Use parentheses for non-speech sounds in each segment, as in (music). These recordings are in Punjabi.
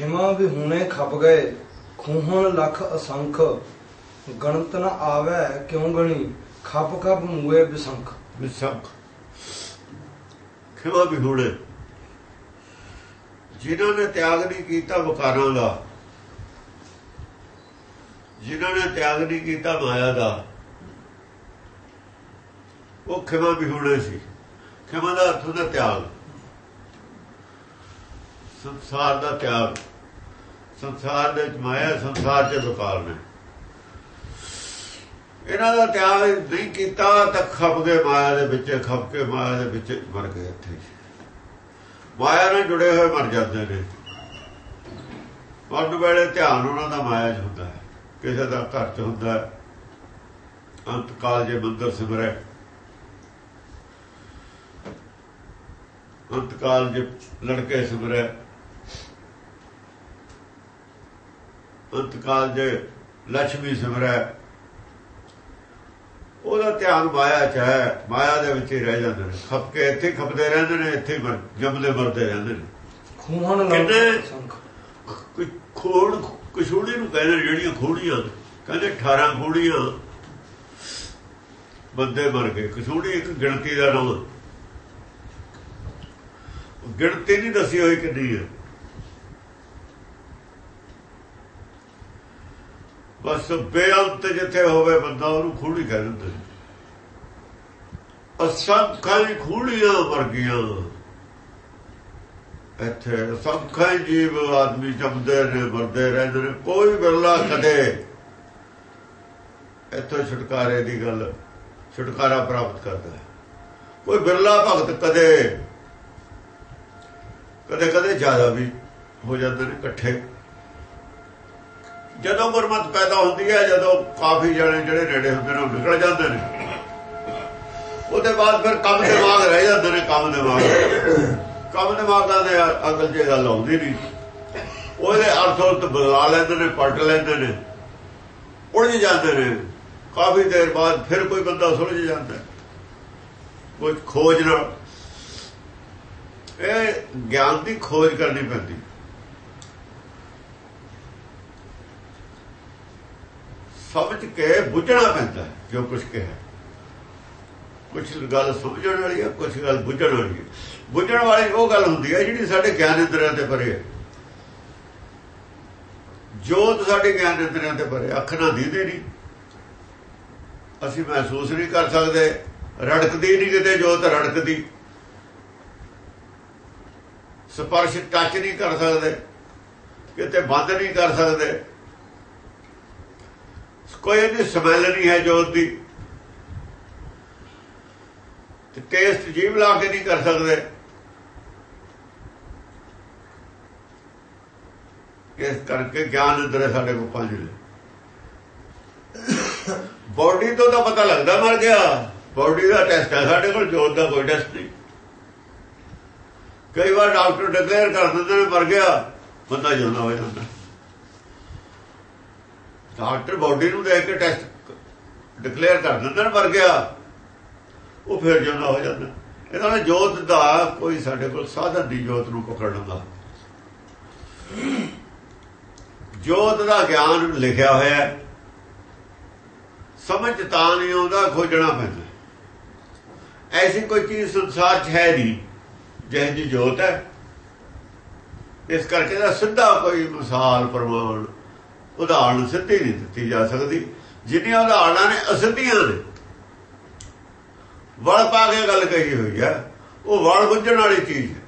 ਖਿਮਾ ਵੀ ਹੁਣੇ ਖਪ ਗਏ। ਖੂਹਣ ਲੱਖ ਅਸੰਖ, ਗਣਤ ਨ ਆਵੇ ਕਿਉਂ ਗਣੀ? ਖਪ ਖਪ ਮੂਏ ਬਿਸੰਖ। ਵਿਸੰਖ ਖਿਮਾ ਵੀ ਹੁਣੇ ਜਿਨ੍ਹਾਂ ਨੇ ਤਿਆਗ ਨਹੀਂ ਕੀਤਾ ਵਿਕਾਰਾਂ ਦਾ, ਜਿਨ੍ਹਾਂ ਨੇ ਤਿਆਗ ਨਹੀਂ ਕੀਤਾ ਮਾਇਆ ਦਾ, ਉਹ ਖਿਮਾ ਵੀ ਹੁਣੇ ਸੀ। ਖਿਮਾ ਦਾ ਅਰਥ ਹੁੰਦਾ ਤਿਆਗ। ਸੰਸਾਰ ਦਾ ਤਿਆਗ। ਸੰਸਾਰ ਦੇ ਵਿੱਚ ਮਾਇਆ ਸੰਸਾਰ ਦੇ ਵਿਕਾਰ ਨੇ। ਇਹਨਾਂ ਦਾ ਤਿਆਗ ਨਹੀਂ ਕੀਤਾ ਤਾਂ ਖਪ ਗਏ ਮਾਇਆ ਦੇ ਵਿੱਚ, ਖਪ ਕੇ ਮਾਇਆ ਦੇ ਵਿੱਚ ਮਰ ਗਏ ਇੱਥੇ। ਮਾਇਆ ਨਾਲ ਜੁੜੇ ਹੋਏ ਮਰ ਜਾਂਦੇ ਨੇ। ਮਰਨ ਵੇਲੇ ਧਿਆਨ ਉਹਨਾਂ ਦਾ ਮਾਇਆ 'ਚ ਹੁੰਦਾ ਹੈ। ਕਿਸੇ ਦਾ ਘਰ 'ਚ ਹੁੰਦਾ ਹੈ। ਅੰਤ ਕਾਲ ਜੇ ਮੰਦਰ ਸਿਮਰੈ। ਅੰਤ ਕਾਲ ਜੇ ਲੜਕੇ ਸਿਮਰੈ। ਅੰਤ ਕਾਲ ਜੇ ਲక్ష్ਮੀ ਸਿਮਰੈ। ਉਹਦਾ ਧਿਆਨ ਮਾਇਆ 'ਚ ਹੈ। ਮਾਇਆ ਦੇ ਵਿੱਚ ਹੀ ਰਹਿ ਜਾਂਦੇ ਨੇ। ਖਪ ਕੇ ਇੱਥੇ ਖਪਦੇ ਰਹਿੰਦੇ ਨੇ ਇੱਥੇ ਜੰਮਦੇ ਮਰਦੇ ਰਹਿੰਦੇ ਨੇ। ਖੂਹਣ ਕੋਈ ਖੋੜ ਕਸ਼ੂੜੀ ਨੂੰ ਕਹਿੰਦੇ ਜਿਹੜੀਆਂ ਖੋੜੀਆਂ ਕਹਿੰਦੇ 18 ਖੋੜੀਆਂ। ਬੰਦੇ ਮਰ ਗਏ। ਕਸ਼ੂੜੀ ਇੱਕ ਗਿਣਤੀ ਦਾ ਨਾਮ। ਗਿਣਤੀ ਨਹੀਂ ਦੱਸੀ ਹੋਈ ਕਿੰਨੀ ਹੈ। ਬਸ ਬੇਅੰਤ ਜਿੱਥੇ ਹੋਵੇ ਬੰਦਾ ਉਹਨੂੰ ਖੂੜੀ ਕਹਿ ਦਿੰਦੇ ਨੇ। ਅਸੰਖਾਂ ਹੀ ਖੂੜੀਆਂ ਵਰਗੀਆਂ। ਗਈਆਂ ਇੱਥੇ ਸੰਖਾਂ ਜੀਵ ਆਦਮੀ ਜੰਮਦੇ ਨੇ, ਮਰਦੇ ਰਹਿੰਦੇ ਨੇ, ਕੋਈ ਬਿਰਲਾ ਕਦੇ। ਇੱਥੋਂ ਛੁਟਕਾਰੇ ਦੀ ਗੱਲ, ਛੁਟਕਾਰਾ ਪ੍ਰਾਪਤ ਕਰਦਾ ਹੈ। ਕੋਈ ਬਿਰਲਾ ਭਗਤ ਕਦੇ ਕਦੇ ਕਦੇ ਜ਼ਿਆਦਾ ਵੀ ਹੋ ਜਾਂਦੇ ਨੇ ਇਕੱਠੇ। ਜਦੋਂ ਗੁਰਮਤ ਪੈਦਾ ਹੁੰਦੀ ਹੈ, ਜਦੋਂ ਕਾਫੀ ਜਣੇ ਜਿਹੜੇ ਨੇੜੇ ਹੁੰਦੇ ਨੇ, ਉਹ ਨਿਕਲ ਜਾਂਦੇ ਨੇ। ਉਹਦੇ ਬਾਅਦ ਫਿਰ ਕੰਮ ਦਿਮਾਗ ਰਹਿ ਜਾਂਦੇ ਨੇ, ਕੰਮ ਦਿਮਾਗ। ਕੰਮ ਦਿਮਾਗਾਂ ਦੇ ਅਕਲ 'ਚ ਗੱਲ ਆਉਂਦੀ ਨਹੀਂ। ਉਹਦੇ ਅਰਥ ਉਰਥ ਬਦਲਾ ਲੈਂਦੇ ਨੇ, ਪਲਟ ਲੈਂਦੇ ਨੇ, ਉਲਝ ਜਾਂਦੇ ਨੇ। ਕਾਫੀ ਦੇਰ ਬਾਅਦ ਫਿਰ ਕੋਈ ਬੰਦਾ ਸੁਲਝ ਜਾਂਦਾ। ਹੈ। ਕੋਈ ਖੋਜ ਨਾਲ। ਇਹ ਗਿਆਨ ਦੀ ਖੋਜ ਕਰਨੀ ਪੈਂਦੀ ਸਮਝ ਕੇ ਬੁੱਝਣਾ ਪੈਂਦਾ ਜੋ ਕੁਝ ਕਿਹਾ ਕੁਝ ਗੱਲ ਸਮਝਣ ਵਾਲੀ ਹੈ ਕੁਝ ਗੱਲ ਬੁੱਝਣ ਵਾਲੀ ਹੈ। ਬੁੱਝਣ ਵਾਲੀ ਉਹ ਗੱਲ ਹੁੰਦੀ ਹੈ ਜਿਹੜੀ ਸਾਡੇ ਗਿਆਨ ਇੰਦਰੀਆਂ ਤੇ ਪਰੇ ਹੈ। ਜੋਤ ਸਾਡੇ ਗਿਆਨ ਇੰਦਰੀਆਂ ਤੇ ਪਰੇ ਅੱਖ ਨਾਲ ਦੀਦੀ ਨਹੀਂ। ਅਸੀਂ ਮਹਿਸੂਸ ਨਹੀਂ ਕਰ ਸਕਦੇ, ਰੜਕਦੀ ਨਹੀਂ ਕਿਤੇ ਜੋਤ, ਰੜਕਦੀ। ਸਪਰਸ਼ ਟੱਚ ਨਹੀਂ ਕਰ ਸਕਦੇ, ਕਿਤੇ ਬੰਦ ਨਹੀਂ ਕਰ ਸਕਦੇ। ਕੋਈ ਇਹਦੀ ਸਮੈਲ ਨਹੀਂ ਹੈ ਜੋਤ ਦੀ। ਤੇ ਟੇਸਟ ਜੀਵ ਲਾ ਕੇ ਨਹੀਂ ਕਰ ਸਕਦੇ। ਇਸ ਕਰਕੇ ਗਿਆਨ ਅੰਦਰ ਸਾਡੇ ਕੋਲ ਪੰਜ ਨੇ ਬਾਡੀ ਤੋਂ ਤਾਂ ਪਤਾ ਲੱਗਦਾ ਮਰ ਗਿਆ। ਬਾਡੀ ਦਾ ਟੈਸਟ ਹੈ ਸਾਡੇ ਕੋਲ, ਜੋਤ ਦਾ ਕੋਈ ਟੈਸਟ ਨਹੀਂ। ਕਈ ਵਾਰ ਡਾਕਟਰ ਡਿਕਲੇਅਰ ਕਰ ਦਿੰਦੇ ਨੇ, ਮਰ ਗਿਆ। ਬੰਦਾ ਜਿਉਂਦਾ ਹੋ ਜਾਂਦਾ। ਡਾਕਟਰ ਬਾਡੀ ਨੂੰ ਦੇਖ ਕੇ ਟੈਸਟ ਡਿਕਲੇਅਰ ਕਰ ਦਿੰਦਾ ਨੇ ਮਰ ਗਿਆ। ਉਹ ਫਿਰ ਜਿਉਂਦਾ ਹੋ ਜਾਂਦਾ। ਇਹਨਾਂ ਨੇ ਜੋਤ ਦਾ ਕੋਈ ਸਾਡੇ ਕੋਲ ਸਾਧਨ ਦੀ ਜੋਤ ਨੂੰ ਪਕੜਨ ਦਾ। ਜੋਤ ਦਾ ਗਿਆਨ ਲਿਖਿਆ ਹੋਇਆ ਸਮਝ ਤਾਂ ਨਹੀਂ ਆਉਂਦਾ, ਖੋਜਣਾ ਪੈਂਦਾ। ਐਸੀ ਕੋਈ ਚੀਜ਼ ਸੰਸਾਰ 'ਚ ਹੈ ਨਹੀਂ, ਜਿਹੇ ਜੀ ਜੋਤ ਹੈ। ਇਸ ਕਰਕੇ ਦਾ ਸਿੱਧਾ ਕੋਈ ਮਿਸਾਲ ਪ੍ਰਮਾਣ ਉਦਾਹਰਣ ਸਿੱਧੀ ਨਹੀਂ ਦਿੱਤੀ ਜਾ ਸਕਦੀ। ਜਿੰਨੀਆਂ ਉਦਾਹਰਣਾਂ ਨੇ ਅਸਿੱਧੀਆਂ ਨੇ। ਵੜ ਪਾ ਕੇ ਗੱਲ ਕਹੀ ਹੋਈ ਹੈ ਉਹ ਵੜ ਬੁੱਝਣ ਵਾਲੀ ਚੀਜ਼ ਹੈ।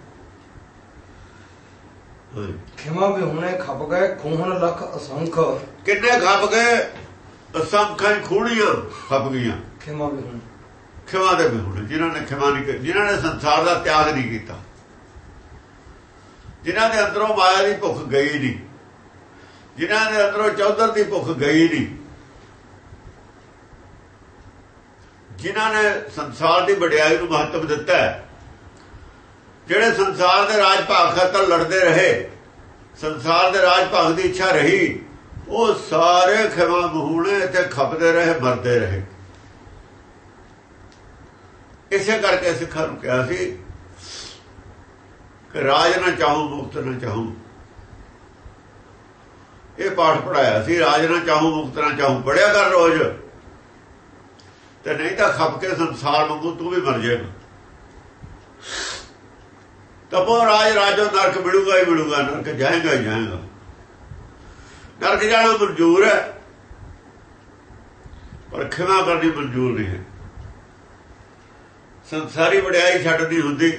ਖਿਮਾ ਵੀ ਹੁਣੇ ਖਪ ਗਏ ਖੂਹਣ ਲੱਖ ਅਸੰਖ। ਕਿੰਨੇ ਖੱਪ ਗਏ? ਅਸੰਖਾਂ ਖੂੜੀਆਂ ਖੱਪ ਗਈਆਂ। ਖਿਮਾ ਵੀ ਹੁਣੇ। ਖਿਮਾ ਦੇ ਬਿਹੁੜੇ ਜਿਨ੍ਹਾਂ ਨੇ ਖਿਮਾ ਨਹੀਂ ਜਿਨ੍ਹਾਂ ਨੇ ਸੰਸਾਰ ਦਾ ਤਿਆਗ ਨਹੀਂ ਕੀਤਾ। ਜਿਨ੍ਹਾਂ ਦੇ ਅੰਦਰੋਂ ਮਾਇਆ ਦੀ ਭੁੱਖ ਗਈ ਨਹੀਂ। ਜਿਨ੍ਹਾਂ ਦੇ ਅੰਦਰੋਂ ਚੌਧਰ ਦੀ ਭੁੱਖ ਗਈ ਨਹੀਂ, ਜਿਨ੍ਹਾਂ ਨੇ ਸੰਸਾਰ ਦੀ ਵਡਿਆਈ ਨੂੰ ਮਹੱਤਵ ਦਿੱਤਾ ਹੈ, ਜਿਹੜੇ ਸੰਸਾਰ ਦੇ ਰਾਜ ਭਾਗ ਖਾਤਰ ਲੜਦੇ ਰਹੇ, ਸੰਸਾਰ ਦੇ ਰਾਜ ਭਾਗ ਦੀ ਇੱਛਾ ਰਹੀ, ਉਹ ਸਾਰੇ ਖਿਮਾ ਮਹੂਣੇ ਤੇ ਖਪਦੇ ਰਹੇ, ਮਰਦੇ ਰਹੇ। ਇਸੇ ਕਰਕੇ ਸਿੱਖਾਂ ਨੂੰ ਕਿਹਾ ਸੀ ਕਿ ਰਾਜ ਨਾ ਚਾਹੂੰ, ਮੁਕਤ ਨਾ ਚਾਹੂੰ। ਇਹ ਪਾਠ ਪੜਾਇਆ ਸੀ, ਰਾਜ ਨਾ ਚਾਹੂ, ਮੁਕਤ ਨਾ ਚਾਹੂ, ਪੜਿਆ ਕਰ ਰੋਜ਼। ਤੇ ਨਹੀਂ ਤਾਂ ਖੱਪ ਕੇ ਸੰਸਾਰ ਵਾਂਗੂ ਤੂੰ ਵੀ ਮਰ ਜਾਏਗਾ। ਤਪੋ ਰਾਜ, ਰਾਜੋ ਨਰਕ ਮਿਲੂਗਾ ਹੀ ਮਿਲੂਗਾ, ਨਰਕ ਜਾਏਗਾ ਹੀ ਜਾਏਗਾ। ਨਰਕ ਜਾਣਾ ਮਨਜ਼ੂਰ ਹੈ, ਪਰ ਖਿਮਾ ਕਰਨੀ ਮਨਜ਼ੂਰ ਨਹੀਂ ਹੈ। ਸੰਸਾਰੀ ਵਡਿਆਈ ਛੱਡਦੀ ਹੁੰਦੀ,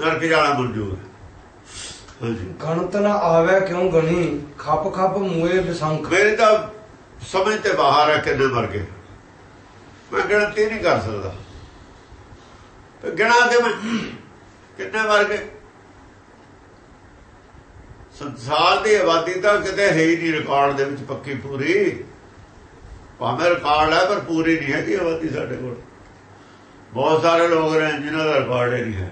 ਨਰਕ ਜਾਣਾ ਮਨਜ਼ੂਰ ਹੈ। ਗਣਤ ਨਾ ਆਵੇ ਕਿਉਂ ਗਣੀ? ਖੱਪ ਖੱਪ ਮੂਏ ਬਿਸੰਖ ਮੇਰੇ ਤਾਂ ਸਮਝ ਤੇ ਬਾਹਰ ਹੈ ਕਿੰਨੇ ਮਰ ਗਏ। ਮੈਂ ਗਿਣਤੀ ਨਹੀਂ ਕਰ ਸਕਦਾ। ਤੇ ਗਿਣਾ ਕੇ ਮੈਂ ਕਿੰਨੇ ਮਰ ਗਏ। ਸੰਸਾਰ ਦੀ ਆਬਾਦੀ ਤਾਂ ਕਿਤੇ ਹੈ ਹੀ ਨਹੀਂ ਰਿਕਾਰਡ ਦੇ ਵਿੱਚ ਪੱਕੀ ਪੂਰੀ। ਭਾਵੇਂ ਰਿਕਾਰਡ ਹੈ ਪਰ ਪੂਰੀ ਨਹੀਂ ਹੈ ਕਿ ਆਬਾਦੀ ਸਾਡੇ ਕੋਲ। ਬਹੁਤ ਸਾਰੇ ਲੋਕ ਨੇ ਜਿਨ੍ਹਾਂ ਦਾ ਰਿਕਾਰਡ ਹੀ ਨਹੀਂ ਹੈ।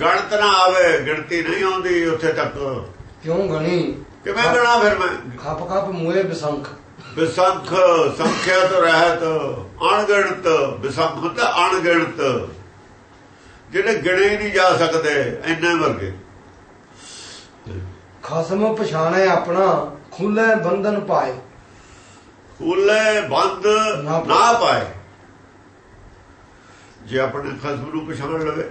ਗਣਤ ਨਾ ਆਵੇ ਗਿਣਤੀ ਨਹੀਂ ਆਉਂਦੀ ਉੱਥੇ ਤੱਕ। ਕਿਉਂ ਗਣੀ? ਕਿਵੇਂ ਗਣਾ ਫਿਰ ਮੈਂ? ਖੱਪ ਖੱਪ ਮੂਏ ਬਿਸੰਖ। ਵਿਸੰਖ ਸੰਖਿਆ ਤੋਂ ਰਹਿਤ ਅਣਗਿਣਤ। ਵਿਸੰਖ ਹੁੰਦਾ ਅਣਗਿਣਤ। ਜਿਹੜੇ ਗਿਣੇ ਨਹੀਂ ਜਾ ਸਕਦੇ ਇੰਨੇ ਵਰਗੇ। ਖਸਮ ਪਛਾਣੇ ਆਪਣਾ ਖੁੱਲੇ ਬੰਧਨ ਪਾਏ। ਫੁੱਲੇ ਬੰਦ ਨਾ ਪਾਏ। ਜੇ ਆਪਣੇ ਖਸਮ ਨੂੰ ਪਛਾਣ ਲਵੇ।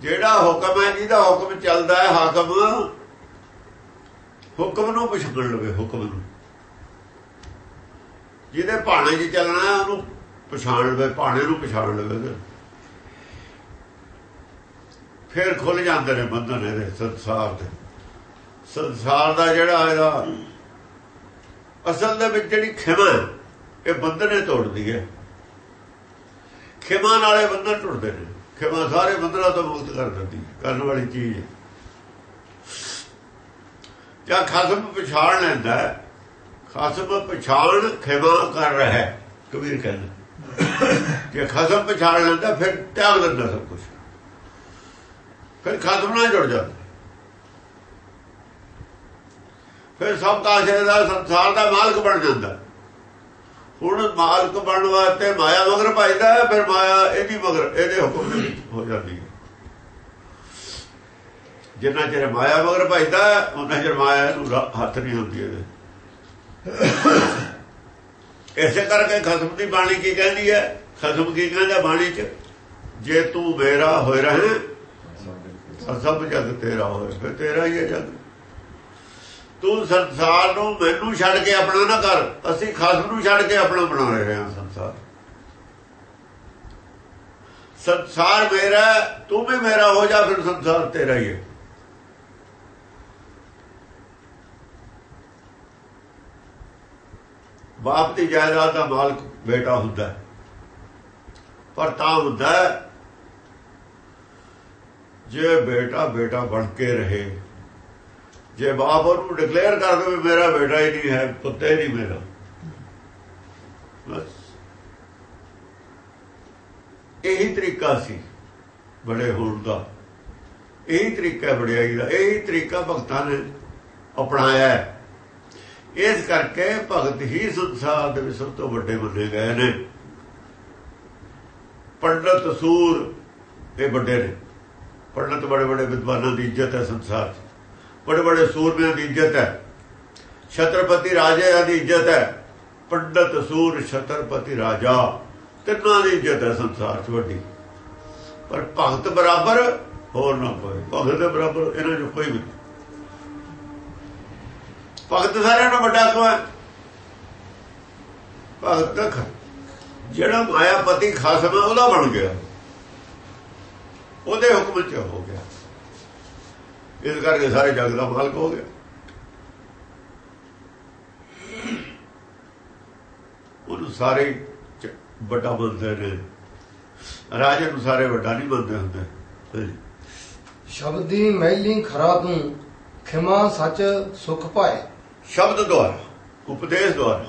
ਜਿਹੜਾ ਹੁਕਮ ਹੈ ਜਿਹਦਾ ਹੁਕਮ ਚੱਲਦਾ ਹੈ ਹਾਕਮ ਹੁਕਮ ਨੂੰ ਪਛਾਣ ਲਵੇ ਹੁਕਮ ਨੂੰ। ਜਿਹਦੇ ਭਾਣੇ 'ਚ ਚੱਲਣਾ ਉਹਨੂੰ ਪਛਾਣ ਲਵੇ ਭਾਣੇ ਨੂੰ ਪਛਾਣ ਲਵੇ ਫਿਰ ਖੁੱਲ ਜਾਂਦੇ ਨੇ ਬੰਧਨ ਇਹਦੇ ਸੰਸਾਰ ਦੇ। ਸੰਸਾਰ ਦਾ ਜਿਹੜਾ ਇਹਦਾ ਅਸਲ ਦੇ ਵਿੱਚ ਜਿਹੜੀ ਖਿਮਾ ਹੈ, ਇਹ ਬੰਧਨ ਇਹ ਤੋੜਦੀ ਹੈ। ਖਿਮਾ ਨਾਲੇ ਬੰਧਨ ਟੁੱਟਦੇ ਨੇ। ਖਿਮਾ ਸਾਰੇ ਬੰਧਨਾਂ ਤੋਂ ਮੁਕਤ ਕਰ ਦਿੰਦੀ ਕਰਨ ਵਾਲੀ ਚੀਜ਼ ਜਾਂ ਖਸਮ ਪਛਾਣ ਲੈਂਦਾ ਖਸਮ ਪਛਾਣ ਖਿਮਾ ਕਰ ਰਿਹਾ ਹੈ, ਕਬੀਰ ਕਹਿੰਦਾ। ਜੇ ਖਸਮ ਪਛਾਣ ਲੈਂਦਾ, ਫਿਰ ਤਿਆਗ ਦਿੰਦਾ ਸਭ ਕੁਝ ਫਿਰ ਖਸਮ ਨਾਲ ਜੁੜ ਜਾਂਦਾ। ਫਿਰ ਸਭ ਕਾਸ਼ੇ ਦਾ ਸੰਸਾਰ ਦਾ ਮਾਲਕ ਬਣ ਜਾਂਦਾ। ਹੁਣ ਮਾਲਕ ਬਣਨ ਵਾਸਤੇ ਮਾਇਆ ਮਗਰ ਭਜਦਾ ਹੈ ਫਿਰ ਮਾਇਆ ਇਹਦੀ ਮਗਰ ਇਹਦੇ ਹੁਕਮ ਦੇ ਵਿੱਚ ਹੋ ਜਾਂਦੀ ਹੈ। ਜਿੰਨਾ ਚਿਰ ਮਾਇਆ ਮਗਰ ਭਜਦਾ ਹੈ, ਉਹਨਾਂ ਚਿਰ ਮਾਇਆ ਨੂੰ ਹੱਥ ਨਹੀਂ ਹੁੰਦੀ ਇਹਦੇ। ਇਸੇ ਕਰਕੇ ਖਸਮ ਦੀ ਬਾਣੀ ਕੀ ਕਹਿੰਦੀ ਹੈ? ਖਸਮ ਕੀ ਕਹਿੰਦਾ ਬਾਣੀ 'ਚ? ਜੇ ਤੂੰ ਮੇਰਾ ਹੋਏ ਰਹੇ ਸਭ ਜਗ ਤੇਰਾ ਹੋਏ ਫਿਰ ਤੇਰਾ ਹੀ ਹੈ ਜਗ। ਤੂੰ ਸੰਸਾਰ ਨੂੰ ਮੈਨੂੰ ਛੱਡ ਕੇ ਆਪਣਾ ਨਾ ਕਰ। ਅਸੀਂ ਖਸਮ ਨੂੰ ਛੱਡ ਕੇ ਆਪਣਾ ਬਣਾ ਰਹੇ ਹਾਂ ਸੰਸਾਰ। ਸੰਸਾਰ ਮੇਰਾ ਤੂੰ ਵੀ ਮੇਰਾ ਹੋ ਜਾ, ਫਿਰ ਸੰਸਾਰ ਤੇਰਾ ਹੀ ਹੈ। ਬਾਪ ਦੀ ਜਾਇਦਾਦ ਦਾ ਮਾਲਕ ਬੇਟਾ ਹੁੰਦਾ ਪਰ ਤਾਂ ਹੁੰਦਾ ਜੇ ਬੇਟਾ ਬੇਟਾ ਬਣ ਕੇ ਰਹੇ ਜੇ ਬਾਪ ਉਹਨੂੰ ਡਿਕਲੇਅਰ ਕਰ ਦੇਵੇ, ਮੇਰਾ ਬੇਟਾ ਹੀ ਨਹੀਂ ਹੈ ਪੁੱਤੇ ਨਹੀਂ ਮੇਰਾ। ਬਸ। ਇਹੀ ਤਰੀਕਾ ਸੀ ਬੜੇ ਹੋਣ ਦਾ। ਇਹੀ ਤਰੀਕਾ ਵਡਿਆਈ ਦਾ। ਇਹੀ ਤਰੀਕਾ ਭਗਤਾਂ ਨੇ ਅਪਣਾਇਆ ਇਸ ਕਰਕੇ ਭਗਤ ਹੀ ਸੰਸਾਰ ਦੇ ਵਿੱਚ ਸਭ ਤੋਂ ਵੱਡੇ ਮੰਨੇ ਗਏ ਨੇ। ਪੰਡਤ ਸੂਰ ਇਹ ਵੱਡੇ ਨੇ। ਪੰਡਤ ਬੜੇ ਬੜੇ ਵਿਦਵਾਨਾਂ ਦੀ ਇੱਜ਼ਤ ਹੈ ਸੰਸਾਰ 'ਚ। ਬੜੇ ਬੜੇ ਸੂਰਮਿਆਂ ਦੀ ਇੱਜ਼ਤ ਹੈ। ਛਤਰਪਤੀ ਰਾਜਿਆਂ ਦੀ ਇੱਜ਼ਤ ਹੈ। ਪੰਡਤ ਸੂਰ ਛਤਰਪਤੀ ਰਾਜਾ। ਤਿੰਨਾਂ ਦੀ ਇੱਜ਼ਤ ਹੈ ਸੰਸਾਰ 'ਚ ਵੱਡੀ। ਪਰ ਭਗਤ ਬਰਾਬਰ ਹੋਰ ਨਾ ਕੋਈ। ਭਗਤ ਦੇ ਬਰਾਬਰ ਇਹਨਾਂ 'ਚ ਕੋਈ ਵੀ ਭਗਤ ਸਾਰਿਆਂ ਨਾਲੋਂ ਵੱਡਾ ਕੋ ਹੈ? ਭਗਤ ਜਿਹੜਾ ਮਾਇਆ ਪਤੀ ਖਾਸਮ ਹੈ, ਉਹਦਾ ਬਣ ਗਿਆ। ਉਹਦੇ ਹੁਕਮ 'ਚ ਹੋ ਗਿਆ। ਇਸ ਕਰਕੇ ਸਾਰੇ ਜਗ ਦਾ ਮਾਲਕ ਹੋ ਗਿਆ। ਉਹਨੂੰ ਸਾਰੇ ਵੱਡਾ ਮੰਨਦੇ ਨੇ। ਰਾਜੇ ਨੂੰ ਸਾਰੇ ਵੱਡਾ ਨਹੀਂ ਮੰਨਦੇ ਹੁੰਦੇ। ਸ਼ਬਦੀ ਮਹਿਲੀ ਖਰਾ ਤੂੰ ਖਿਮਾ ਸੱਚ ਸੁਖ ਪਾਏ। ਸ਼ਬਦ ਦੁਆਰਾ ਉਪਦੇਸ਼ ਦੁਆਰਾ।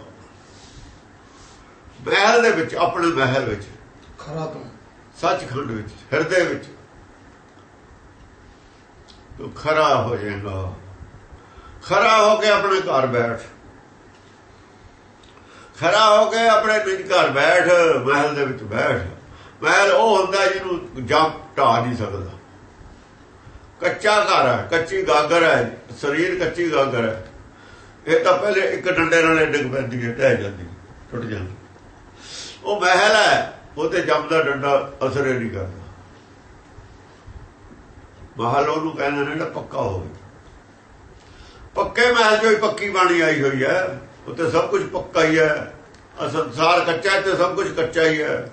ਮਹਿਲ ਦੇ ਵਿੱਚ ਆਪਣੇ ਮਹਿਲ ਵਿੱਚ। ਖਰਾ ਤੂੰ। ਸੱਚਖੰਡ ਵਿੱਚ ਹਿਰਦੇ ਵਿੱਚ। ਤੂੰ ਖਰਾ ਹੋ ਜਾਏਗਾ। ਖਰਾ ਹੋ ਕੇ ਆਪਣੇ ਘਰ ਬੈਠ। ਖਰਾ ਹੋ ਕੇ ਆਪਣੇ ਨਿਜ ਘਰ ਬੈਠ, ਮਹਿਲ ਦੇ ਵਿੱਚ ਬੈਠ। ਮਹਿਲ ਉਹ ਹੁੰਦਾ ਜਿਹਨੂੰ ਜੰਗ ਢਾ ਨਹੀਂ ਸਕਦਾ। ਕੱਚਾ ਘਰ ਹੈ, ਕੱਚੀ ਗਾਗਰ ਹੈ, ਸਰੀਰ ਕੱਚੀ ਗਾਗਰ ਹੈ। ਇਹ ਤਾਂ ਪਹਿਲੇ ਇੱਕ ਡੰਡੇ ਨਾਲ ਡਿੱਗ ਪੈਂਦੀ ਹੈ, ਢਹਿ ਜਾਂਦੀ, ਟੁੱਟ ਜਾਂਦੀ। ਉਹ ਮਹਿਲ ਹੈ, ਉਹ ਤੇ ਜੰਮਦਾ ਡੰਡਾ ਅਸਰ ਨਹੀਂ ਕਰਦਾ। ਮਹਲ ਉਹਨੂੰ ਕਹਿੰਦੇ ਨੇ ਜਿਹੜਾ ਪੱਕਾ ਹੋਵੇ। ਪੱਕੇ ਮਹਿਲ ਚੋਂ ਹੀ ਪੱਕੀ ਬਾਣੀ ਆਈ ਹੋਈ ਹੈ। ਉੱਤੇ ਸਭ ਕੁਝ ਪੱਕਾ ਹੀ ਹੈ। ਆ ਸੰਸਾਰ ਕੱਚਾ ਹੈ ਤੇ ਸਭ ਕੁਝ ਕੱਚਾ ਹੀ ਹੈ।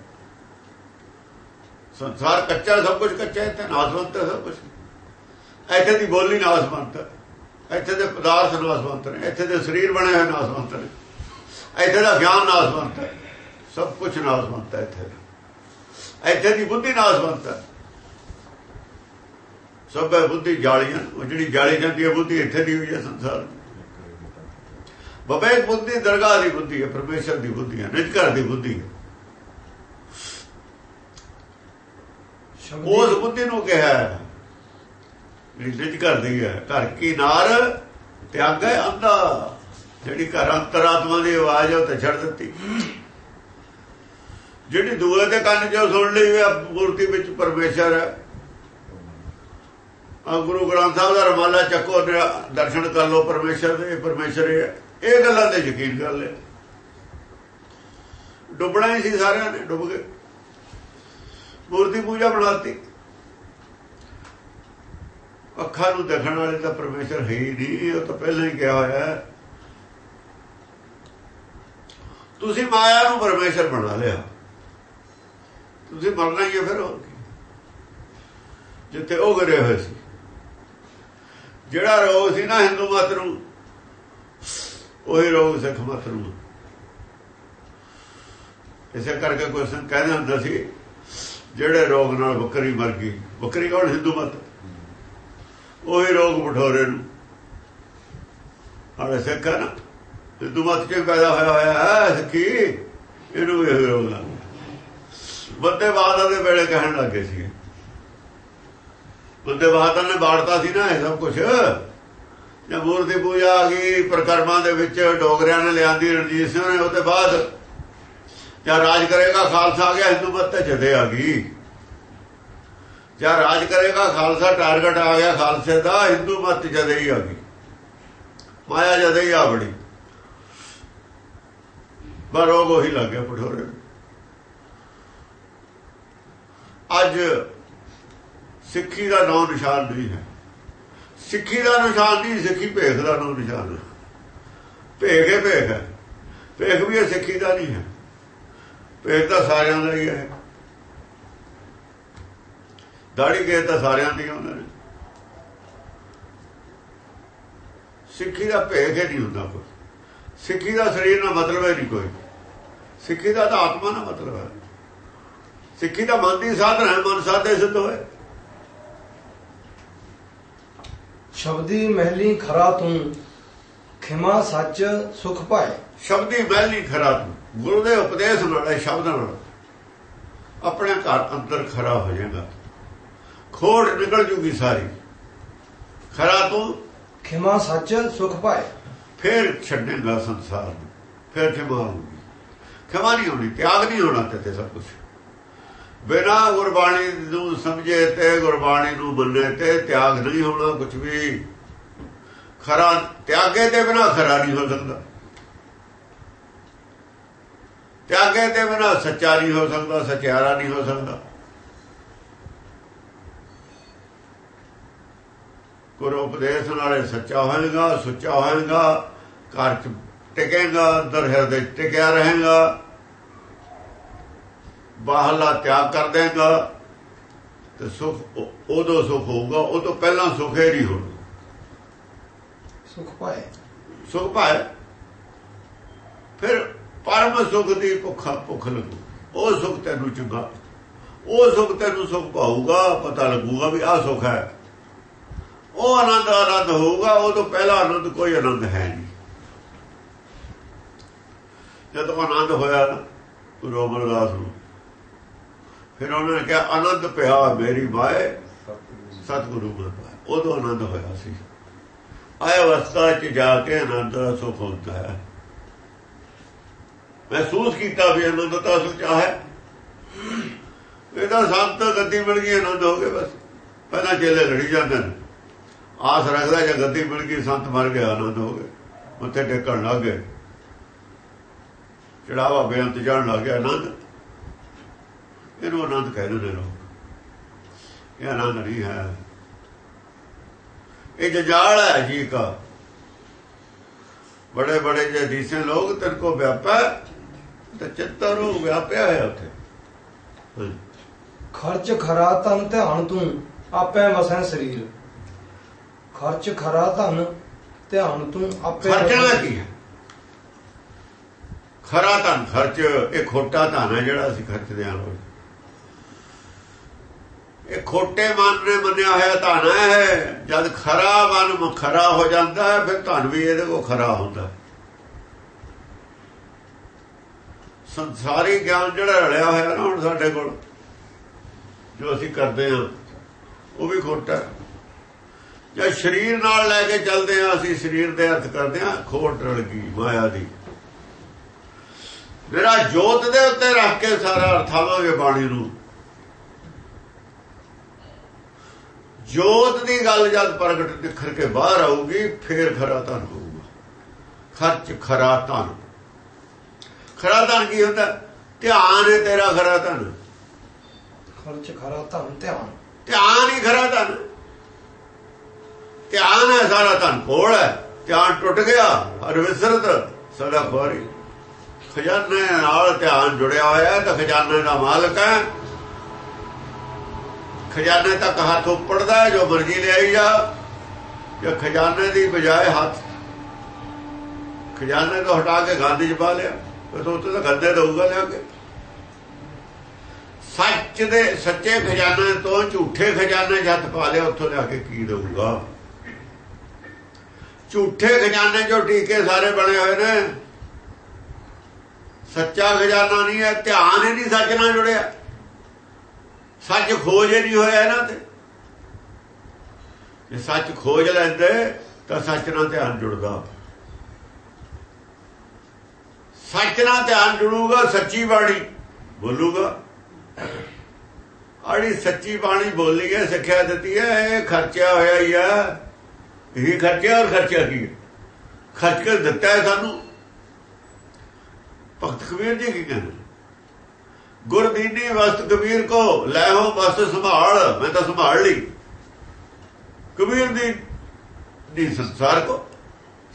ਸੰਸਾਰ ਕੱਚਾ ਸਭ ਕੁਝ ਕੱਚਾ ਹੈ ਤੇ ਨਾਸਵੰਤ ਹੈ ਸਭ ਕੁਝ। ਇੱਥੇ ਦੀ ਬੋਲੀ ਨਾਸਵੰਤ ਹੈ। ਇੱਥੇ ਦੇ ਪਦਾਰਥ ਨਾਸਵੰਤ ਨੇ। ਇੱਥੇ ਦੇ ਸਰੀਰ ਬਣੇ ਹੋਏ ਨਾਸਵੰਤ ਨੇ। ਇੱਥੇ ਦਾ ਗਿਆਨ ਨਾਸਵੰਤ ਹੈ। ਸਭ ਕੁਝ ਨਾਸਵੰਤ ਹੈ ਇੱਥੇ ਇੱਥੇ ਦੀ ਬੁੱਧੀ ਨਾਸਵੰਤ ਹੈ। ਸਭ ਹੈ ਬੁੱਧੀ ਜਾਲੀਆਂ ਉਹ ਜਿਹੜੀ ਜਾਲੀ ਜਾਂਦੀ ਹੈ ਬੁੱਧੀ ਇੱਥੇ ਦੀ ਹੋਈ ਹੈ ਸੰਸਾਰ ਬਬੇ ਬੁੱਧੀ ਦਰਗਾਹ ਦੀ ਬੁੱਧੀ ਹੈ ਪਰਮੇਸ਼ਰ ਦੀ ਬੁੱਧੀ ਹੈ ਨਿਜ ਘਰ ਦੀ ਬੁੱਧੀ ਹੈ। ਉਸ ਬੁੱਧੀ ਨੂੰ ਕਿਹਾ ਜਿਹੜੀ ਨਿਜ ਘਰ ਦੀ ਹੈ ਘਰ ਕੀ ਨਾਰ ਤਿਆਗੈ ਅੰਦਾ ਜਿਹੜੀ ਘਰ ਅੰਤਰਾਤਮਾ ਦੀ ਆਵਾਜ਼ ਹੈ ਉਹ ਤੇ ਛੱਡ ਦਿੱਤੀ। ਜਿਹੜੀ ਦੂਏ ਦੇ ਕੰਨ 'ਚੋਂ ਸੁਣ ਲਈ ਮੂਰਤੀ ਵਿੱਚ ਪਰਮੇਸ਼ਰ ਹੈ। ਆ ਗੁਰੂ ਗ੍ਰੰਥ ਸਾਹਿਬ ਦਾ ਰਮਾਲਾ ਚੱਕੋ ਦਰਸ਼ਨ ਕਰ ਲਓ ਪਰਮੇਸ਼ਰ ਦੇ, ਪਰਮੇਸ਼ਰ ਇਹ ਗੱਲਾਂ ਤੇ ਯਕੀਨ ਕਰ ਲੈ ਡੁੱਬਣਾ ਹੀ ਸੀ ਸਾਰਿਆਂ ਨੇ, ਡੁੱਬ ਗਏ। ਮੂਰਤੀ ਪੂਜਾ ਬਣਾਤੀ। ਅੱਖਾਂ ਨੂੰ ਦੇਖਣ ਵਾਲੇ ਤਾਂ ਪਰਮੇਸ਼ਰ ਹੈ ਹੀ ਨਹੀਂ, ਉਹ ਤਾਂ ਪਹਿਲਾਂ ਹੀ ਕਿਹਾ ਹੋਇਆ ਹੈ। ਤੁਸੀਂ ਮਾਇਆ ਨੂੰ ਪਰਮੇਸ਼ਰ ਬਣਾ ਲਿਆ। ਤੁਸੀਂ ਮਰਨਾ ਹੀ ਹੈ ਫਿਰ ਹੋਰ ਜਿੱਥੇ ਉਹ ਗਰੇ ਹੋਏ ਸੀ। ਜਿਹੜਾ ਰੋਗ ਸੀ ਨਾ ਹਿੰਦੂ ਮਤ ਨੂੰ, ਉਹੀ ਰੋਗ ਸਿੱਖ ਮਤ ਨੂੰ। ਇਸੇ ਕਰਕੇ ਕੋਈ ਸੰਗ ਕਹਿੰਦੇ ਹੁੰਦਾ ਸੀ, ਜਿਹੜੇ ਰੋਗ ਨਾਲ ਬੱਕਰੀ ਮਰ ਗਈ, ਬੱਕਰੀ ਕੌਣ ਹਿੰਦੂ ਮਤ? ਉਹੀ ਰੋਗ ਬਠੋਰੇ ਨੂੰ। ਆਲੇ ਸਿੱਖ ਨਾ, ਹਿੰਦੂ ਮਤ ਚ ਪੈਦਾ ਹੋਇਆ ਹੋਇਆ ਹੈ? ਸਿੱਖੀ, ਇਹਨੂੰ ਇਹ ਰੋਗ ਲੱਗ ਬੰਦੇ ਬਾਦਲ ਦੇ ਵੇਲੇ ਕਹਿਣ ਲੱਗੇ ਸੀ ਬੰਦੇ ਬਾਦਲ ਨੇ ਬਾੜਤਾ ਸੀ ਨਾ ਇਹ ਸਭ ਕੁਝ ਜੇ ਮੂਰਤੀ ਪੂਜਾ ਆ ਗਈ, ਪ੍ਰਕਰਮਾਂ ਦੇ ਵਿੱਚ ਡੋਗਰਿਆਂ ਨੇ ਲਿਆਂਦੀ, ਰਣਜੀਤ ਸਿੰਘ ਨੇ ਉਹਦੇ ਬਾਅਦ। ਜਾਂ ਰਾਜ ਕਰੇਗਾ ਖਾਲਸਾ ਆ ਗਿਆ ਹਿੰਦੂ ਮਤ ਜਦੇ ਆ ਗਈ। ਜਾਂ ਰਾਜ ਕਰੇਗਾ ਖਾਲਸਾ, ਟਾਰਗੇਟ ਆ ਗਿਆ ਖਾਲਸੇ ਦਾ, ਹਿੰਦੂ ਮਤ ਜਦੇ ਹੀ ਆ ਗਈ। ਮਾਇਆ ਜਦੇ ਹੀ ਆ ਬੜੀ। ਬਰੋਗ ਉਹੀ ਲੱਗ ਗਿਆ ਪਠੋਰੇ ਅੱਜ ਸਿੱਖੀ ਦਾ ਨਾਮ ਨਿਸ਼ਾਨ ਨਹੀਂ ਹੈ। ਸਿੱਖੀ ਦਾ ਨਿਸ਼ਾਨ ਨਹੀਂ, ਸਿੱਖੀ ਭੇਖ ਦਾ ਨਾਮ ਨਿਸ਼ਾਨ ਹੈ। ਭੇਖ ਹੈ ਭੇਖ ਹੈ। ਭੇਖ ਵੀ ਇਹ ਸਿੱਖੀ ਦਾ ਨਹੀਂ ਹੈ। ਭੇਖ ਤਾਂ ਸਾਰਿਆਂ ਦਾ ਹੀ ਹੈ। ਦਾੜੀ ਕੇ ਤਾਂ ਸਾਰਿਆਂ ਦੀ ਉਹਨਾਂ ਨੇ। ਸਿੱਖੀ ਦਾ ਭੇਖ ਹੀ ਨਹੀਂ ਹੁੰਦਾ ਕੋਈ। ਸਿੱਖੀ ਦਾ ਸਰੀਰ ਨਾਲ ਮਤਲਬ ਹੈ ਨਹੀਂ ਕੋਈ। ਸਿੱਖੀ ਦਾ ਤਾਂ ਆਤਮਾ ਨਾਲ ਮਤਲਬ ਹੈ। ਸਿੱਖੀ ਦਾ ਮਨ ਦੀ ਸਾਧਨ ਹੈ, ਮਨ ਸਾਧੇ ਸਿੱਧ ਹੋਏ। ਸ਼ਬਦੀ ਮਹਿਲੀ ਖਰਾ ਤੂੰ ਖਿਮਾ ਸੱਚ ਸੁਖ ਪਾਏ। ਸ਼ਬਦੀ ਮਹਿਲੀ ਖਰਾ ਤੂੰ ਗੁਰੂ ਦੇ ਉਪਦੇਸ਼ ਨਾਲ ਸ਼ਬਦਾਂ ਨਾਲ ਆਪਣੇ ਘਰ ਅੰਦਰ ਖਰਾ ਹੋ ਜਾਏਗਾ। ਖੋੜ ਨਿਕਲ ਜੂਗੀ ਸਾਰੀ। ਖਰਾ ਤੂੰ ਖਿਮਾ ਸੱਚ ਸੁਖ ਪਾਏ। ਫਿਰ ਛੱਡੇਗਾ ਸੰਸਾਰ ਨੂੰ ਫਿਰ ਖਿਮਾ ਹੋਊਗੀ ਖਿਮਾ ਨਹੀਂ ਹੋਣੀ ਤਿਆਗ ਨਹੀਂ ਹੋਣਾ ਤੇ ਸਭ ਕੁਝ ਬਿਨਾ ਗੁਰਬਾਣੀ ਨੂੰ ਸਮਝੇ ਤੇ ਗੁਰਬਾਣੀ ਨੂੰ ਮੰਨੇ ਤੇ ਤਿਆਗ ਨਹੀਂ ਹੋਣਾ ਕੁਝ ਵੀ। ਖਰਾ ਤਿਆਗੇ ਤੇ ਬਿਨਾ ਖਰਾ ਨਹੀਂ ਹੋ ਸਕਦਾ। ਤਿਆਗੇ ਤੇ ਬਿਨਾ ਸੱਚਾ ਨਹੀਂ ਹੋ ਸਕਦਾ, ਸਚਿਆਰਾ ਨਹੀਂ ਹੋ ਸਕਦਾ। ਗੁਰੂ ਉਪਦੇਸ਼ ਨਾਲੇ ਸੱਚਾ ਹੋਏਗਾ, ਸੁੱਚਾ ਹੋਏਗਾ, ਘਰ ਚ ਟਿਕੇਗਾ, ਅੰਦਰ ਹਿਰਦੇ ਟਿਕਿਆ ਰਹੇਗਾ। ਬਾਹਲਾ ਤਿਆਗ ਕਰ ਦੇਗਾ ਤੇ ਸੁਖ ਉਦੋਂ ਸੁਖ ਹੋਊਗਾ ਉਹ ਤੋਂ ਪਹਿਲਾਂ ਸੁਖ ਨਹੀਂ ਹੋਣਾ ਸੁਖ ਪਾਏ। ਸੁਖ ਪਾਏ। ਫਿਰ ਪਰਮ ਸੁਖ ਦੀ ਭੁੱਖਾ ਭੁੱਖ ਲੱਗੂ। ਉਹ ਸੁਖ ਤੈਨੂੰ ਚੰਗਾ। ਉਹ ਸੁਖ ਤੈਨੂੰ ਸੁਖ ਪਾਊਗਾ ਪਤਾ ਲੱਗੂਗਾ ਵੀ ਆਹ ਸੁਖ ਹੈ। ਉਹ ਆਨੰਦ ਆਨੰਦ ਹੋਊਗਾ ਉਹ ਤੋਂ ਪਹਿਲਾ ਆਨੰਦ ਕੋਈ ਆਨੰਦ ਹੈ ਨਹੀਂ। ਜਦੋਂ ਆਨੰਦ ਹੋਇਆ ਨਾ ਗੁਰੂ ਅਮਰਦਾਸ ਨੂੰ ਫਿਰ ਉਹਨਾਂ ਨੇ ਕਿਹਾ ਆਨੰਦ ਪਿਆ ਮੇਰੀ ਮਾਏ, ਸਤਿਗੁਰੂ ਮਨ ਪਾਏ ਉਦੋਂ ਆਨੰਦ ਹੋਇਆ ਸੀ। ਆਇਆ ਅਵਸਥਾ ਚ ਜਾ ਕੇ ਆਨੰਦ ਦਾ ਸੁਖ ਹੁੰਦਾ ਹੈ। ਮਹਿਸੂਸ ਕੀਤਾ ਵੀ ਆਨੰਦ ਤਾਂ ਸੁਚਾ ਹੈ। ਇਹਦਾ ਸੰਤ ਗੱਦੀ ਮਿਲ ਗਈ ਆਨੰਦ ਹੋ ਗਿਆ ਬਸ। ਪਹਿਲਾਂ ਚੇਲੇ ਲੜੀ ਜਾਂਦੇ ਨੇ। ਆਸ ਰੱਖਦਾ ਜੇ ਗੱਦੀ ਮਿਲ ਗਈ ਸੰਤ ਮਰ ਗਿਆ ਆਨੰਦ ਹੋ ਗਏ। ਉੱਥੇ ਟੇਕਣ ਲੱਗ ਗਏ। ਚੜਾਵਾ ਬੇਅੰਤ ਜਾਣ ਲੱਗ ਗਿਆ ਆਨੰਦ ਇਹਨੂੰ ਆਨੰਦ ਕਹਿੰਦੇ ਨੇ ਲੋਕ ਇਹ ਆਨੰਦ ਨਹੀਂ ਹੈ। ਇਹ ਜਜਾਲ ਹੈ ਜੀ ਕਾ ਬੜੇ ਬੜੇ ਜੇ ਦੀਸੇ ਲੋਕ ਤਨ ਕੋ ਵਿਆਪਾ ਤੇ ਚਿੱਤਰ ਨੂੰ ਵਿਆਪਿਆ ਹੈ ਉੱਥੇ। ਖਰਚ ਖਰਾ ਤਨ ਧਿਆਨ ਤੂੰ ਆਪੇ ਵਸੈ ਸਰੀਰ। ਖਰਚ ਖਰਾ ਧਨ ਧਿਆਨ ਤੂੰ ਆਪੇ ਖਰਚਣਾ ਕੀ ਹੈ? ਖਰਾ ਧਨ ਖਰਚ ਇਹ ਖੋਟਾ ਧਨ ਹੈ ਜਿਹੜਾ ਅਸੀਂ ਖਰਚਦੇ ਹਾਂ ਰੋਜ਼ ਇਹ ਖੋਟੇ ਮਨ ਨੇ ਮੰਨਿਆ ਹੋਇਆ ਧਨ ਹੈ ਜਦ ਖਰਾ ਮਨ ਖਰਾ ਹੋ ਜਾਂਦਾ ਹੈ, ਫਿਰ ਧਨ ਵੀ ਇਹਦੇ ਕੋ ਖਰਾ ਹੁੰਦਾ ਸੰਸਾਰੀ ਗਿਆਨ ਜਿਹੜਾ ਰਲਿਆ ਹੋਇਆ ਨਾ ਹੁਣ ਸਾਡੇ ਕੋਲ, ਜੋ ਅਸੀਂ ਕਰਦੇ ਹਾਂ, ਉਹ ਵੀ ਖੋਟਾ ਹੈ। ਜਾਂ ਸਰੀਰ ਨਾਲ ਲੈ ਕੇ ਚੱਲਦੇ ਆ ਅਸੀਂ ਸਰੀਰ ਦੇ ਅਰਥ ਕਰਦੇ ਆ ਖੋਟ ਰਲ ਗਈ ਮਾਇਆ ਦੀ। ਮੇਰਾ ਜੋਤ ਦੇ ਉੱਤੇ ਰੱਖ ਕੇ ਸਾਰਾ ਅਰਥਾਵਾਂਗੇ ਬਾਣੀ ਨੂੰ। ਜੋਤ ਦੀ ਗੱਲ ਜਦ ਪ੍ਰਗਟ ਨਿਖਰ ਕੇ ਬਾਹਰ ਆਊਗੀ ਫੇਰ ਖਰਾ ਧਨ ਹੋਊਗਾ। ਖਰਚ ਖਰਾ ਧਨ। ਖਰਾ ਧਨ ਕੀ ਹੁੰਦਾ? ਧਿਆਨ ਹੈ ਤੇਰਾ ਖਰਾ ਧਨ। ਖਰਚ ਖਰਾ ਧਨ ਧਿਆਨ। ਧਿਆਨ ਹੀ ਖਰਾ ਧਨ। ਧਿਆਨ ਹੈ ਸਾਰਾ ਧਨ ਕੋਲ ਹੈ। ਧਿਆਨ ਟੁੱਟ ਗਿਆ ਹਰ ਵਿਸਰਤ ਸਦਾ ਖੋਰੀ ਖਜ਼ਾਨੇ ਨਾਲ ਧਿਆਨ ਜੁੜਿਆ ਹੋਇਆ ਤਾਂ ਖਜ਼ਾਨੇ ਦਾ ਮਾਲਕ ਹੈ। ਖਜ਼ਾਨੇ ਤੱਕ ਹੱਥ ਉੱਪੜਦਾ ਜੋ ਮਰਜ਼ੀ ਲਿਆਈ ਜਾ। ਜਾਂ ਖਜ਼ਾਨੇ ਦੀ ਬਜਾਏ ਹੱਥ। ਖਜ਼ਾਨੇ ਤੋਂ ਹਟਾ ਕੇ ਗਾਂਧੀ ਚ ਪਾ ਲਿਆ। ਫਿਰ ਉੱਥੇ ਤਾਂ ਗੰਦੇ ਦਊਗਾ ਲਿਆ ਕੇ। ਸੱਚ ਦੇ, ਸੱਚੇ ਖਜ਼ਾਨੇ ਤੋਂ ਝੂਠੇ ਖਜ਼ਾਨੇ ਜੱਤ ਪਾ ਲਿਆ, ਉੱਥੋਂ ਲਿਆ ਕੇ ਕੀ ਦਊਗਾ ਝੂਠੇ ਖਜ਼ਾਨੇ ਜੋ ਟੀਕੇ ਸਾਰੇ ਬਣੇ ਹੋਏ ਨੇ। ਸੱਚਾ ਖਜ਼ਾਨਾ ਨਹੀਂ ਹੈ, ਧਿਆਨ ਹੀ ਨਹੀਂ ਸੱਚ ਨਾਲ ਜੁੜਿਆ। ਸੱਚ ਖੋਜ ਹੀ ਨਹੀਂ ਹੋਇਆ ਇਹਨਾਂ ਤੇ। ਜੇ ਸੱਚ ਖੋਜ ਲੈਂਦੇ, ਤਾਂ ਸੱਚ ਨਾਲ ਧਿਆਨ ਜੁੜਦਾ। ਸੱਚ ਨਾਲ ਧਿਆਨ ਜੁੜੂਗਾ, ਸੱਚੀ ਬਾਣੀ ਬੋਲੂਗਾ। ਆੜੀ ਸੱਚੀ ਬਾਣੀ ਬੋਲੀ ਹੈ, ਸਿੱਖਿਆ ਦਿੱਤੀ ਹੈ, ਇਹ ਖਰਚਿਆ ਹੋਇਆ ਹੀ ਆ ਇਹ ਖਰਚਿਆ ਔਰ ਖਰਚਿਆ ਕੀ ਹੈ? ਖਰਚ ਕੇ ਦਿੱਤਾ ਹੈ ਸਾਨੂੰ। ਭਗਤ ਕਬੀਰ ਜੀ ਕੀ ਕਹਿੰਦੇ? ਗੁਰਦੀਨੀ ਵਸਤ ਕਬੀਰ ਕੋ, ਲੈ ਹੋ ਵਸਤ ਸੰਭਾਲ। ਮੈਂ ਤਾਂ ਸੰਭਾਲ ਲਈ। ਕਬੀਰ ਦੀ ਦੀ ਸੰਸਾਰ ਕੋ?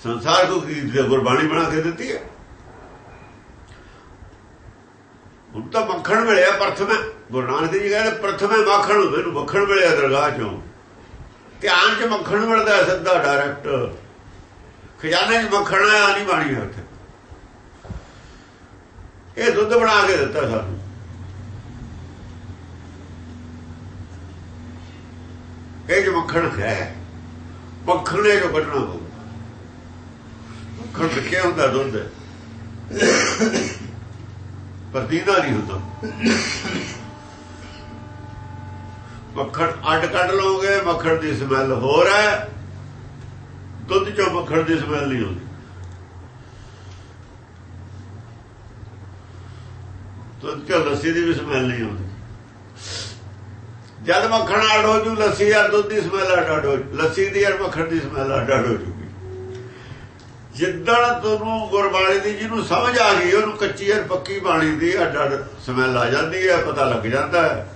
ਸੰਸਾਰ ਕੋ ਕੀ ਗੁਰਬਾਣੀ ਬਣਾ ਕੇ ਦਿੱਤੀ ਹੈ? ਹੁਣ ਤਾਂ ਮੱਖਣ ਮਿਲਿਆ ਪ੍ਰਥਮੇ। ਗੁਰੂ ਨਾਨਕ ਦੇਵ ਜੀ ਕਹਿੰਦੇ, ਪ੍ਰਥਮੇ ਮੱਖਣ, ਮੈਨੂੰ ਮੱਖਣ ਮਿਲਿਆ ਦਰਗਾਹ ਚੋਂ। ਧਿਆਨ 'ਚ ਮੱਖਣ ਮਿਲਦਾ ਸਿੱਧਾ ਡਾਇਰੈਕਟ ਖਜ਼ਾਨੇ 'ਚ ਮੱਖਣ ਆਇਆ, ਨਹੀਂ ਬਾਣੀ ਉੱਥੇ। ਇਹ ਦੁੱਧ ਬਣਾ ਕੇ ਦਿੱਤਾ ਸਾਨੂੰ। ਇਹ ਜੋ ਮੱਖਣ ਹੈ, ਮੱਖਣ ਨੇ ਜੋ ਕੱਢਣਾ ਹੋਊ। ਮੱਖਣ ਕਿੱਥੇ ਹੁੰਦਾ ਦੁੱਧ। ਪਰ ਦੀਦਾ ਨਹੀਂ ਹੁੰਦਾ। ਮੱਖਣ ਅੱਡ ਕੱਢ ਲਓਗੇ, ਮੱਖਣ ਦੀ ਸਮੈਲ ਹੋਰ ਹੈ। ਦੁੱਧ ਚੋਂ ਮੱਖਣ ਦੀ ਸਮੈਲ ਨਹੀਂ ਆਉਂਦੀ। ਦੁੱਧ ਚੋਂ ਲੱਸੀ ਦੀ ਵੀ ਸਮੈਲ ਨਹੀਂ ਆਉਂਦੀ। ਜਦ ਮੱਖਣ ਹੋ ਜੂ ਲੱਸੀ ਯਾਰ ਦੁੱਧ ਦੀ ਸਮੈਲ ਹੋ ਲੱਸੀ ਦੀ ਯਾਰ ਮੱਖਣ ਦੀ ਸਮੈਲ ਅੱਡ ਹੋ ਜੂਗੀ। ਜਿੱਦਣ ਤੁਹਾਨੂੰ ਗੁਰਬਾਣੀ ਦੀ ਜਿਹਨੂੰ ਸਮਝ ਆ ਗਈ ਉਹਨੂੰ ਕੱਚੀ ਔਰ ਪੱਕੀ ਬਾਣੀ ਦੀ ਅੱਡ ਅੱਡ ਸਮੈਲ ਆ ਜਾਂਦੀ ਹੈ ਪਤਾ ਲੱਗ ਜਾਂਦਾ ਹੈ।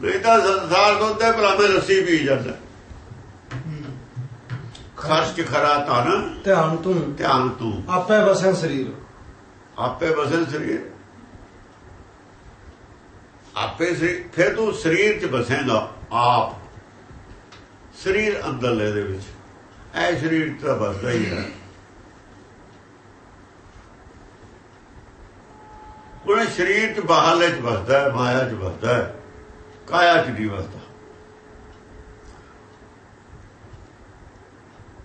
ਨਹੀਂ ਤਾਂ ਸੰਸਾਰ ਦੁੱਧ ਦੇ ਭਲਾਵੇਂ ਲੱਸੀ ਪੀ ਜਾਂਦਾ ਖਰਚ ਖਰਾ ਧਨ ਧਿਆਨ ਤੂੰ। ਧਿਆਨ ਤੂੰ। ਆਪੇ ਵਸੈ ਸਰੀਰ। ਆਪੇ ਬਸਨ ਸਰੀਰ। ਆਪੇ ਸਰੀਰ ਫਿਰ ਤੂੰ ਸਰੀਰ 'ਚ ਬਸੇਗਾ ਆਪ। ਸਰੀਰ ਅੰਦਰ ਲੈ ਦੇ ਵਿੱਚ। ਐ ਸਰੀਰ ਤਾਂ ਬਸਦਾ ਹੀ ਹੈ। ਉਹ ਸਰੀਰ 'ਚ ਬਾਹਰਲੇ 'ਚ ਬਸਦਾ ਹੈ, ਮਾਇਆ 'ਚ ਬਸਦਾ ਹੈ, ਕਾਇਆ 'ਚ ਨਹੀਂ ਬਸਦਾ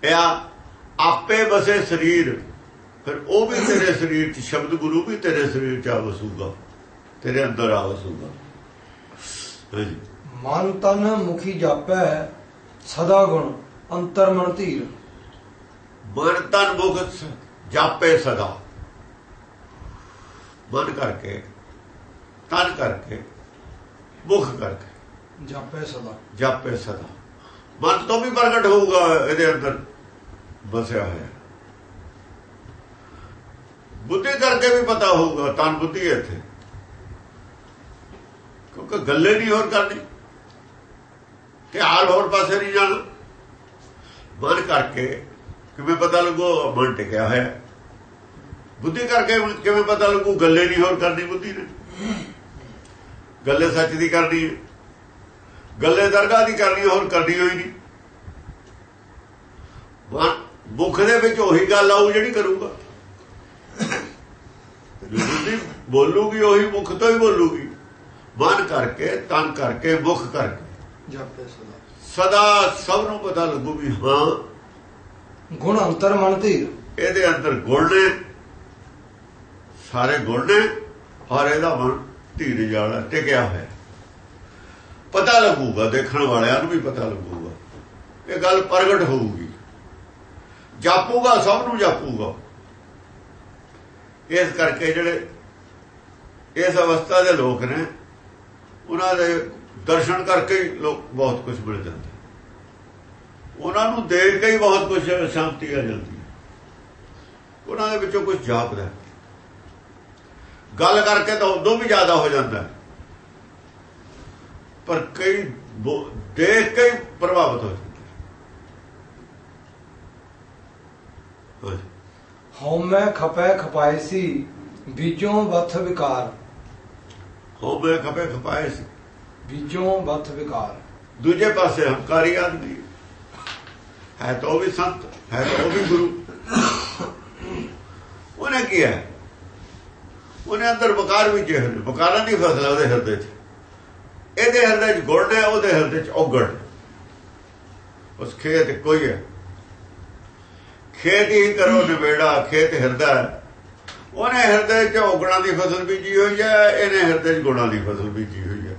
ਇਹ ਆਪੇ ਬਸੇ ਸਰੀਰ। ਫਿਰ ਉਹ ਵੀ ਤੇਰੇ ਸਰੀਰ 'ਚ, ਸ਼ਬਦ ਗੁਰੂ ਵੀ ਤੇਰੇ ਸਰੀਰ 'ਚ ਆ ਵਸੂਗਾ। ਤੇਰੇ ਅੰਦਰ ਆ ਵਸੂਗਾ ਹਾਂਜੀ ਮਨ ਤਨ ਮੁਖੀ ਜਾਪੈ ਸਦਾ ਗੁਣ ਅੰਤਰ ਮਨ ਧੀਰ। ਮਨ ਤਨ ਮੁਖ ਜਾਪੇ ਸਦਾ। ਮਨ ਕਰਕੇ ਤਨ ਕਰਕੇ ਮੁਖ ਕਰਕੇ। ਜਾਪੇ ਸਦਾ। ਜਾਪੇ ਸਦਾ। ਮਨ ਤੋਂ ਵੀ ਪ੍ਰਗਟ ਹੋਊਗਾ ਇਹਦੇ ਅੰਦਰ ਬਸਿਆ ਹੋਇਆ। ਬੁੱਧੀ ਕਰਕੇ ਵੀ ਪਤਾ ਹੋਊਗਾ ਤਨ ਬੁੱਧੀ ਇੱਥੇ। ਕਿਉਂਕਿ ਗੱਲੇ ਨਹੀਂ ਹੋਰ ਕਰਨੀ। ਤੇ ਹਾਲ ਹੋਰ ਪਾਸੇ ਨਹੀਂ ਜਾਣਾ। ਮਨ ਕਰਕੇ ਕਿਵੇਂ ਪਤਾ ਲੱਗੋ ਮਨ ਟਿਕਿਆ ਹੋਇਆ। ਬੁੱਧੀ ਕਰਕੇ ਕਿਵੇਂ ਪਤਾ ਲੱਗੂ ਗੱਲੇ ਨਹੀਂ ਹੋਰ ਕਰਨੀ ਬੁੱਧੀ ਨੇ। ਗੱਲੇ ਸੱਚ ਦੀ ਕਰਨੀ ਹੈ। ਗੱਲੇ ਦਰਗਾਹ ਦੀ ਕਰਨੀ, ਹੋਰ ਕਰਨੀ ਹੋਈ ਨਹੀਂ। ਮੁਖ ਦੇ ਵਿੱਚ ਉਹੀ ਗੱਲ ਆਉ ਜਿਹੜੀ ਕਰੂਗਾ। ਬੁੱਧੀ ਬੋਲੂਗੀ, ਉਹੀ ਮੁਖ ਤੋਂ ਹੀ ਬੋਲੂਗੀ। ਮਨ ਕਰਕੇ ਤਨ ਕਰਕੇ ਮੁਖ ਕਰਕੇ। ਜਾਪੇ ਸਦਾ। ਸਭ ਨੂੰ ਪਤਾ ਲੱਗੂ ਵੀ ਹਾਂ ਗੁਣ ਅੰਤਰ ਮਨ ਧੀਰ ਇਹਦੇ ਅੰਦਰ ਗੁਣ ਨੇ ਸਾਰੇ ਗੁਣ ਨੇ ਔਰ ਇਹਦਾ ਮਨ ਧੀਰਜ ਵਾਲਾ ਟਿਕਿਆ ਹੋਇਆ ਪਤਾ ਲੱਗੂਗਾ ਦੇਖਣ ਵਾਲਿਆਂ ਨੂੰ ਵੀ ਪਤਾ ਲੱਗੂਗਾ। ਇਹ ਗੱਲ ਪ੍ਰਗਟ ਹੋਊਗੀ। ਜਾਪੂਗਾ ਸਭ ਨੂੰ ਜਾਪੂਗਾ। ਇਸ ਕਰਕੇ ਜਿਹੜੇ ਇਸ ਅਵਸਥਾ ਦੇ ਲੋਕ ਨੇ ਉਹਨਾਂ ਦੇ ਦਰਸ਼ਨ ਕਰਕੇ ਲੋਕ ਬਹੁਤ ਕੁਝ ਮਿਲ ਜਾਂਦਾ। ਉਹਨਾਂ ਨੂੰ ਦੇਖ ਕੇ ਹੀ ਬਹੁਤ ਕੁਝ ਸ਼ਾਂਤੀ ਆ ਜਾਂਦੀ ਹੈ। ਉਹਨਾਂ ਦੇ ਵਿੱਚੋਂ ਕੁਝ ਜਾਪਦਾ ਗੱਲ ਕਰਕੇ ਤਾਂ ਉਦੋਂ ਵੀ ਜ਼ਿਆਦਾ ਹੋ ਜਾਂਦਾ ਪਰ ਕਈ ਦੇਖ ਕੇ ਹੀ ਪ੍ਰਭਾਵਿਤ ਹੋ ਜਾਂਦੇ ਹਉਮੈ ਖਪੈ ਖਪਾਏ ਸੀ ਬੀਜੋਂ ਵਥ ਵਿਕਾਰ। ਹਉਮੈ ਖਪੈ ਖਪਾਏ ਸੀ। ਵਥ ਵਿਕਾਰ। ਦੂਜੇ ਪਾਸੇ ਹੰਕਾਰੀ ਆਦਮੀ। ਹੈ ਤਾਂ ਉਹ ਵੀ ਸੰਤ ਹੈ ਤਾਂ ਉਹ ਵੀ ਗੁਰੂ। ਉਹਨੇ ਕੀ ਹੈ? ਉਹਨੇ ਅੰਦਰ ਬਕਾਰ ਵੀ ਜਿਹੇ ਨੇ ਬਕਾਰਾਂ ਦੀ ਫਸਲ ਉਹਦੇ ਹਿਰਦੇ 'ਚ। ਇਹਦੇ ਹਿਰਦੇ 'ਚ ਗੁਣ ਹੈ ਉਹਦੇ ਹਿਰਦੇ 'ਚ ਔਗਣ। ਉਸ ਖੇਤ ਕੋਈ ਹੈ। ਖੇਤ ਹੀ ਕਰੋ ਨਿਬੇੜਾ ਖੇਤ ਹਿਰਦਾ ਉਹਨੇ ਹਿਰਦੇ 'ਚ ਔਗਣਾਂ ਦੀ ਫਸਲ ਬੀਜੀ ਹੋਈ ਹੈ, ਇਹਨੇ ਹਿਰਦੇ 'ਚ ਗੁਣਾਂ ਦੀ ਫਸਲ ਬੀਜੀ ਹੋਈ ਹੈ।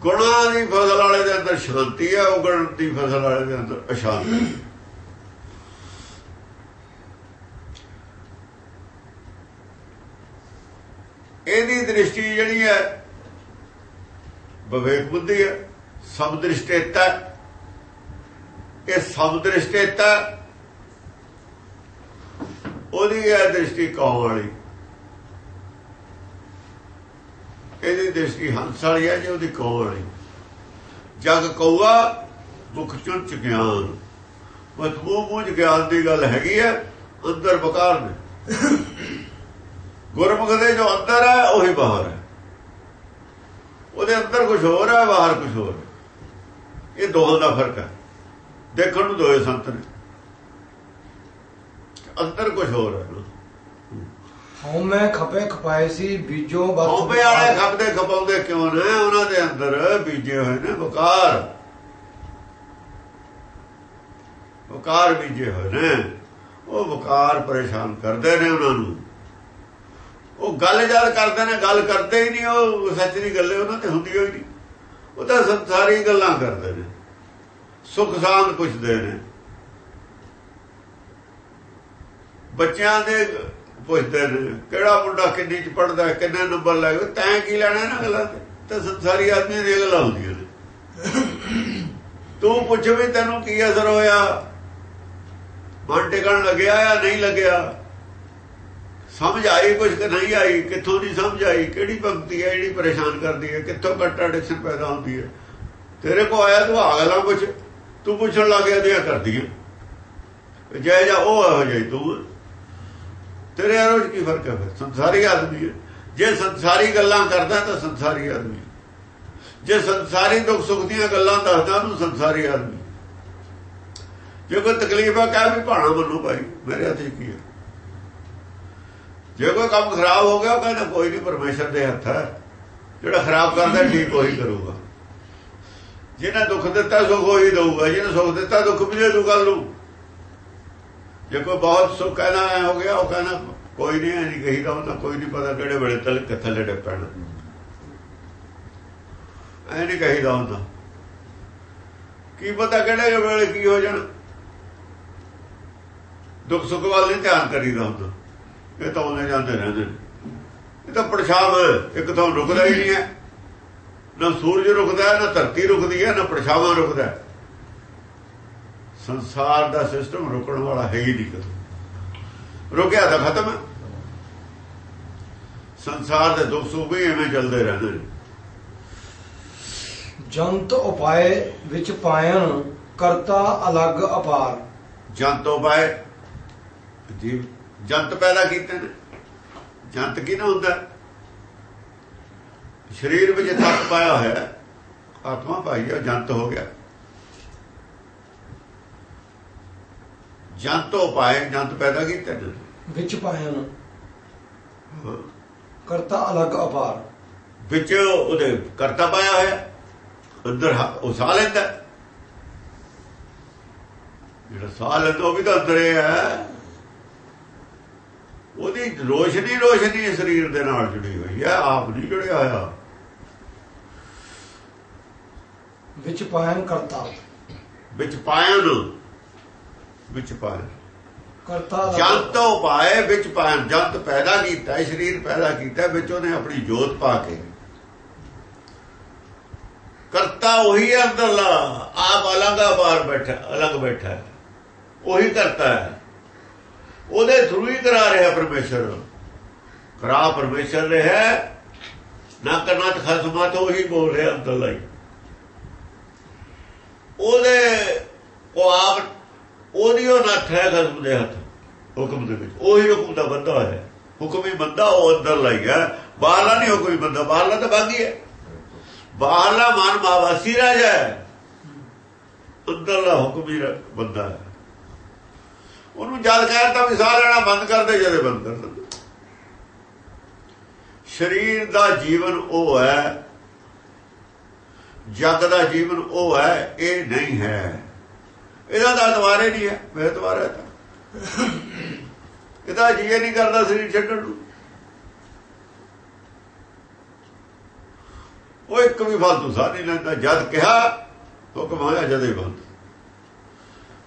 ਗੁਣਾਂ ਦੀ ਫਸਲ ਵਾਲੇ ਦੇ ਅੰਦਰ ਸ਼ਾਂਤੀ ਹੈ, ਔਗਣ ਦੀ ਫਸਲ ਵਾਲੇ ਦੇ ਅੰਦਰ ਅਸ਼ਾਂਤੀ ਇਹਦੀ ਦ੍ਰਿਸ਼ਟੀ ਜਿਹੜੀ ਹੈ, ਵਿਵੇਕ ਬੁੱਧੀ ਹੈ, ਸਭ ਦ੍ਰਿਸ਼ਟੇਤਾ ਇਹ ਸਭ ਦ੍ਰਿਸ਼ਟੇਤਾ ਉਹਦੀ ਹੈ ਦ੍ਰਿਸ਼ਟੀ ਕੌਣ ਵਾਲੀ। ਇਹਦੀ ਦ੍ਰਿਸ਼ਟੀ ਹੰਸ ਵਾਲੀ ਹੈ ਜੇ, ਉਹਦੀ ਕੌਣ ਵਾਲੀ। ਜਗ ਕਉਆ ਮੁਖ ਚੁੰਚ ਗਿਆਨ। ਮਤਬੂ ਮੁਝ ਗਿਆਨ ਦੀ ਗੱਲ ਹੈਗੀ ਹੈ, ਅੰਦਰ ਬਕਾਰ ਨੇ। ਗੁਰਮੁਖ ਦੇ ਜੋ ਅੰਦਰ ਹੈ, ਉਹੀ ਬਾਹਰ ਹੈ। ਉਹਦੇ ਅੰਦਰ ਕੁਝ ਹੋਰ ਹੈ, ਬਾਹਰ ਕੁਝ ਹੋਰ ਇਹ ਦੋਹਾਂ ਦਾ ਫ਼ਰਕ ਹੈ। ਦੇਖਣ ਨੂੰ ਦੋਏ ਸੰਤ ਨੇ। ਅੰਦਰ ਕੁਝ ਹੋਰ ਹੈ ਹਉਮੈ ਖਪੇ ਖਪਾਏ ਸੀ ਬੀਜੋਂ ਵਥ ਹਉਮੈ ਵਾਲੇ ਖਪਦੇ ਖਪਾਉਂਦੇ ਕਿਉਂ ਨੇ? ਉਹਨਾਂ ਦੇ ਅੰਦਰ ਬੀਜੇ ਹੋਏ ਨੇ ਵਕਾਰ ਵਕਾਰ ਬੀਜੇ ਹੋਏ ਨੇ। ਉਹ ਵਕਾਰ ਪਰੇਸ਼ਾਨ ਕਰਦੇ ਨੇ ਉਹਨਾਂ ਨੂੰ। ਉਹ ਗੱਲ ਜਦ ਕਰਦੇ ਨੇ ਗੱਲ ਕਰਦੇ ਹੀ ਨਹੀਂ ਉਹ ਸੱਚ ਦੀ ਗੱਲੇ ਉਹਨਾਂ ਤੇ ਹੁੰਦੀ ਹੋਈ ਨਹੀਂ। ਉਹ ਤਾਂ ਸੰਸਾਰੀ ਗੱਲਾਂ ਕਰਦੇ ਨੇ। ਸੁਖ ਸਾਂਦ ਪੁੱਛਦੇ ਨੇ। ਬੱਚਿਆਂ ਦੇ ਪੁੱਛਦੇ ਨੇ ਕਿਹੜਾ ਮੁੰਡਾ ਕਿੰਨੀ ਚ ਪੜਦਾ ਕਿੰਨੇ ਨੰਬਰ ਲੈ ਗਿਆ ਤੈਂ ਕੀ ਲੈਣਾ ਇਹਨਾਂ ਗੱਲਾਂ ਤੇ? ਸੰਸਾਰੀ ਆਦਮੀ ਦੀਆਂ ਗੱਲਾਂ ਹੁੰਦੀਆਂ ਨੇ। ਤੂੰ ਪੁੱਛ ਵੀ ਤੈਨੂੰ ਕੀ ਅਸਰ ਹੋਇਆ? ਮਨ ਟਿਕਣ ਲੱਗਿਆ ਜਾਂ ਨਹੀਂ ਲੱਗਿਆ? ਸਮਝ ਆਈ ਕੁਝ ਕਿ ਨਹੀਂ ਆਈ? ਕਿੱਥੋਂ ਦੀ ਸਮਝ ਆਈ? ਕਿਹੜੀ ਭਗਤੀ ਹੈ ਜਿਹੜੀ ਪਰੇਸ਼ਾਨ ਕਰਦੀ ਹੈ? ਕਿੱਥੋਂ ਕੰਟਰਡਿਕਸ਼ਨ ਪੈਦਾ ਹੁੰਦੀ ਹੈ? ਤੇਰੇ ਕੋ ਆਇਆ ਤੂੰ ਆ ਗੱਲਾਂ ਤੂੰ ਪੁੱਛਣ ਲੱਗਿਆ ਦਿਆ ਕਰਦੀ ਹੈ। ਜੈ ਜਾ ਉਹ ਹੋ ਜਾਈ ਤੂੰ ਤੇਰੇ ਅਰੋਜ ਕੀ ਫ਼ਰਕ ਹੈ ਫਿਰ? ਸੰਸਾਰੀ ਆਦਮੀ ਹੈ। ਜੇ ਸੰਸਾਰੀ ਗੱਲਾਂ ਕਰਦਾ ਤਾਂ ਸੰਸਾਰੀ ਆਦਮੀ ਜੇ ਸੰਸਾਰੀ ਦੁੱਖ ਸੁੱਖ ਦੀਆਂ ਗੱਲਾਂ ਦੱਸਦਾ ਉਹਨੂੰ ਸੰਸਾਰੀ ਆਦਮੀ ਜੇ ਕੋਈ ਤਕਲੀਫ ਆ ਕਹਿ ਵੀ ਭਾਣਾ ਮੰਨੂ ਭਾਈ, ਮੇਰੇ ਹੱਥ ਕੀ ਹੈ? ਜੇ ਕੋਈ ਕੰਮ ਖਰਾਬ ਹੋ ਗਿਆ ਕਹਿੰਦਾ ਕੋਈ ਨਹੀਂ ਪਰਮੇਸ਼ਰ ਦੇ ਹੱਥ ਹੈ। ਜਿਹੜਾ ਖਰਾਬ ਕਰਦਾ, ਠੀਕ ਉਹੀ ਕਰੂਗਾ। ਜਿਹਨੇ ਦੁੱਖ ਦਿੱਤਾ, ਸੁਖ ਉਹੀ ਦਊਗਾ। ਜਿਹਨੇ ਸੁਖ ਦਿੱਤਾ, ਦੁੱਖ ਵੀ ਦੇ ਦੂ ਨੂੰ। ਜੇ ਕੋਈ ਬਹੁਤ ਸੁਖ ਕਹਿਣਾ ਹੋ ਗਿਆ, ਉਹ ਕਹਿੰਦਾ, ਕੋਈ ਨਹੀਂ ਨਹੀਂ ਕਹੀਦਾ ਹੁੰਦਾ, ਕੋਈ ਨਹੀਂ ਪਤਾ ਕਿਹੜੇ ਵੇਲੇ ਤਲ ਕਿੱਥੇ ਲੜੇ ਪੈਣ। ਐ ਨਹੀਂ ਕਹੀਦਾ ਹੁੰਦਾ। ਕੀ ਪਤਾ ਕਿਹੜੇ ਵੇਲੇ ਕੀ ਹੋ ਜਾਣਾ। ਦੁੱਖ ਸੁੱਖ ਵੱਲ ਨਹੀਂ ਧਿਆਨ ਕਰੀਦਾ ਹੁੰਦਾ। ਇਹ ਤਾਂ ਉਹਨੇ ਜਾਂਦੇ ਰਹਿੰਦੇ ਇਹ ਤਾਂ ਪਰਛਾਵ ਇੱਕ ਤਾਂ ਰੁਕਦਾ ਹੀ ਨਹੀਂ ਹੈ। ਨਾ ਸੂਰਜ ਰੁਕਦਾ, ਨਾ ਧਰਤੀ ਰੁਕਦੀ ਹੈ, ਨਾ ਪਰਛਾਵਾਂ ਰੁਕਦਾ। ਹੈ ਸੰਸਾਰ ਦਾ ਸਿਸਟਮ ਰੁਕਣ ਵਾਲਾ ਹੈ ਹੀ ਨਹੀਂ ਕਦੇ। ਰੁਕਿਆ ਤਾਂ ਖਤਮ ਹੈ। ਸੰਸਾਰ ਦੇ ਦੁੱਖ ਸੁੱਖ ਵੀ ਐਵੇਂ ਚੱਲਦੇ ਰਹਿੰਦੇ ਨੇ। ਜੰਤ ਉਪਾਏ ਵਿੱਚ ਪਾਇਣ ਕਰਤਾ ਅਲੱਗ ਅਪਾਰ। ਜੰਤ ਉਪਾਏ ਜੀ ਜੰਤ ਪੈਦਾ ਕੀਤੇ ਨੇ। ਜੰਤ ਕੀ ਨਾ ਹੁੰਦਾ? ਸਰੀਰ ਵਿੱਚ ਤੱਤ ਪਾਇਆ ਹੋਇਆ। ਆਤਮਾ ਪਾਈ ਹੈ ਜੰਤ ਹੋ ਗਿਆ। ਜੰਤ ਉਪਾਏ ਜੰਤ ਪੈਦਾ ਕੀਤੇ ਨੇ। ਵਿੱਚ ਪਾਇਣ ਹਾਂ। ਕਰਤਾ ਅਲੱਗ ਅਪਾਰ। ਵਿੱਚ ਉਹਦੇ ਕਰਤਾ ਪਾਇਆ ਹੋਇਆ। ਅੰਦਰ ਉਹ ਸਾਹ ਲੈਂਦਾ। ਜਿਹੜਾ ਸਾਹ ਲੈਂਦਾ ਉਹ ਵੀ ਤਾਂ ਅੰਦਰ ਹੀ ਉਹਦੀ ਰੋਸ਼ਨੀ ਰੋਸ਼ਨੀ ਸਰੀਰ ਦੇ ਨਾਲ ਜੁੜੀ ਹੋਈ ਹੈ। ਆਪ ਨਹੀਂ ਜੁੜਿਆ ਹੋਇਆ। ਵਿੱਚ ਪਾਇਣ ਕਰਤਾ। ਵਿੱਚ ਪਾਇਨ ਵਿੱਚ ਪਾਇਨ ਕਰਤਾ ਜੰਤ ਉਪਾਏ ਵਿੱਚ ਪਾਇਨ ਜੰਤ ਪੈਦਾ ਕੀਤਾ ਸਰੀਰ ਪੈਦਾ ਕੀਤਾ ਵਿੱਚ ਉਹਨੇ ਆਪਣੀ ਜੋਤ ਪਾ ਕੇ। ਕਰਤਾ ਉਹੀ ਹੈ ਅੰਦਰਲਾ ਆਪ ਅਲੱਗਾ ਬਾਹਰ ਬੈਠਾ ਅਲੱਗ ਬੈਠਾ ਉਹੀ ਕਰਤਾ ਹੈ। ਉਹਦੇ ਥਰੂ ਹੀ ਕਰਾ ਰਿਹਾ ਪਰਮੇਸ਼ਰ। ਕਰਾ ਪਰਮੇਸ਼ਰ ਰਿਹਾ ਨਾ ਕਰਨਾ ਤੇ ਖਸਮਾ ਤੋਂ ਉਹੀ ਬੋਲ ਰਿਹਾ ਅੰਦਰਲਾ ਹੀ। ਉਹਦੇ ਉਹ ਆਪ ਉਹਦੀ ਉਹ ਨੱਥ ਹੈ ਖਸਮ ਦੇ ਹੱਥ, ਹੁਕਮ ਦੇ ਵਿੱਚ। ਉਹੀ ਹੁਕਮ ਦਾ ਬੰਦਾ ਹੋਇਆ ਹੁਕਮ ਹੀ ਬੰਦਾ, ਉਹ ਅੰਦਰ ਲਈ ਹੈ। ਬਾਹਰਲਾ ਨਹੀਂ ਹੁਕਮ ਹੀ ਬੰਦਾ, ਬਾਹਰਲਾ ਤਾਂ ਬਾਗੀ ਹੈ। ਬਾਹਰਲਾ ਮਨ ਮਾਵਾਸੀ ਰਾਜਾ ਹੈ। ਅੰਦਰਲਾ ਹੁਕਮ ਹੀ ਬੰਦਾ ਹੈ। ਉਹਨੂੰ ਜਦ ਕਹਿਤਾ ਵੀ ਸਾਹ ਲੈਣਾ ਬੰਦ ਕਰਦੇ ਜਦੇ ਬੰਦ ਕਰ ਦਿੰਦਾ। ਸਰੀਰ ਦਾ ਜੀਵਨ ਉਹ ਹੈ, ਜਗ ਦਾ ਜੀਵਨ ਉਹ ਹੈ, ਇਹ ਨਹੀਂ ਹੈ। ਇਹਦਾ ਤਾਂ ਦੁਆਰੇ ਨਹੀਂ ਹੈ ਮੇਰੇ ਦੁਆਰਾ ਤਾਂ। ਇਹਦਾ ਜੀ ਨਹੀਂ ਕਰਦਾ ਸਰੀਰ ਛੱਡਣ ਨੂੰ। ਉਹ ਇੱਕ ਵੀ ਫਾਲਤੂ ਸਾਹ ਨਹੀਂ ਲੈਂਦਾ ਜਦ ਕਿਹਾ ਹੁਕਮ ਆਇਆ ਜਦੇ ਬੰਦ।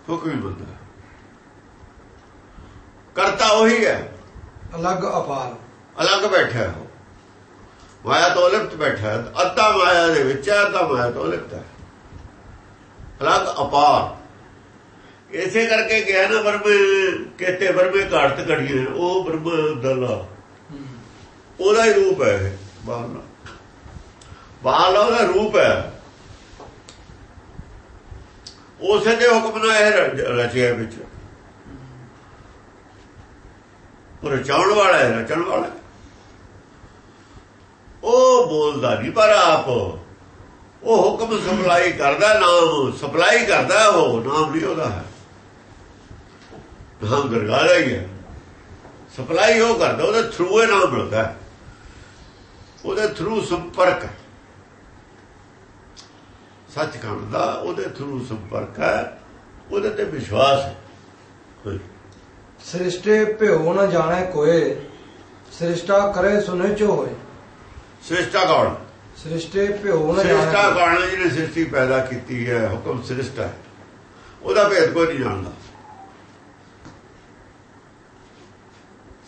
ਹੁਕਮ ਹੀ ਬੰਦਾ ਕਰਤਾ ਉਹੀ ਹੈ। ਅਲੱਗ ਅਪਾਰ। ਅਲੱਗ ਬੈਠਾ ਹੈ। ਮਾਇਆ ਤੋਂ ਲਿਪਤ ਬੈਠਾ ਹੈ। ਅੱਧਾ ਮਾਇਆ ਦੇ ਵਿੱਚ ਹੈ ਅੱਧਾ ਮਾਇਆ ਤੋਂ ਲਿਪਤ ਹੈ। ਅਲੱਗ ਅਪਾਰ। ਇਸੇ ਕਰਕੇ ਗਿਆ ਨਾ ਬਰਮੇ ਕਿਤੇ ਬਰਮੇ ਘਾਟ ਘੜੀਏ ਉਹ ਬ੍ਰਹਮ ਦਲਾ। ਉਹਦਾ ਹੀ ਰੂਪ ਹੈ ਇਹ, ਬਾਹਰਲਾ ਬਾਹਰਲਾ ਉਹਦਾ ਰੂਪ ਹੈ। ਉਸੇ ਦੇ ਹੁਕਮ ਨਾਲ ਇਹ ਰਚਿਆ ਵਿੱਚ। ਉਹ ਰਚਾਉਣ ਵਾਲਾ ਹੈ ਰਚਣ ਵਾਲਾ। ਉਹ ਬੋਲਦਾ ਨਹੀਂ ਪਰ ਆਪ। ਉਹ ਹੁਕਮ ਸਪਲਾਈ ਕਰਦਾ ਨਾਮ ਸਪਲਾਈ ਕਰਦਾ ਉਹ ਨਾਮ ਨਹੀਂ ਉਹਦਾ ਹੈ। ਨਾਮ ਦਰਗਾਹ ਦਾ ਹੀ ਹੈ। ਸਪਲਾਈ ਉਹ ਕਰਦਾ ਉਹਦੇ ਥਰੂ ਇਹ ਨਾਮ ਮਿਲਦਾ। ਉਹਦੇ ਥਰੂ ਸੰਪਰਕ। ਸੱਚਖੰਡ ਦਾ ਉਹਦੇ ਥਰੂ ਸੰਪਰਕ ਹੈ। ਉਹਦੇ ਤੇ ਵਿਸ਼ਵਾਸ ਹੈ। ਸ੍ਰਿਸ਼ਟੇ ਭਿਓ ਨ ਜਾਣੈ ਕੋਏ ਸ੍ਰਿਸ਼ਟਾ ਕਰੇ ਸੁਨੇ ਚੋ ਹੋਏ। ਸ੍ਰਿਸ਼ਟਾ ਕੌਣ? ਸ੍ਰਿਸ਼ਟੇ ਭਿਓ ਨ ਸ੍ਰਿਸ਼ਟਾ ਜਾਣੈ ਕੌਣ ਹੈ ਜਿਹਨੇ ਸ੍ਰਿਸ਼ਟੀ ਪੈਦਾ ਕੀਤੀ ਹੈ ਹੁਕਮ ਸ੍ਰਿਸ਼ਟਾ। ਉਹਦਾ ਭੇਦ ਕੋਈ ਨਹੀਂ ਜਾਣਦਾ।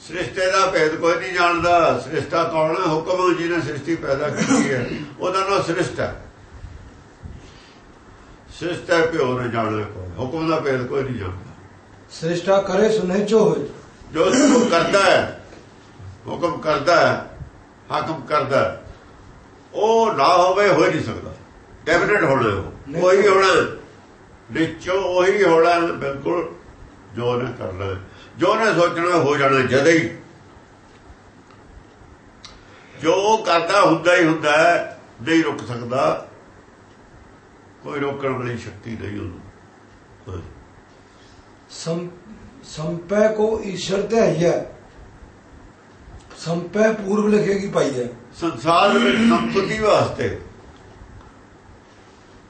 ਸ੍ਰਿਸ਼ਟੇ ਦਾ ਭੇਦ ਕੋਈ ਨਹੀਂ ਜਾਣਦਾ। ਸ੍ਰਿਸ਼ਟਾ ਕੌਣ ਹੈ? ਹੁਕਮ ਜਿਹਨੇ ਸ੍ਰਿਸ਼ਟੀ ਪੈਦਾ ਕੀਤੀ ਹੈ। ਉਹਦਾ ਨਾਮ ਸ੍ਰਿਸ਼ਟਾ ਸ੍ਰਿਸ਼ਟਾ ਪਿਓ ਨੇ ਜਾਣਦਾ ਕੋਈ। ਹੁਕਮ ਦਾ ਭੇਦ ਕੋਈ ਨਹੀਂ ਜਾਣਦਾ। ਸ੍ਰਿਸ਼ਟਾ ਕਰੇ ਸੁਨੇ ਚੋ ਹੋਏ। ਜੋ ਹੁਕਮ ਕਰਦਾ ਹੈ ਹੁਕਮ ਕਰਦਾ ਹੈ ਹਾਕਮ ਕਰਦਾ ਹੈ, ਉਹ ਨਾ ਹੋਵੇ ਹੋ ਹੀ ਨਹੀਂ ਸਕਦਾ। ਡੈਫੀਨਿਟ ਹੋਣਾ ਉਹ। ਉਹੀ ਹੋਣਾ। ਵਿੱਚੋਂ ਉਹੀ ਹੋਣਾ ਬਿਲਕੁਲ ਜੋ ਨੇ ਕਰਨਾ ਹੈ। ਜੋ ਨੇ ਸੋਚਣਾ ਹੋ ਜਾਣਾ ਜਦੇ ਹੀ। ਜੋ ਕਰਦਾ ਹੁੰਦਾ ਹੀ ਹੁੰਦਾ ਹੈ ਨਹੀਂ ਰੁਕ ਸਕਦਾ। ਕੋਈ ਰੋਕਣ ਵਾਲੀ ਸ਼ਕਤੀ ਨਹੀਂ ਉਹਨੂੰ। ਸੰਪੈ ਕੋ ਈਸ਼ਰ ਤੇ ਹਈਐ ਸੰਪੈ ਪੂਰਬ ਲਿਖੇਗੀ ਪਾਈ ਹੈ? ਸੰਸਾਰ ਵਿੱਚ ਸੰਪਤੀ ਵਾਸਤੇ।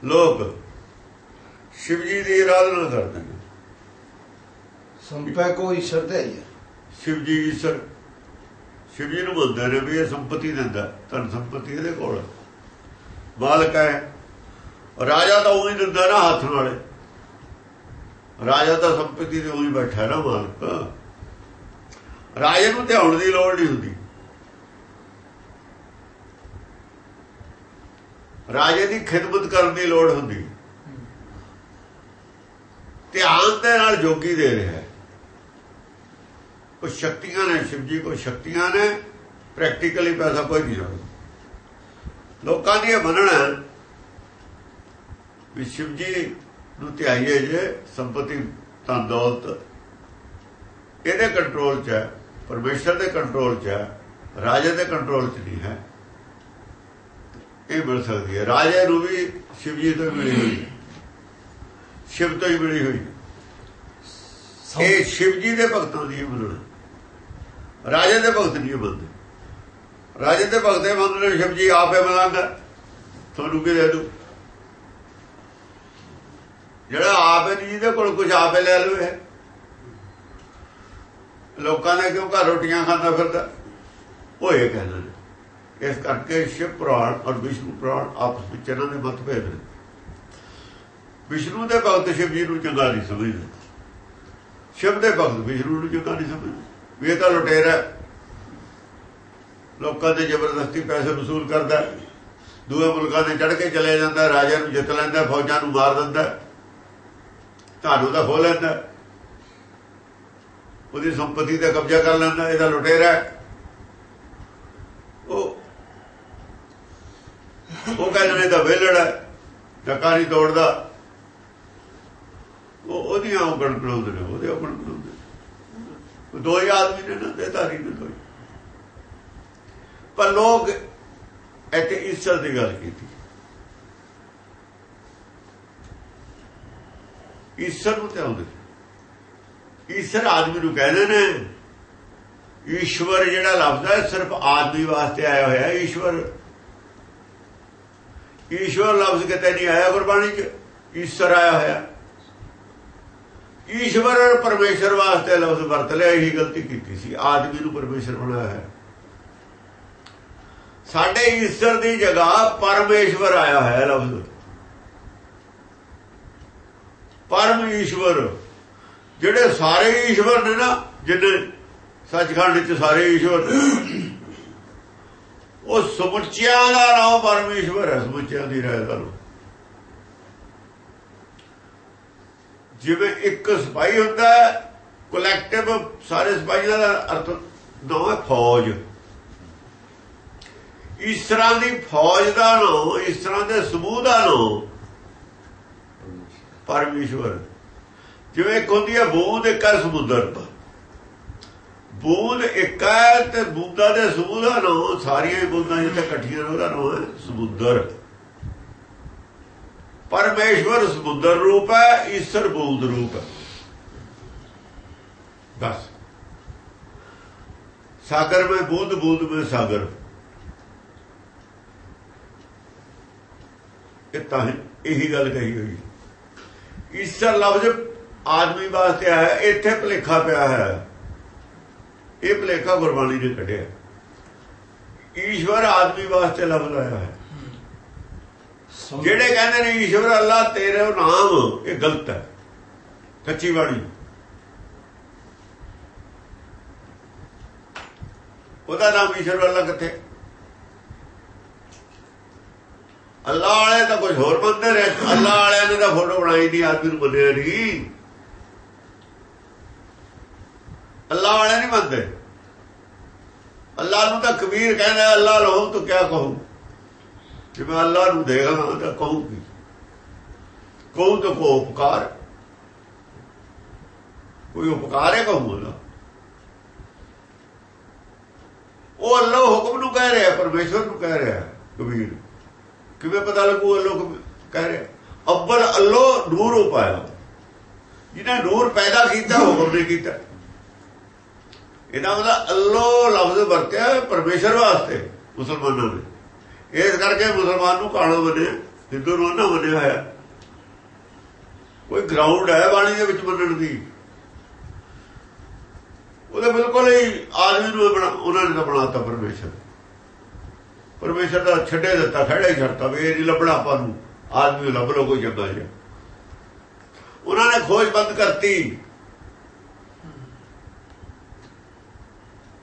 ਲੋਕ ਸ਼ਿਵ ਜੀ ਦੀ ਆਰਾਧਨਾ ਕਰਦੇ ਨੇ। ਸੰਪੈ ਕੋ ਈਸ਼ਰ ਤੇ ਹਈਐ ਸ਼ਿਵ ਜੀ ਈਸ਼ਰ ਸ਼ਿਵ ਜੀ ਨੂੰ ਮੰਨਦੇ ਨੇ ਵੀ ਇਹ ਸੰਪਤੀ ਦਿੰਦਾ ਧਨ ਸੰਪਤੀ ਇਹਦੇ ਕੋਲ ਹੈ। ਮਾਲਕ ਹੈ ਰਾਜਾ ਤਾਂ ਉਹੀ ਦਿੰਦਾ ਨਾ ਹੱਥ ਨਾਲੇ ਰਾਜਾ ਤਾਂ ਸੰਪਤੀ ਦੇ ਉਹੀ ਬੈਠਾ ਨਾ ਮਾਲਕ ਰਾਜੇ ਨੂੰ ਧਿਆਉਣ ਦੀ ਲੋੜ ਨਹੀਂ ਹੁੰਦੀ ਰਾਜੇ ਦੀ ਖਿਦਮਤ ਕਰਨ ਦੀ ਲੋੜ ਹੁੰਦੀ ਧਿਆਨ ਦੇ ਨਾਲ ਜੋਗੀ ਦੇ ਰਿਹਾ ਹੈ ਉਹ ਸ਼ਕਤੀਆਂ ਨੇ ਸ਼ਿਵ ਜੀ ਕੋ ਸ਼ਕਤੀਆਂ ਨੇ ਪ੍ਰੈਕਟੀਕਲੀ ਪੈਸਾ ਕੋਈ ਨਹੀਂ ਜਾਣਦਾ ਲੋਕਾਂ ਦੀ ਇਹ ਮੰਨਣਾ ਵੀ ਸ਼ਿਵ ਜੀ ਨੂੰ ਧਿਆਈਏ ਜੇ ਸੰਪਤੀ ਤਾਂ ਦੌਲਤ। ਇਹਦੇ ਕੰਟਰੋਲ 'ਚ ਹੈ ਪਰਮੇਸ਼ਰ ਦੇ ਕੰਟਰੋਲ 'ਚ ਹੈ ਰਾਜੇ ਦੇ ਕੰਟਰੋਲ 'ਚ ਨਹੀਂ ਹੈ। ਇਹ ਮਿਲ ਸਕਦੀ ਹੈ। ਰਾਜੇ ਨੂੰ ਵੀ ਸ਼ਿਵ ਜੀ ਤੋਂ ਮਿਲੀ ਹੋਈ ਸ਼ਿਵ ਤੋਂ ਹੀ ਮਿਲੀ ਹੋਈ ਇਹ ਸ਼ਿਵ ਜੀ ਦੇ ਭਗਤਾਂ ਦੀ ਮੰਨਣਾ ਰਾਜੇ ਦੇ ਭਗਤ ਨਹੀਂ ਮੰਨਦੇ ਰਾਜੇ ਦੇ ਭਗਤੇ ਮੰਨਦੇ ਸ਼ਿਵ ਜੀ ਆਪੇ ਮਲਾਂਗਾ ਤੁਹਾਨੂੰ ਕੀ ਦੇ ਦੂ ਜਿਹੜਾ ਆਪੇ ਨਹੀਂ ਜਿਹਦੇ ਕੋਲ ਕੁਝ ਆਪੇ ਲੈ ਲਵੇ। ਲੋਕਾਂ ਨੇ ਕਿਉਂ ਘਰ ਰੋਟੀਆਂ ਖਾਂਦਾ ਫਿਰਦਾ? ਉਹ ਇਹ ਕਹਿੰਦੇ ਨੇ, ਇਸ ਕਰਕੇ ਸ਼ਿਵ ਪੁਰਾਣ ਔਰ ਵਿਸ਼ਨੂੰ ਪੁਰਾਣ ਆਪਸ ਵਿੱਚ ਇਹਨਾਂ ਦੇ ਮਤਭੇਦ ਨੇ। ਵਿਸ਼ਨੂੰ ਦੇ ਭਗਤ ਸ਼ਿਵ ਜੀ ਨੂੰ ਚੰਗਾ ਨਹੀਂ ਸਮਝਦੇ। ਸ਼ਿਵ ਦੇ ਭਗਤ ਵਿਸ਼ਨੂੰ ਨੂੰ ਚੰਗਾ ਨਹੀਂ ਸਮਝਦੇ। ਵੀ ਇਹ ਤਾਂ ਲੁਟੇਰਾ ਲੋਕਾਂ ਦੇ ਜ਼ਬਰਦਸਤੀ ਪੈਸੇ ਵਸੂਲ ਕਰਦਾ ਦੂਏ ਮੁਲਕਾਂ ਦੇ ਚੜ ਕੇ ਚਲੇ ਜਾਂਦਾ ਰਾਜਾ ਨੂੰ ਜਿੱਤ ਲੈਂਦਾ ਫੌਜਾਂ ਨੂੰ ਮਾਰ ਦਿੰਦਾ ਤੁਹਾਨੂੰ ਦਾ ਖੋ ਲੈਂਦਾ ਉਹਦੀ ਸੰਪਤੀ ਤੇ ਕਬਜ਼ਾ ਕਰ ਲੈਂਦਾ ਇਹਦਾ ਲੁਟੇਰਾ ਉਹ ਉਹ ਕਹਿੰਦੇ ਨੇ ਤਾਂ ਵੇਲੜਾ ਟੱਕਾ ਨਹੀਂ ਤੋੜਦਾ। ਉਹ ਉਹਦੀਆਂ ਔਗਣ ਬਣਾਉਂਦੇ ਨੇ, ਉਹਦੇ ਔਗਣ ਬਣਾਉਂਦੇ ਦੋ ਹੀ ਆਦਮੀ ਨੇ ਨਾ ਦੇਤਾਰੀ ਨੇ ਦੋਈ ਪਰ ਲੋਕ ਇੱਥੇ ਈਸਰ ਦੀ ਗੱਲ ਕੀਤੀ। ਈਸ਼ਰ ਨੂੰ ਤੇ ਆਉਂਦੇ ਈਸ਼ਰ ਆਦਮੀ ਨੂੰ ਕਹਿੰਦੇ ਨੇ, ਈਸ਼ਵਰ ਜਿਹੜਾ ਲਫ਼ਜ਼ ਹੈ ਸਿਰਫ ਆਦਮੀ ਵਾਸਤੇ ਆਇਆ ਹੋਇਆ ਹੈ, ਈਸ਼ਵਰ। ਈਸ਼ਵਰ ਲਫ਼ਜ਼ ਕਿਤੇ ਨਹੀਂ ਆਇਆ ਗੁਰਬਾਣੀ 'ਚ, ਈਸ਼ਰ ਆਇਆ ਹੋਇਆ। ਈਸ਼ਵਰ ਔਰ ਪਰਮੇਸ਼ਰ ਵਾਸਤੇ ਲਫ਼ਜ਼ ਵਰਤ ਲਿਆ, ਇਹੀ ਗਲਤੀ ਕੀਤੀ ਸੀ। ਆਦਮੀ ਨੂੰ ਪਰਮੇਸ਼ਰ ਬਣਾਇਆ ਹੈ। ਸਾਡੇ ਈਸ਼ਰ ਦੀ ਜਗ੍ਹਾ ਪਰਮੇਸ਼ਵਰ ਆਇਆ ਹੈ ਲਫ਼ਜ਼ ਪਰਮ ਈਸ਼ਵਰ, ਜਿਹੜੇ ਸਾਰੇ ਈਸ਼ਵਰ ਨੇ ਨਾ, ਜਿੰਨੇ ਸੱਚਖੰਡ ਵਿੱਚ ਸਾਰੇ ਈਸ਼ਵਰ ਉਹ ਸਮੁੱਚਿਆਂ ਦਾ ਨਾਮ ਪਰਮੇਸ਼ਵਰ ਹੈ, ਸਮੁੱਚਿਆਂ ਦੀ ਰਹਿ ਦਾ ਜਿਵੇਂ ਇੱਕ ਸਿਪਾਹੀ ਹੁੰਦਾ ਹੈ ਕਲੈਕਟਿਵ ਸਾਰੇ ਸਿਪਾਹੀਆਂ ਦਾ ਅਰਥ ਨਾਮ ਹੈ ਫੌਜ। ਇਸ ਤਰ੍ਹਾਂ ਦੀ ਫੌਜ ਦਾ ਨਾਮ, ਇਸ ਤਰ੍ਹਾਂ ਦੇ ਸਮੂਹ ਦਾ ਨਾਮ ਪਰਮੇਸ਼ਵਰ। ਜਿਵੇਂ ਇੱਕ ਹੁੰਦੀ ਹੈ, ਬੂੰਦ ਇੱਕ ਹੈ ਸਮੁੰਦਰ ਬੂੰਦ ਇੱਕ ਹੈ ਤੇ ਬੂੰਦਾਂ ਦੇ ਸਮੂਹ ਦਾ ਨਾਮ, ਸਾਰੀਆਂ ਬੂੰਦਾਂ ਜਿੱਥੇ ਇਕੱਠੀਆਂ ਨੇ, ਉਹਦਾ ਨਾਮ ਹੈ ਸਮੁੰਦਰ। ਪਰਮੇਸ਼ਵਰ ਸਮੁੰਦਰ ਰੂਪ ਹੈ, ਈਸ਼ਰ ਬੂੰਦ ਰੂਪ ਹੈ। ਬਸ। ਸਾਗਰ ਵਿੱਚ ਬੂੰਦ ਬੂੰਦ ਵਿੱਚ ਸਾਗਰ। ਇਹ ਤਾਂ ਇਹੀ ਗੱਲ ਕਹੀ ਹੋਈ ਈਸ਼ਰ ਲਫ਼ਜ਼ ਆਦਮੀ ਵਾਸਤੇ ਆਇਆ ਇੱਥੇ ਭਲੇਖਾ ਪਿਆ ਹੈ। ਇਹ ਭਲੇਖਾ ਗੁਰਬਾਣੀ ਨੇ ਕੱਢਿਆ। ਈਸ਼ਵਰ ਆਦਮੀ ਵਾਸਤੇ ਲਫ਼ਜ਼ ਆਇਆ ਹੈ। ਜਿਹੜੇ ਕਹਿੰਦੇ ਨੇ ਈਸ਼ਵਰ ਅੱਲਾ ਤੇਰੇ ਨਾਮ, ਇਹ ਗਲਤ ਹੈ। ਕੱਚੀ ਬਾਣੀ ਉਹਦਾ ਨਾਮ ਈਸ਼ਵਰ ਅੱਲਾ ਕਿੱਥੇ? ਅੱਲਾ ਵਾਲੇ ਤਾਂ ਕੁਝ ਹੋਰ ਮੰਨਦੇ ਨੇ। ਅੱਲਾ ਵਾਲਿਆਂ ਨੇ ਤਾਂ ਫੋਟੋ ਬਣਾਈ ਨਹੀਂ, ਆਦਮੀ ਨੂੰ ਮੰਨਿਆ ਨਹੀਂ। ਅੱਲਾ ਵਾਲੇ ਨਹੀਂ ਮੰਨਦੇ। ਅੱਲਾ ਨੂੰ ਤਾਂ ਕਬੀਰ ਕਹਿੰਦਾ, ਅੱਲਾ ਲਹੂ ਤੂੰ ਕਿਆ ਕਹੂੰ? ਜੇ ਮੈਂ ਅੱਲਾ ਨੂੰ ਦੇਖਾਂ ਤਾਂ ਕਹੂੰ ਕੀ ਕਹੂੰ ਤਾਂ ਕੋ ਉਪਕਾਰ। ਕੋਈ ਉਪਕਾਰ ਹੈ ਕਹੂੰ ਉਹ ਅੱਲਾ ਹੁਕਮ ਨੂੰ ਕਹਿ ਰਿਹਾ, ਪਰਮੇਸ਼ਵਰ ਨੂੰ ਕਹਿ ਰਿਹਾ, ਕਬੀਰ। ਕਿਵੇਂ ਪਤਾ ਲੱਗੂ ਅੱਲੋ ਲੋਕ ਕਹਿ ਰਿਹਾ? ਅੱਬਲ ਅੱਲੋ ਨੂਰ ਉਪਾਇਆ ਜਿਹਨੇ ਨੂਰ ਪੈਦਾ ਕੀਤਾ, ਹੁਕਮ ਨੇ ਕੀਤਾ। ਇਹਨਾਂ ਦਾ ਅੱਲੋ ਲਫ਼ਜ਼ ਵਰਤਿਆ ਪਰਮੇਸ਼ਰ ਵਾਸਤੇ, ਮੁਸਲਮਾਨਾਂ ਨੇ। ਇਸ ਕਰਕੇ ਮੁਸਲਮਾਨ ਨੂੰ ਕਾਣਾ ਮੰਨਿਆ ਹਿੰਦੂ ਨੂੰ ਨਾ ਮੰਨਿਆ ਹੋਇਆ। ਕੋਈ ਗਰਾਊਂਡ ਹੈ ਬਾਣੀ ਦੇ ਵਿੱਚ ਮੰਨਣ ਦੀ। ਉਹਦੇ ਬਿਲਕੁਲ ਹੀ ਆਦਮੀ ਨੂੰ ਉਹਨਾਂ ਨੇ ਤਾਂ ਬਣਾਤਾ ਪਰਮੇਸ਼ਰ। ਪਰਮੇਸ਼ਰ ਦਾ ਛੱਡੇ ਦਿੱਤਾ ਖੜਾ ਹੀ ਛੱਡਤਾ ਵੀ ਇਹ ਨਹੀਂ ਲੱਭਣਾ ਆਪਾਂ ਨੂੰ। ਆਦਮੀ ਲੱਭ ਲੋ ਕੋਈ ਜੱਗਾ ਜਿਹਾ। ਉਹਨਾਂ ਨੇ ਖੋਜ ਬੰਦ ਕਰਤੀ।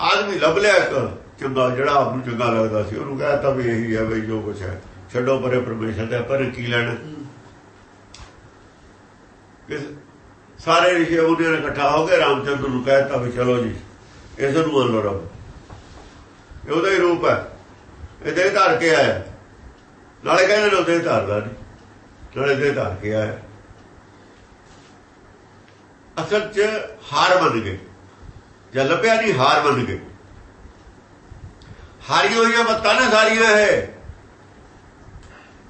ਆਦਮੀ ਲੱਭ ਲਿਆ ਇੱਕ। ਚੰਗਾ ਜਿਹੜਾ ਆਪ ਨੂੰ ਚੰਗਾ ਲੱਗਦਾ ਸੀ, ਉਹਨੂੰ ਕਹਿਤਾ ਵੀ ਇਹੀ ਹੈ ਬਈ ਜੋ ਕੁਛ ਹੈ। ਛੱਡੋ ਪਰੇ ਪਰਮੇਸ਼ਰ ਦਾ, ਪਰ ਕੀ ਲੈਣਾ ਸਾਰੇ ਰਿਸ਼ੇ ਉਹਦੇ ਨਾਲ ਇਕੱਠਾ ਹੋ ਕੇ ਰਾਮਚੰਦਰ ਨੂੰ ਕਹਿਤਾ ਵੀ ਚਲੋ ਜੀ, ਇਸ ਨੂੰ ਮੰਨ ਲਓ ਰੱਬ ਉਹਦਾ ਹੀ ਰੂਪ ਹੈ। ਇਹਦੇ ਧਾਰ ਕੇ ਆਇਆ। ਨਾਲੇ ਕਹਿੰਦੇ ਨੇ ਉਹਦੇ ਧਾਰਦਾ ਨਹੀਂ। ਨਾਲੇ ਦੇ ਧਾਰ ਕੇ ਆਇਆ। ਅਸਲ 'ਚ ਹਾਰ ਮੰਨ ਗਏ। ਜਾਂ ਲੱਭਿਆ ਨਹੀਂ, ਹਾਰ ਮੰਨ ਗਏ। ਹਾਰੀਆਂ ਹੋਈਆਂ ਮੱਤਾਂ ਨੇ ਸਾਰੀਆਂ ਹੈ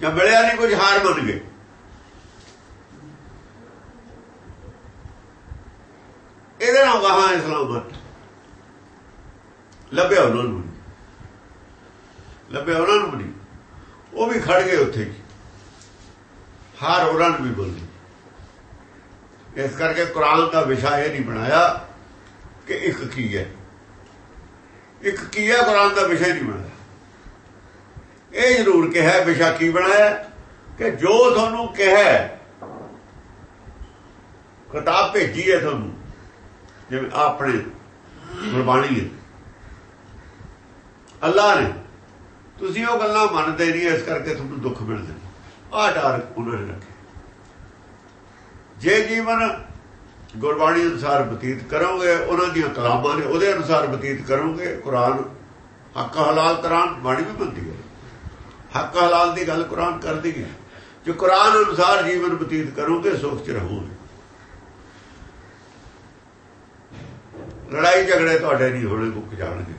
ਜਾਂ ਮਿਲਿਆ ਨਹੀਂ ਕੁਝ, ਹਾਰ ਮੰਨ ਗਏ। ਇਹਦੇ ਨਾਲ ਵਾਹਾਂ ਇਸਲਾਮ ਮਤ ਲੱਭਿਆ ਉਹਨਾਂ ਨੂੰ ਲੱਭਿਆ ਉਹਨਾਂ ਨੂੰ ਨਹੀਂ ਉਹ ਵੀ ਖੜ ਗਏ ਉੱਥੇ। ਹਾਰ ਉਹਨਾਂ ਨੂੰ ਵੀ ਬੋਲੀ। ਇਸ ਕਰਕੇ ਕੁਰਾਨ ਦਾ ਵਿਸ਼ਾ ਇਹ ਨਹੀਂ ਬਣਾਇਆ ਕਿ ਇੱਕ ਕੀ ਹੈ। ਇੱਕ ਕੀ ਹੈ ਕੁਰਾਨ ਦਾ ਵਿਸ਼ਾ ਨਹੀਂ ਬਣਾਇਆ ਇਹ ਜ਼ਰੂਰ ਕਿਹਾ ਵਿਸ਼ਾ ਕੀ ਬਣਾਇਆ ਕਿ ਜੋ ਤੁਹਾਨੂੰ ਕਿਹਾ ਕਿਤਾਬ ਭੇਜੀ ਹੈ ਤੁਹਾਨੂੰ, ਜਿਵੇਂ ਆਪਣੇ ਗੁਰਬਾਣੀ ਹੈ। ਅੱਲਾ ਨੇ, ਤੁਸੀਂ ਉਹ ਗੱਲਾਂ ਮੰਨਦੇ ਨਹੀਂ, ਇਸ ਕਰਕੇ ਤੁਹਾਨੂੰ ਦੁੱਖ ਮਿਲਦੇ ਆ ਡਰ ਉਹਨਾਂ ਨੇ ਰੱਖਿਆ। ਜੇ ਜੀਵਨ ਗੁਰਬਾਣੀ ਅਨੁਸਾਰ ਬਤੀਤ ਕਰੋਗੇ, ਉਹਨਾਂ ਦੀਆਂ ਕਲਾਮਾਂ ਨੇ ਉਹਦੇ ਅਨੁਸਾਰ ਬਤੀਤ ਕਰੋਗੇ, ਕੁਰਾਨ ਹੱਕ ਹਲਾਲ ਕੁਰਾਨ ਬਾਣੀ ਵੀ ਬੰਦੀ ਹੈ। ਹੱਕ ਹਲਾਲ ਦੀ ਗੱਲ ਕੁਰਾਨ ਕਰਦੀ ਹੈ। ਜੇ ਕੁਰਾਨ ਅਨੁਸਾਰ ਜੀਵਨ ਬਤੀਤ ਕਰੋਗੇ, ਸੁਖ ਚ ਰਹੋਗੇ। ਲੜਾਈ ਝਗੜੇ ਤੁਹਾਡੇ ਨਹੀਂ ਹੋਣੇ ਮੁੱਕ ਜਾਣਗੇ।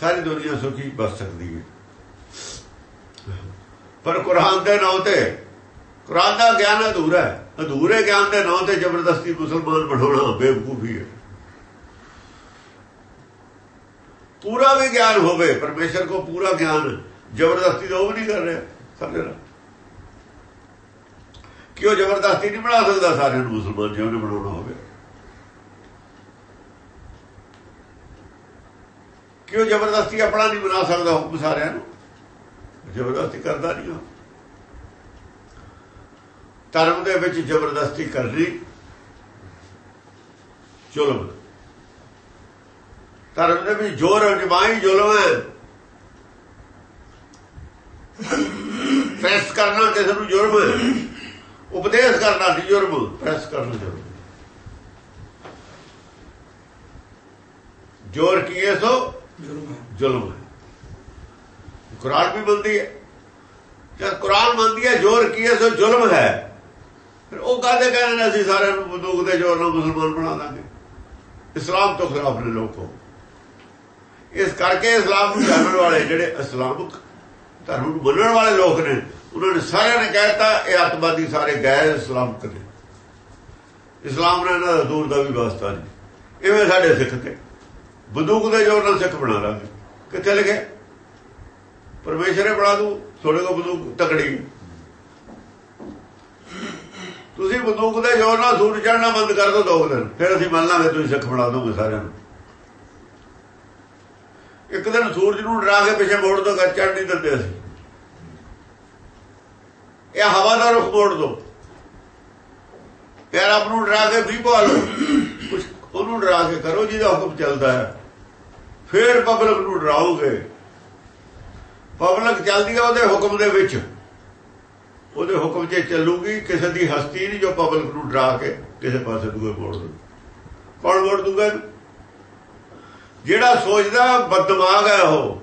ਸਾਰੀ ਦੁਨੀਆ ਸੁਖੀ ਬਸ ਸਕਦੀ ਹੈ। ਪਰ ਕੁਰਾਨ ਦੇ ਨਾਂ ਤੇ ਕੁਰਾਨ ਦਾ ਗਿਆਨ ਅਧੂਰਾ ਹੈ। ਅਧੂਰੇ ਗਿਆਨ ਦੇ ਨਾਂ ਤੇ ਜ਼ਬਰਦਸਤੀ ਮੁਸਲਮਾਨ ਬਣਾਉਣਾ ਬੇਵਕੂਫੀ ਹੈ। ਪੂਰਾ ਵੀ ਗਿਆਨ ਹੋਵੇ, ਪਰਮੇਸ਼ਰ ਕੋ ਪੂਰਾ ਗਿਆਨ, ਜ਼ਬਰਦਸਤੀ ਤਾਂ ਉਹ ਵੀ ਨਹੀਂ ਕਰ ਰਿਹਾ ਸਮਝਣਾ ਕਿਉਂ ਜ਼ਬਰਦਸਤੀ ਨਹੀਂ ਬਣਾ ਸਕਦਾ, ਸਾਰਿਆਂ ਨੂੰ ਮੁਸਲਮਾਨ ਜਿਉਂ ਨੇ ਬਣਾਉਣਾ ਹੋਵੇ। ਕਿਉਂ ਜ਼ਬਰਦਸਤੀ ਆਪਣਾ ਨਹੀਂ ਬਣਾ ਸਕਦਾ ਹੁਕਮ ਸਾਰਿਆਂ ਨੂੰ? ਜ਼ਬਰਦਸਤੀ ਕਰਦਾ ਨਹੀਂ ਉਹ। ਧਰਮ ਦੇ ਵਿੱਚ ਜ਼ਬਰਦਸਤੀ ਕਰਨੀ ਜ਼ੁਲਮ। ਧਰਮ ਦੇ ਵਿੱਚ ਜ਼ੋਰ ਅਜਮਾਈ ਜ਼ੁਲਮ ਹੈ। ਪ੍ਰੈਸ ਕਰਨਾ ਕਿਸੇ ਨੂੰ ਜ਼ੁਲਮ ਹੈ। ਉਪਦੇਸ਼ ਕਰਨਾ ਨਹੀਂ ਜ਼ੁਲਮ ਪ੍ਰੈਸ ਕਰਨਾ ਜ਼ੁਲਮ। ਜ਼ੋਰ ਕੀਏ ਸੋ? ਜ਼ੁਲਮ ਹੈ। ਕੁਰਾਨ ਵੀ ਮੰਨਦੀ ਹੈ। ਜਦ ਕੁਰਾਨ ਮੰਨਦੀ ਹੈ ਜ਼ੋਰ ਕੀਏ ਸੋ? ਜ਼ੁਲਮ ਹੈ। ਫਿਰ ਉਹ ਕਹਦੇ ਕਹਿੰਦੇ ਨੇ ਅਸੀਂ ਸਾਰਿਆਂ ਨੂੰ ਬੰਦੂਕ ਦੇ ਜ਼ੋਰ ਨਾਲ ਮੁਸਲਮਾਨ ਬਣਾ ਦਾਂਗੇ। ਇਸਲਾਮ ਤੋਂ ਖਿਲਾਫ ਨੇ ਲੋਕੋ ਇਸ ਕਰਕੇ ਇਸਲਾਮ ਨੂੰ ਜਾਣਨ ਵਾਲੇ ਜਿਹੜੇ ਇਸਲਾਮਿਕ ਧਰਮ ਨੂੰ ਮੰਨਣ ਵਾਲੇ ਲੋਕ ਨੇ, ਉਹਨਾਂ ਨੇ ਸਾਰਿਆਂ ਨੇ ਕਹਿਤਾ ਇਹ ਅਤਵਾਦੀ ਸਾਰੇ ਗੈਰ ਇਸਲਾਮਿਕ ਨੇ। ਇਸਲਾਮ ਨਾਲ ਇਹਨਾਂ ਦਾ ਦੂਰ ਦਾ ਵੀ ਵਾਸਤਾ ਨਹੀਂ। ਇਵੇਂ ਸਾਡੇ ਸਿੱਖ ਤੇ। ਬੰਦੂਕ ਦੇ ਜ਼ੋਰ ਨਾਲ ਸਿੱਖ ਬਣਾ ਲਾਂਗੇ। ਕਿੱਥੇ ਲਗੇ ਪਰਮੇਸ਼ਰੇ ਬਣਾ ਦੂ ਤੁਹਾਡੇ ਕੋਲ ਬੰਦੂਕ ਤਕੜੀ ਤੁਸੀਂ ਬੰਦੂਕ ਦੇ ਜ਼ੋਰ ਨਾਲ ਸੂਰ ਚੜਨਾ ਬੰਦ ਕਰ ਦੋ ਦੋ ਦਿਨ। ਫਿਰ ਅਸੀਂ ਮੰਨ ਲਾਂਗੇ ਤੁਸੀਂ ਸਿੱਖ ਬਣਾ ਦੋਗੇ ਸਾਰਿਆਂ ਨੂੰ। ਇੱਕ ਦਿਨ ਸੂਰਜ ਨੂੰ ਡਰਾ ਕੇ ਪਿੱਛੇ ਮੋੜ ਦੋ ਗੱਜ ਚੜ ਨਹੀਂ ਦਿੰਦੇ ਅਸੀਂ। ਇਹ ਹਵਾ ਦਾ ਰੁਖ ਮੋੜ ਦੋ। ਯਾਰ ਆਪ ਨੂੰ ਡਰਾ ਕੇ ਵੀ ਪਾ ਲਓ। ਕੁਝ ਉਹਨੂੰ ਡਰਾ ਕੇ ਕਰੋ, ਜਿਹਦਾ ਹੁਕਮ ਚੱਲਦਾ ਹੈ। ਫਿਰ ਪਬਲਿਕ ਨੂੰ ਡਰਾਓਗੇ। ਪਬਲਿਕ ਚੱਲਦੀ ਹੈ ਉਹਦੇ ਹੁਕਮ ਦੇ ਵਿੱਚ। ਉਹਦੇ ਹੁਕਮ 'ਚ ਚੱਲੂਗੀ, ਕਿਸੇ ਦੀ ਹਸਤੀ ਨਹੀਂ ਜੋ ਪਬਲਿਕ ਨੂੰ ਡਰਾ ਕੇ ਕਿਸੇ ਪਾਸੇ ਦੂਏ ਮੋੜ ਦੇ ਕੌਣ ਮੋੜ ਦੂਗਾ ਜਿਹੜਾ ਸੋਚਦਾ ਬਦਮਾਗ ਹੈ ਉਹ,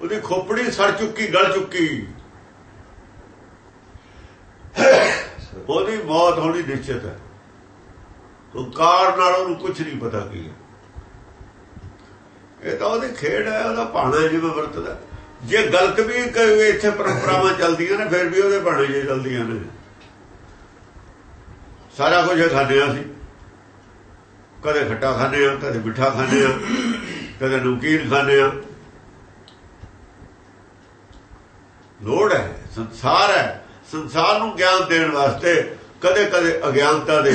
ਉਹਦੀ ਖੋਪੜੀ ਸੜ ਚੁੱਕੀ, ਗਲ ਚੁੱਕੀ। ਉਹਦੀ ਮੌਤ ਹੋਣੀ ਨਿਸ਼ਚਿਤ ਹੈ। ਕਾਰ ਨਾਲ ਉਹਨੂੰ ਕੁਝ ਨਹੀਂ ਪਤਾ ਕੀ ਹੈ। ਇਹ ਤਾਂ ਉਹਦੀ ਖੇਡ ਹੈ, ਉਹਦਾ ਭਾਣਾ ਜਿਵੇਂ ਵਰਤਦਾ। ਜੇ ਗਲਤ ਵੀ ਇੱਥੇ ਪਰੰਪਰਾਵਾਂ ਚੱਲਦੀਆਂ ਨੇ, ਫਿਰ ਵੀ ਉਹਦੇ ਭਾਣੇ ਜੇ ਚੱਲਦੀਆਂ ਨੇ। ਸਾਰਾ ਕੁਝ ਖਾਂਦੇ ਆ ਸੀ ਕਦੇ ਖੱਟਾ ਖਾਂਦੇ ਆ, ਕਦੇ ਮਿੱਠਾ ਖਾਂਦੇ ਆ, ਕਦੇ ਨਮਕੀਨ ਖਾਂਦੇ ਆ। ਲੋੜ ਹੈ, ਸੰਸਾਰ ਹੈ। ਸੰਸਾਰ ਨੂੰ ਗਿਆਨ ਦੇਣ ਵਾਸਤੇ ਕਦੇ ਕਦੇ ਅਗਿਆਨਤਾ ਦੇ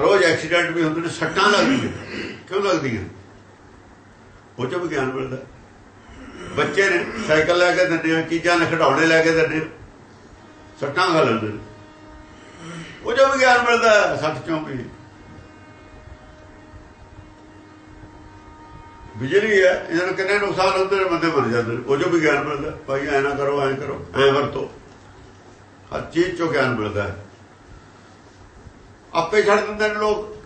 ਰੋਜ਼ ਐਕਸੀਡੈਂਟ ਵੀ ਹੁੰਦੇ ਨੇ, ਸੱਟਾਂ ਲੱਗਦੀਆਂ, ਕਿਉਂ ਲੱਗਦੀਆਂ? ਉਹ ਚੋਂ ਗਿਆਨ ਮਿਲਦਾ। ਬੱਚੇ ਨੇ ਸਾਈਕਲ ਲੈ ਕੇ ਦਿੰਦੇ ਆ, ਚੀਜ਼ਾਂ ਨੇ ਖਿਡੌਣੇ ਲੈ ਕੇ ਦਿੰਦੇ ਸੱਟਾਂ ਖਾ ਲੈਂਦੇ ਨੇ। ਉਹ ਜੋ ਗਿਆਨ ਮਿਲਦਾ, ਸੱਚ ਚੋਂ ਵੀ। ਬਿਜਲੀ ਹੈ, ਇਹਨਾਂ ਨੂੰ ਕਿੰਨੇ ਨੁਕਸਾਨ ਹੁੰਦੇ ਨੇ, ਬੰਦੇ ਮਰ ਜਾਂਦੇ ਨੇ। ਉਹ ਜੋ ਵੀ ਗਿਆਨ ਮਿਲਦਾ, ਭਾਈ ਐ ਨਾ ਕਰੋ, ਐ ਕਰੋ, ਐ ਵਰਤੋ। ਹਰ ਚੀਜ਼ ਚੋਂ ਗਿਆਨ ਮਿਲਦਾ ਹੈ। ਆਪੇ ਛੱਡ ਦਿੰਦੇ ਨੇ ਲੋਕ।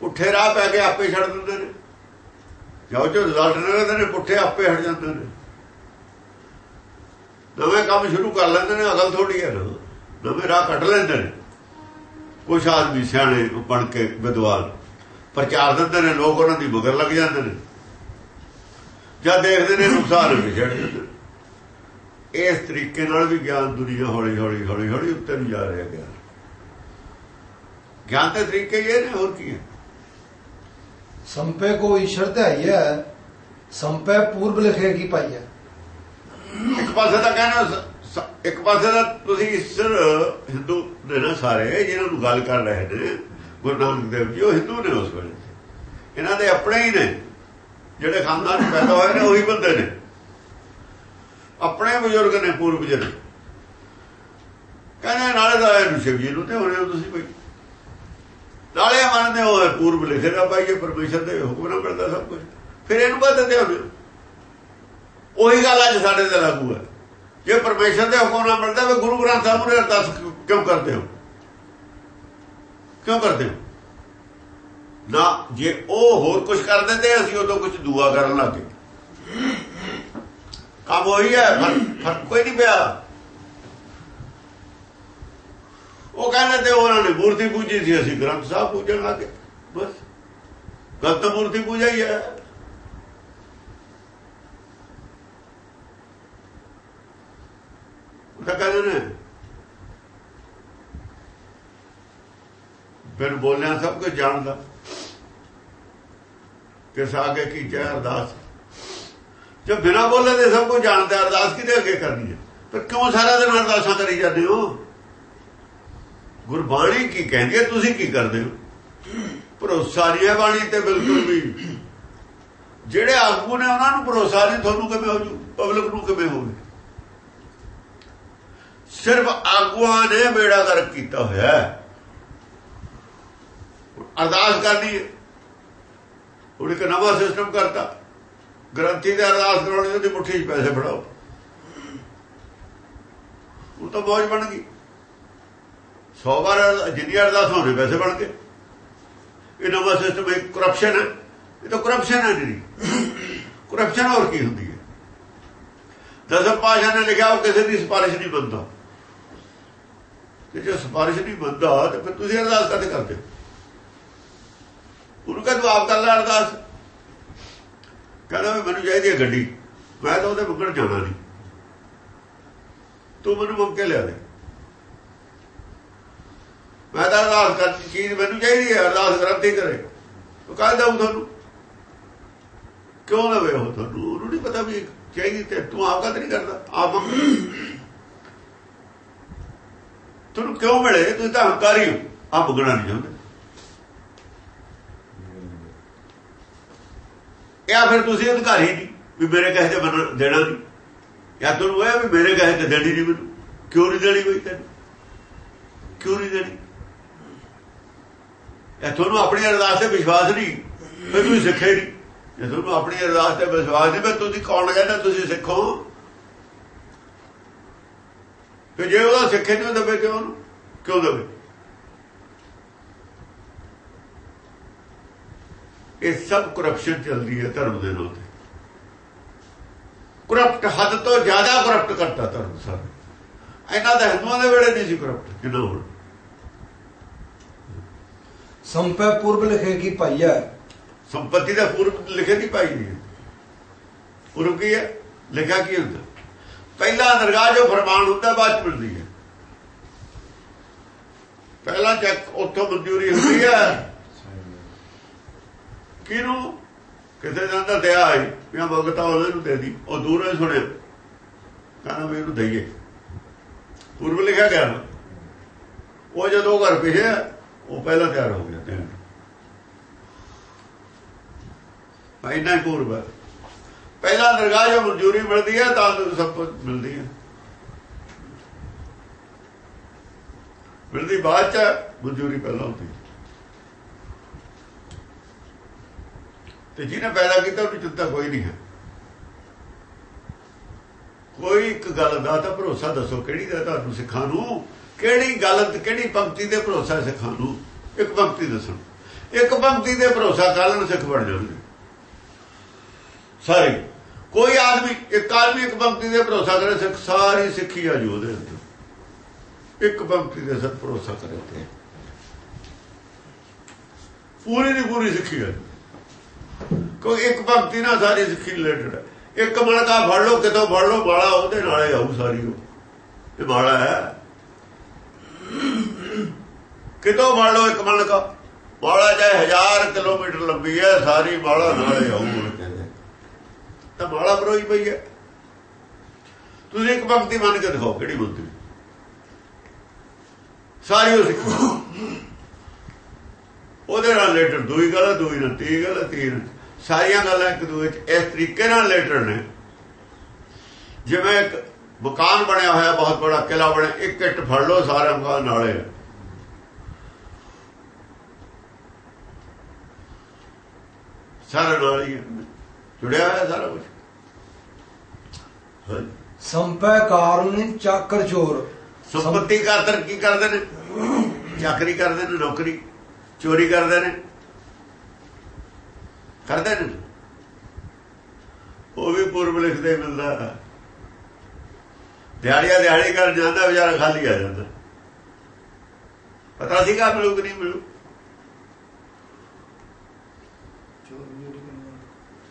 ਪੁੱਠੇ ਰਾਹ ਪੈ ਕੇ ਆਪੇ ਛੱਡ ਦਿੰਦੇ ਨੇ। ਜੋ ਜੋ ਰਿਜ਼ਲਟ ਨਿਕਲਦੇ ਨੇ? ਪੁੱਠੇ ਆਪੇ ਹਟ ਜਾਂਦੇ ਨੇ। ਨਵੇਂ ਕੰਮ ਸ਼ੁਰੂ ਕਰ ਲੈਂਦੇ ਨੇ ਅਗਲ ਥੋੜੀ ਹੈ ਨਾ। ਨਵੇਂ ਰਾਹ ਕੱਢ ਲੈਂਦੇ ਨੇ। ਕੁਛ ਆਦਮੀ ਸਿਆਣੇ ਬਣ ਕੇ ਵਿਦਵਾਨ ਪ੍ਰਚਾਰ ਦਿੰਦੇ ਨੇ, ਲੋਕ ਉਹਨਾਂ ਦੀ ਮਗਰ ਲੱਗ ਜਾਂਦੇ ਨੇ। ਜਦ ਦੇਖਦੇ ਨੇ ਨੁਕਸਾਨ ਵੀ ਛੱਡ ਦਿੰਦੇ ਨੇ। ਇਸ ਤਰੀਕੇ ਨਾਲ ਵੀ ਗਿਆਨ ਦੁਨੀਆ ਹੌਲੀ ਹੌਲੀ ਹੌਲੀ ਹੌਲੀ ਉੱਤੇ ਨੂੰ ਜਾ ਰਿਹਾ ਗਿਆਨ। ਗਿਆਨ ਦੇ ਤਰੀਕੇ ਇਹ ਨੇ, ਹੋਰ ਕੀ ਹੈ? ਸੰਪੈ ਕੋ ਈਸ਼ਰ ਹੈ ਸੰਪੈ ਪੂਰਬ ਲਿਖੇ ਕੀ ਪਾਈਐ ਇੱਕ ਪਾਸੇ ਤਾਂ ਕਹਿੰਦਾ ਇੱਕ ਪਾਸੇ ਦਾ ਤੁਸੀਂ ਈਸ਼ਰ ਹਿੰਦੂ ਨੇ ਨਾ ਸਾਰੇ, ਜਿਹਨਾਂ ਨੂੰ ਗੱਲ ਕਰ ਰਹੇ ਨੇ ਗੁਰੂ ਨਾਨਕ ਦੇਵ ਜੀ, ਉਹ ਹਿੰਦੂ ਨੇ ਉਸ ਵੇਲੇ। ਇਹਨਾਂ ਦੇ ਆਪਣੇ ਹੀ ਨੇ। ਜਿਹੜੇ ਖਾਨਦਾਨ ਪੈਦਾ ਹੋਏ ਨੇ, ਉਹੀ ਬੰਦੇ ਨੇ। ਆਪਣੇ ਬਜ਼ੁਰਗ ਨੇ ਪੂਰਬ ਜਿਹੜੇ ਕਹਿੰਦੇ ਨਾਲੇ ਦਾ ਆਇਆ ਨੂੰ ਸ਼ਿਵ ਜੀ ਨੂੰ ਤੇ ਹੋਣੇ ਤੁਸੀਂ ਕੋਈ ਨਾਲੇ ਮੰਨਦੇ ਹੋ ਪੂਰਬ ਲਿਖੇਗਾ ਭਾਈ ਇਹ ਪਰਮੇਸ਼ਰ ਦੇ ਹੁਕਮ ਨਾਲ ਮਿਲਦਾ ਸਭ ਕੁਝ ਫਿਰ ਇਹਨੂੰ ਕਹ ਹੋ ਉਹੀ ਗੱਲ ਅੱਜ ਸਾਡੇ ਤੇ ਲਾਗੂ ਹੈ। ਜੇ ਪਰਮੇਸ਼ਰ ਦੇ ਹੁਕਮ ਨਾਲ ਮਿਲਦਾ ਵੇ ਗੁਰੂ ਗ੍ਰੰਥ ਸਾਹਿਬ ਨੂੰ ਅਰਦਾਸ ਕਿਉਂ ਕਰਦੇ ਹੋ? ਕਿਉਂ ਕਰਦੇ ਹੋ? ਨਾ, ਜੇ ਉਹ ਹੋਰ ਕੁਝ ਕਰ ਦਿੰਦੇ, ਅਸੀਂ ਉਦੋਂ ਕੁਝ ਦੁਆ ਕਰਨ ਲੱਗੇ ਕੰਮ ਉਹੀ ਹੈ, ਫਰਕ- ਫ਼ਰਕ ਕੋਈ ਨਹੀਂ ਪਿਆ। ਉਹ ਕਹਿੰਦੇ ਤੇ ਉਹਨਾਂ ਨੇ ਮੂਰਤੀ ਪੂਜੀ ਸੀ ਅਸੀਂ ਗ੍ਰੰਥ ਸਾਹਿਬ ਪੂਜਣ ਲੱਗੇ ਬਸ ਗਲਤ ਮੂਰਤੀ ਪੂਜਾ ਹੀ ਹੈ ਉਹ ਤਾਂ ਕਹਿੰਦੇ ਨੇ ਫਿਰ ਬੋਲਿਆ ਸਭ ਕੁਝ ਜਾਣਦਾ ਕਿਸ ਆਗੇ ਕੀ ਚਾਹ ਅਰਦਾਸ ਜੇ ਬਿਨਾ ਬੋਲੇ ਦੇ ਸਭ ਕੁਝ ਜਾਣਦਾ ਅਰਦਾਸ ਕਿਤੇ ਅੱਗੇ ਕਰਨੀ ਹੈ ਪਰ ਕਿਉਂ ਸਾਰਾ ਦਿਨ ਅਰਦਾਸਾਂ ਕਰੀ ਜਾਂਦੇ ਹੋ ਗੁਰਬਾਣੀ ਕੀ ਕਹਿੰਦੀ ਹੈ, ਤੁਸੀਂ ਕੀ ਕਰਦੇ ਹੋ? ਭਰੋਸਾ ਨਹੀਂ ਹੈ ਬਾਣੀ ਤੇ ਬਿਲਕੁਲ ਵੀ। ਜਿਹੜੇ ਆਗੂ ਨੇ ਉਹਨਾਂ ਨੂੰ ਭਰੋਸਾ ਨਹੀਂ, ਤੁਹਾਨੂੰ ਕਿਵੇਂ ਹੋ ਜੂ? ਪਬਲਿਕ ਨੂੰ ਕਿਵੇਂ ਹੋਵੇ? ਸਿਰਫ ਆਗੂਆਂ ਨੇ ਬੇੜਾ ਗਰਕ ਕੀਤਾ ਹੋਇਆ ਹੈ। ਅਰਦਾਸ ਕਰਨੀ ਹੈ। ਹੁਣ ਇੱਕ ਨਵਾਂ ਸਿਸਟਮ ਕਰਤਾ। ਗ੍ਰੰਥੀ ਦੇ ਅਰਦਾਸ ਕਰਾਉਣੀ ਉਹਦੀ ਮੁੱਠੀ 'ਚ ਪੈਸੇ ਫੜਾਓ। ਉਹ ਤਾਂ ਮੌਜ ਬਣ ਗਈ। 100 ਵਾਰ ਅਰ- ਜਿੰਨੀ ਅਰਦਾਸ ਹੋਣੇ ਵੈਸੇ ਬਣ ਕੇ ਇਹ ਨਵਾਂ ਸਿਸਟਮ ਇੱਕ ਕਰਪਸ਼ਨ ਹੈ। ਇਹ ਤਾਂ ਕਰਪਸ਼ਨ ਹੈ ਜਿਹੜੀ। ਕਰਪਸ਼ਨ ਹੋਰ ਕੀ ਹੁੰਦੀ ਹੈ? ਦਸਮ ਪਾਸ਼ਾ ਨੇ ਲਿਖਿਆ, ਉਹ ਕਿਸੇ ਦੀ ਸਿਫਾਰਿਸ਼ ਨਹੀਂ ਮੰਨਦਾ। ਤੇ ਜੇ ਸਿਫਾਰਿਸ਼ ਨਹੀਂ ਮੰਨਦਾ, ਤੇ ਫਿਰ ਤੁਸੀਂ ਅਰਦਾਸ ਕਦੇ ਕਰਦੇ? ਹੋ ਉਹਨੂੰ ਕਹਿੰਦਾ ਆਪ ਕਰ ਲੈ ਅਰਦਾਸ। ਕਹਿੰਦਾ, ਵੀ ਮੈਨੂੰ ਚਾਹੀਦੀ ਹੈ ਗੱਡੀ। ਮੈਂ ਤਾਂ ਉਹਦੇ ਮੰਗਣ ਜਾਣਾ ਨਹੀਂ। ਤੂੰ ਮੈਨੂੰ ਮੰਗ ਕੇ ਲਿਆ ਦੇ। ਮੈਂ ਤਾਂ ਅਰਦਾਸ ਕਰ ਚੀਜ਼ ਮੈਨੂੰ ਚਾਹੀਦੀ ਹੈ, ਅਰਦਾਸ ਗ੍ਰੰਥੀ ਕਰੇ। ਉਹ ਕਹਿੰਦਾ ਉਹ ਤੁਹਾਨੂੰ? ਕਿਉਂ ਲਵੇ ਉਹ ਤੁਹਾਨੂੰ? ਉਹਨੂੰ ਨਹੀਂ ਪਤਾ ਵੀ ਚਾਹੀਦੀ ਤੇ ਤੂੰ ਆਪ ਕਦ ਨਹੀਂ ਕਰਦਾ? ਆਪ ਤੁਹਾਨੂੰ ਕਿਉਂ ਮਿਲੇ? ਤੁਸੀਂ ਤਾਂ ਹੰਕਾਰੀ ਹੋ। ਆਪ ਗਣਾ ਨਹੀਂ ਚਾਹੁੰਦੇ। ਜਾਂ ਫਿਰ ਤੁਸੀਂ ਅਧਿਕਾਰੀ ਨਹੀਂ ਵੀ ਮੇਰੇ ਕਹੇ ਤੇ ਦੇਣਾ ਨਹੀਂ। ਜਾਂ ਤੁਹਾਨੂੰ ਇਹ ਵੀ ਮੇਰੇ ਕਹੇ ਤੇ ਦੇਣੀ ਨਹੀਂ ਮੈਨੂੰ। ਕਿਉਂ ਨਹੀਂ ਦੇਣੀ ਕੋਈ ਤੈਨੂੰ? ਕਿਉਂ ਨਹੀਂ ਦੇਣੀ? ਇਹ ਤੁਹਾਨੂੰ ਆਪਣੀ ਅਰਦਾਸ ਤੇ ਵਿਸ਼ਵਾਸ ਨਹੀਂ। ਫਿਰ ਤੁਸੀਂ ਸਿੱਖੇ ਨਹੀਂ। ਜੇ ਤੁਹਾਨੂੰ ਆਪਣੀ ਅਰਦਾਸ ਤੇ ਵਿਸ਼ਵਾਸ ਨਹੀਂ, ਫਿਰ ਤੁਸੀਂ ਕੌਣ ਕਹਿੰਦਾ ਤੁਸੀਂ ਸਿੱਖੋ? ਫਿਰ ਜੇ ਉਹਦਾ ਸਿੱਖੇ ਨਹੀਂ ਦਵੇ ਕਿਉਂ ਉਹਨੂੰ? ਕਿਉਂ ਦਵੇ? ਇਹ ਸਭ ਕਰਪਸ਼ਨ ਚੱਲਦੀ ਹੈ ਧਰਮ ਦੇ ਨਾਲ ਕਰਪਟ ਹੱਦ ਤੋਂ ਜ਼ਿਆਦਾ ਕਰਪਟ ਕਰਤਾ ਧਰਮ ਸਾਰੇ। ਇਹਨਾਂ ਦਾ ਹਿੰਦੂਆਂ ਦੇ ਵੇਲੇ ਨਹੀਂ ਸੀ ਕਰਪਟ ਜਿੰਨਾ ਹੁਣ ਸੰਪੈ ਪੂਰਬ ਲਿਖੇ ਕੀ ਪਾਈਐ ਸੰਪਤੀ ਦਾ ਪੂਰਬ ਲਿਖੇ ਦੀ ਪਾਈ ਨਹੀਂ ਪੂਰਬ ਕੀ ਹੈ? ਲਿਖਿਆ ਕੀ ਹੁੰਦਾ? ਪਹਿਲਾ ਦਰਗਾਹ ਜੋ ਫਰਮਾਨ ਹੁੰਦਾ, ਬਾਅਦ ਚ ਮਿਲਦੀ ਹੈ। ਪਹਿਲਾ ਚੈੱਕ, ਉੱਥੋਂ ਮਨਜ਼ੂਰੀ ਹੁੰਦੀ ਹੈ। ਕਿਹਨੂੰ? ਕਿਸੇ ਦਾ ਦਿਆ ਦਇਆ ਆਈ ਵੀ ਆ, ਉਹਦੇ ਨੂੰ ਦੇ ਦੀ। ਉਹ ਦੂਰੋਂ ਸੁਣਿਆ। ਕਹਿੰਦਾ ਵੀ ਇਹਨੂੰ ਦਈਏ। ਪੂਰਬ ਲਿਖਿਆ ਗਿਆ ਨਾ। ਉਹ ਜਦੋਂ ਘਰ ਪਿਆ ਉਹ ਪਹਿਲਾਂ ਤਿਆਰ ਹੋ ਗਿਆ ਦੇਣ ਨੂੰ। ਇੰਨਾ ਪਹਿਲਾਂ ਦਰਗਾਹ ਜੋ ਮਨਜ਼ੂਰੀ ਮਿਲਦੀ ਹੈ, ਤਾਂ ਸਭ ਕੁਝ ਮਿਲਦੀ ਹੈ। ਮਿਲਦੀ ਬਾਅਦ ਚ ਮਨਜ਼ੂਰੀ ਪਹਿਲਾਂ ਹੁੰਦੀ ਤੇ ਜਿਹਨੇ ਪੈਦਾ ਕੀਤਾ ਉਹਨੂੰ ਚਿੰਤਾ ਕੋਈ ਨਹੀਂ ਹੈ। ਕੋਈ ਇੱਕ ਗੱਲ ਦਾ ਤਾਂ ਭਰੋਸਾ ਦੱਸੋ, ਕਿਹੜੀ ਦਾ ਤੁਹਾਨੂੰ ਸਿੱਖਾਂ ਨੂੰ? ਕਿਹੜੀ ਗੱਲ ਕਿਹੜੀ ਪੰਕਤੀ ਦੇ ਭਰੋਸਾ ਸਿੱਖਾਂ ਨੂੰ ਇੱਕ ਪੰਕਤੀ ਦੱਸਣ। ਇੱਕ ਪੰਕਤੀ ਦੇ ਭਰੋਸਾ ਕਰਨ ਸਿੱਖ ਬਣ ਜਾਣਗੇ ਸਾਰੇ। ਕੋਈ ਆਦਮੀ, ਇੱਕ ਆਦਮੀ ਇੱਕ ਪੰਕਤੀ ਦੇ ਭਰੋਸਾ ਕਰੇ, ਸਿੱਖ ਸਾਰੀ ਸਿੱਖੀ ਆ ਜੋ ਉਹਦੇ ਅੰਦਰ। ਇੱਕ ਪੰਕਤੀ ਦੇ ਸਿਰ ਭਰੋਸਾ ਕਰੇ ਤੇ। ਪੂਰੀ ਦੀ ਪੂਰੀ ਸਿੱਖੀ ਹੈ ਕੋਈ ਇੱਕ ਪੰਕਤੀ ਨਾਲ ਸਾਰੀ ਸਿੱਖੀ ਰਿਲੇਟਡ ਹੈ ਇੱਕ ਮਣਕਾ ਫੜ ਲਓ, ਕਿਤੋਂ ਫੜ ਲਓ ਬਾਲਾ ਉਹਦੇ ਨਾਲੇ ਆਉ ਸਾਰੀ ਉਹ। ਇਹ ਬਾਲਾ ਹੈ। ਕਿਤੋਂ ਫੜ ਲਓ ਇੱਕ ਮਣਕਾ ਬਾਲਾ ਜਾਏ ਹਜ਼ਾਰ ਕਿਲੋਮੀਟਰ ਲੰਬੀ ਹੈ, ਸਾਰੀ ਬਾਲਾ ਨਾਲੇ ਆਉ ਕਹਿੰਦੇ। ਤਾਂ ਬਾਲਾ ਬਰੋਈ ਪਈ ਹੈ। ਤੁਸੀਂ ਇੱਕ ਪੰਕਤੀ ਮੰਨ ਕੇ ਦਿਖਾਓ ਕਿਹੜੀ ਬੁੱਧੀ ਸਾਰੀ ਉਹ ਉਹਦੇ ਨਾਲ ਰਿਲੇਟਡ ਦੂਈ ਗੱਲ ਦੂਈ ਨਾਲ ਤੀ ਗੱਲ ਤੀਨ ਸਾਰੀਆਂ ਗੱਲਾਂ ਇੱਕ ਦੂਜੇ ਚ ਇਸ ਤਰੀਕੇ ਨਾਲ ਰਿਲੇਟਡ ਨੇ। ਜਿਵੇਂ ਇੱਕ ਮਕਾਨ ਬਣਿਆ ਹੋਇਆ ਬਹੁਤ ਬੜਾ ਕਿਲਾ ਬਣਿਆ ਇੱਕ ਇੱਟ ਫੜ ਲਓ ਸਾਰੇ ਮਕਾਨ ਨਾਲੇ ਸਾਰਾ ਨਾਲ ਹੀ ਜੁੜਿਆ ਹੋਇਆ ਸਾਰਾ ਕੁਝ ਸੰਪੈ ਕਾਰਨ ਚਾਕਰ ਚੋਰ ਸੰਪਤੀ ਖਾਤਰ ਕੀ ਕਰਦੇ ਨੇ ਚਾਕਰੀ ਕਰਦੇ ਨੇ ਨੌਕਰੀ ਚੋਰੀ ਕਰਦੇ ਨੇ ਕਰਦੇ ਨੇ ਉਹ ਵੀ ਪੂਰਬ ਲਿਖਦੇ ਮਿਲਦਾ ਦਿਹਾੜੀਆ ਦਿਹਾੜੀ ਕਰ ਜਾਂਦਾ, ਵਿਚਾਰਾ ਖਾਲੀ ਆ ਜਾਂਦਾ। ਪਤਾ ਸੀਗਾ ਮਿਲੂ ਕਿ ਨਹੀਂ ਮਿਲੂ?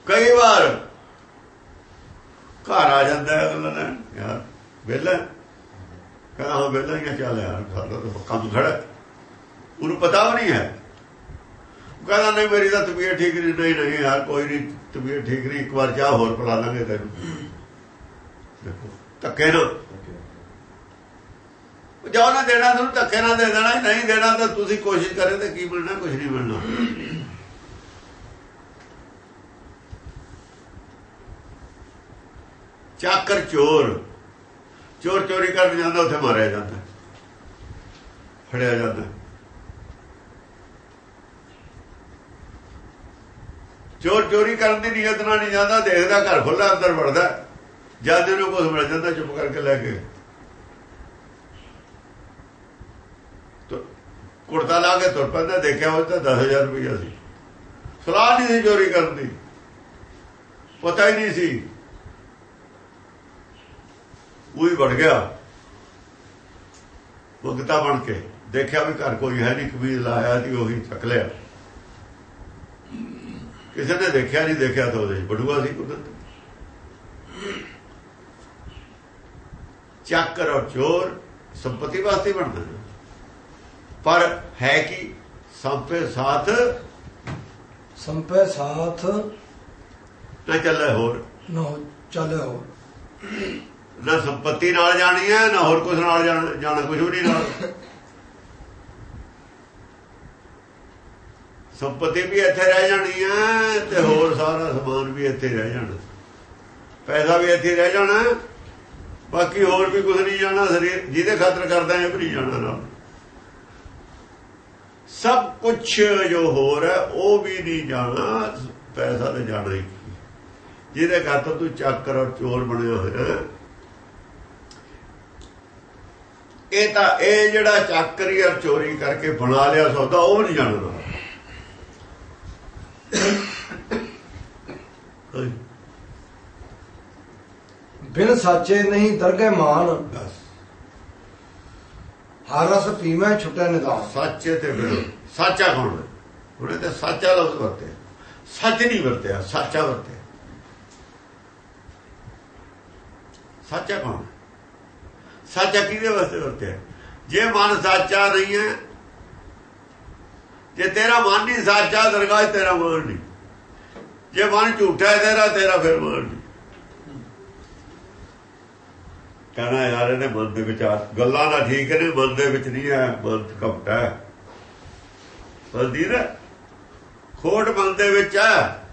ਕਈ ਵਾਰ ਘਰ ਆ ਜਾਂਦਾ ਅਗਲਾ ਨੇ ਯਾਰ ਵੇਲਾ ਕਹਿੰਦਾ, ਹਾਂ ਵੇਲਾ ਹੀ ਚੱਲ ਯਾਰ ਸਾਡਾ ਤਾਂ ਕੰਮ ਖੜਾ ਉਹਨੂੰ ਪਤਾ ਵੀ ਨਹੀਂ ਹੈ। ਕਹਿੰਦਾ, ਨਹੀਂ, ਮੇਰੀ ਤਾਂ ਤਬੀਅਤ ਠੀਕ ਨਹੀਂ ਨਹੀਂ ਨਹੀਂ, ਯਾਰ, ਕੋਈ ਨਹੀਂ, ਤਬੀਅਤ ਠੀਕ ਨਹੀਂ, ਇੱਕ ਵਾਰ ਚਾਹ ਹੋਰ ਪਿਲਾ ਲਾਂਗੇ ਤੈਨੂੰ। ਦੇਖੋ। ਧੱਕੇ ਨਾਲ ਜੋ ਨਾ ਦੇਣਾ ਤੁਹਾਨੂੰ ਧੱਕੇ ਨਾਲ ਦੇ ਦੇਣਾ ਨਹੀਂ ਦੇਣਾ ਤਾਂ ਤੁਸੀਂ ਕੋਸ਼ਿਸ਼ ਕਰੇ ਤੇ ਕੀ ਮਿਲਣਾ ਕੁਝ ਨਹੀਂ ਮਿਲਣਾ ਚਾਕਰ ਚੋਰ। ਚੋਰ ਚੋਰੀ ਕਰਨ ਜਾਂਦਾ, ਉੱਥੇ ਮਾਰਿਆ ਜਾਂਦਾ। ਫੜਿਆ ਜਾਂਦਾ। ਚੋਰ ਚੋਰੀ ਕਰਨ ਦੀ ਨੀਅਤ ਨਾਲ ਨਹੀਂ ਜਾਂਦਾ, ਦੇਖਦਾ ਘਰ ਖੁੱਲਾ ਅੰਦਰ ਵੜਦਾ। ਜਦ ਇਹਨੂੰ ਕੁਝ ਮਿਲ ਜਾਂਦਾ ਚੁੱਪ ਕਰਕੇ ਲੈ ਕੇ। ਕੁੜਤਾ ਲਾ ਕੇ ਤੁਰ ਪੈਂਦਾ, ਦੇਖਿਆ ਉਹ ਤਾਂ 10000 ਰੁਪਇਆ ਸੀ। ਸਲਾਹ ਨਹੀਂ ਸੀ ਚੋਰੀ ਕਰਨ ਦੀ। ਪਤਾ ਹੀ ਨਹੀਂ ਸੀ। ਉਹੀ ਵੜ ਗਿਆ। ਭਗਤਾ ਬਣ ਕੇ ਦੇਖਿਆ ਵੀ ਘਰ ਕੋਈ ਹੈ ਨਹੀਂ, ਕਬੀਰ ਲਾਇਆ ਸੀ, ਉਹੀ ਚੱਕ ਲਿਆ। ਕਿਸੇ ਨੇ ਦੇਖਿਆ ਨਹੀਂ, ਦੇਖਿਆ ਤਾਂ ਉਹਦੇ ਬੜੂਆ ਸੀ ਕੁਦਰਤ। ਚੱਕਰ ਔਰ ਚੋਰ ਸੰਪਤੀ ਵਾਸਤੇ ਬਣਦੇ ਨੇ। ਪਰ ਹੈ ਕਿ? ਸੰਪੇ ਸਾਥ ਸੰਪੈ ਸਾਥ ਨਾ ਚੱਲੇ ਹੋਰ। ਨਾ ਚੱਲੇ ਹੋ ਨਾ ਸੰਪਤੀ ਨਾਲ ਜਾਣੀ ਹੈ ਨਾ ਹੋਰ ਕੁਝ ਨਾਲ ਜਾਣਾ ਕੁਝ ਵੀ ਨਹੀਂ ਨਾਲ। ਸੰਪਤੀ ਵੀ ਇੱਥੇ ਰਹਿ ਜਾਣੀ ਹੈ ਤੇ ਹੋਰ ਸਾਰਾ ਸਮਾਨ ਵੀ ਇੱਥੇ ਰਹਿ ਜਾਣਾ। ਪੈਸਾ ਵੀ ਇੱਥੇ ਰਹਿ ਜਾਣਾ। ਬਾਕੀ ਹੋਰ ਵੀ ਕੁਝ ਨਹੀਂ ਜਾਣਾ ਸਰੀਰ ਜਿਹਦੇ ਖਾਤਰ ਕਰਦਾ ਹੈ ਨਹੀਂ ਜਾਣਾ ਨਾਲ ਸਭ ਕੁਝ ਜੋ ਹੋਰ ਹੈ ਉਹ ਵੀ ਨਹੀਂ ਜਾਣਾ ਪੈਸਾ ਤੇ ਜਾਣਾ ਹੀ। ਜਿਹਦੇ ਖਾਤਰ ਤੂੰ ਚੱਕਰ ਔਰ ਚੋਰ ਬਣਿਆ ਹੋਇਆ ਇਹ ਤਾਂ ਇਹ ਜਿਹੜਾ ਚੱਕਰੀ ਔਰ ਚੋਰੀ ਕਰਕੇ ਬਣਾ ਲਿਆ ਸੌਦਾ ਉਹ ਨਹੀਂ ਜਾਣਦਾ (coughs) ਬਿਨ ਸਾਚੇ ਨਹੀਂ ਦਰਗਹਿ ਮਾਨ। ਹਰ ਰਸ ਪੀਵੇਂ ਛੁਟੇ ਨਿਦਾਨ। ਸੱਚੇ ਤੇ ਵਿਰੋਧ ਸੱਚਾ ਕੌਣ ਉਹਨੇ ਤੇ ਸੱਚਾ ਲਫ਼ਜ਼ ਵਰਤਿਆ। ਸੱਚ ਨਹੀਂ ਵਰਤਿਆ ਸੱਚਾ ਵਰਤਿਆ। ਸੱਚਾ ਕੌਣ ਸੱਚਾ ਕਿਹਦੇ ਵਾਸਤੇ ਵਰਤਿਆ? ਜੇ ਮਨ ਸੱਚਾ ਨਹੀਂ ਹੈ ਜੇ ਤੇਰਾ ਮਨ ਨਹੀਂ ਸੱਚਾ ਦਰਗਾਹ ਤੇਰਾ ਮਨ ਨਹੀਂ। ਜੇ ਮਨ ਝੂਠਾ ਹੈ ਤੇਰਾ ਤੇਰਾ ਫਿਰ ਮਨ ਕਹਿਣਾ ਕਹਿੰਦਾ ਯਾਰ ਇਹਨੇ ਮਨ ਦੇ ਵਿਚਾਰ ਗੱਲਾਂ ਦਾ ਠੀਕ ਨੇ ਮਨ ਦੇ ਵਿੱਚ ਨਹੀਂ ਹੈ ਮਨ ਕਪਟਾ ਹੈ। ਬਲਦੀ ਨਾ, ਖੋਟ ਮਨ ਦੇ ਵਿੱਚ ਹੈ।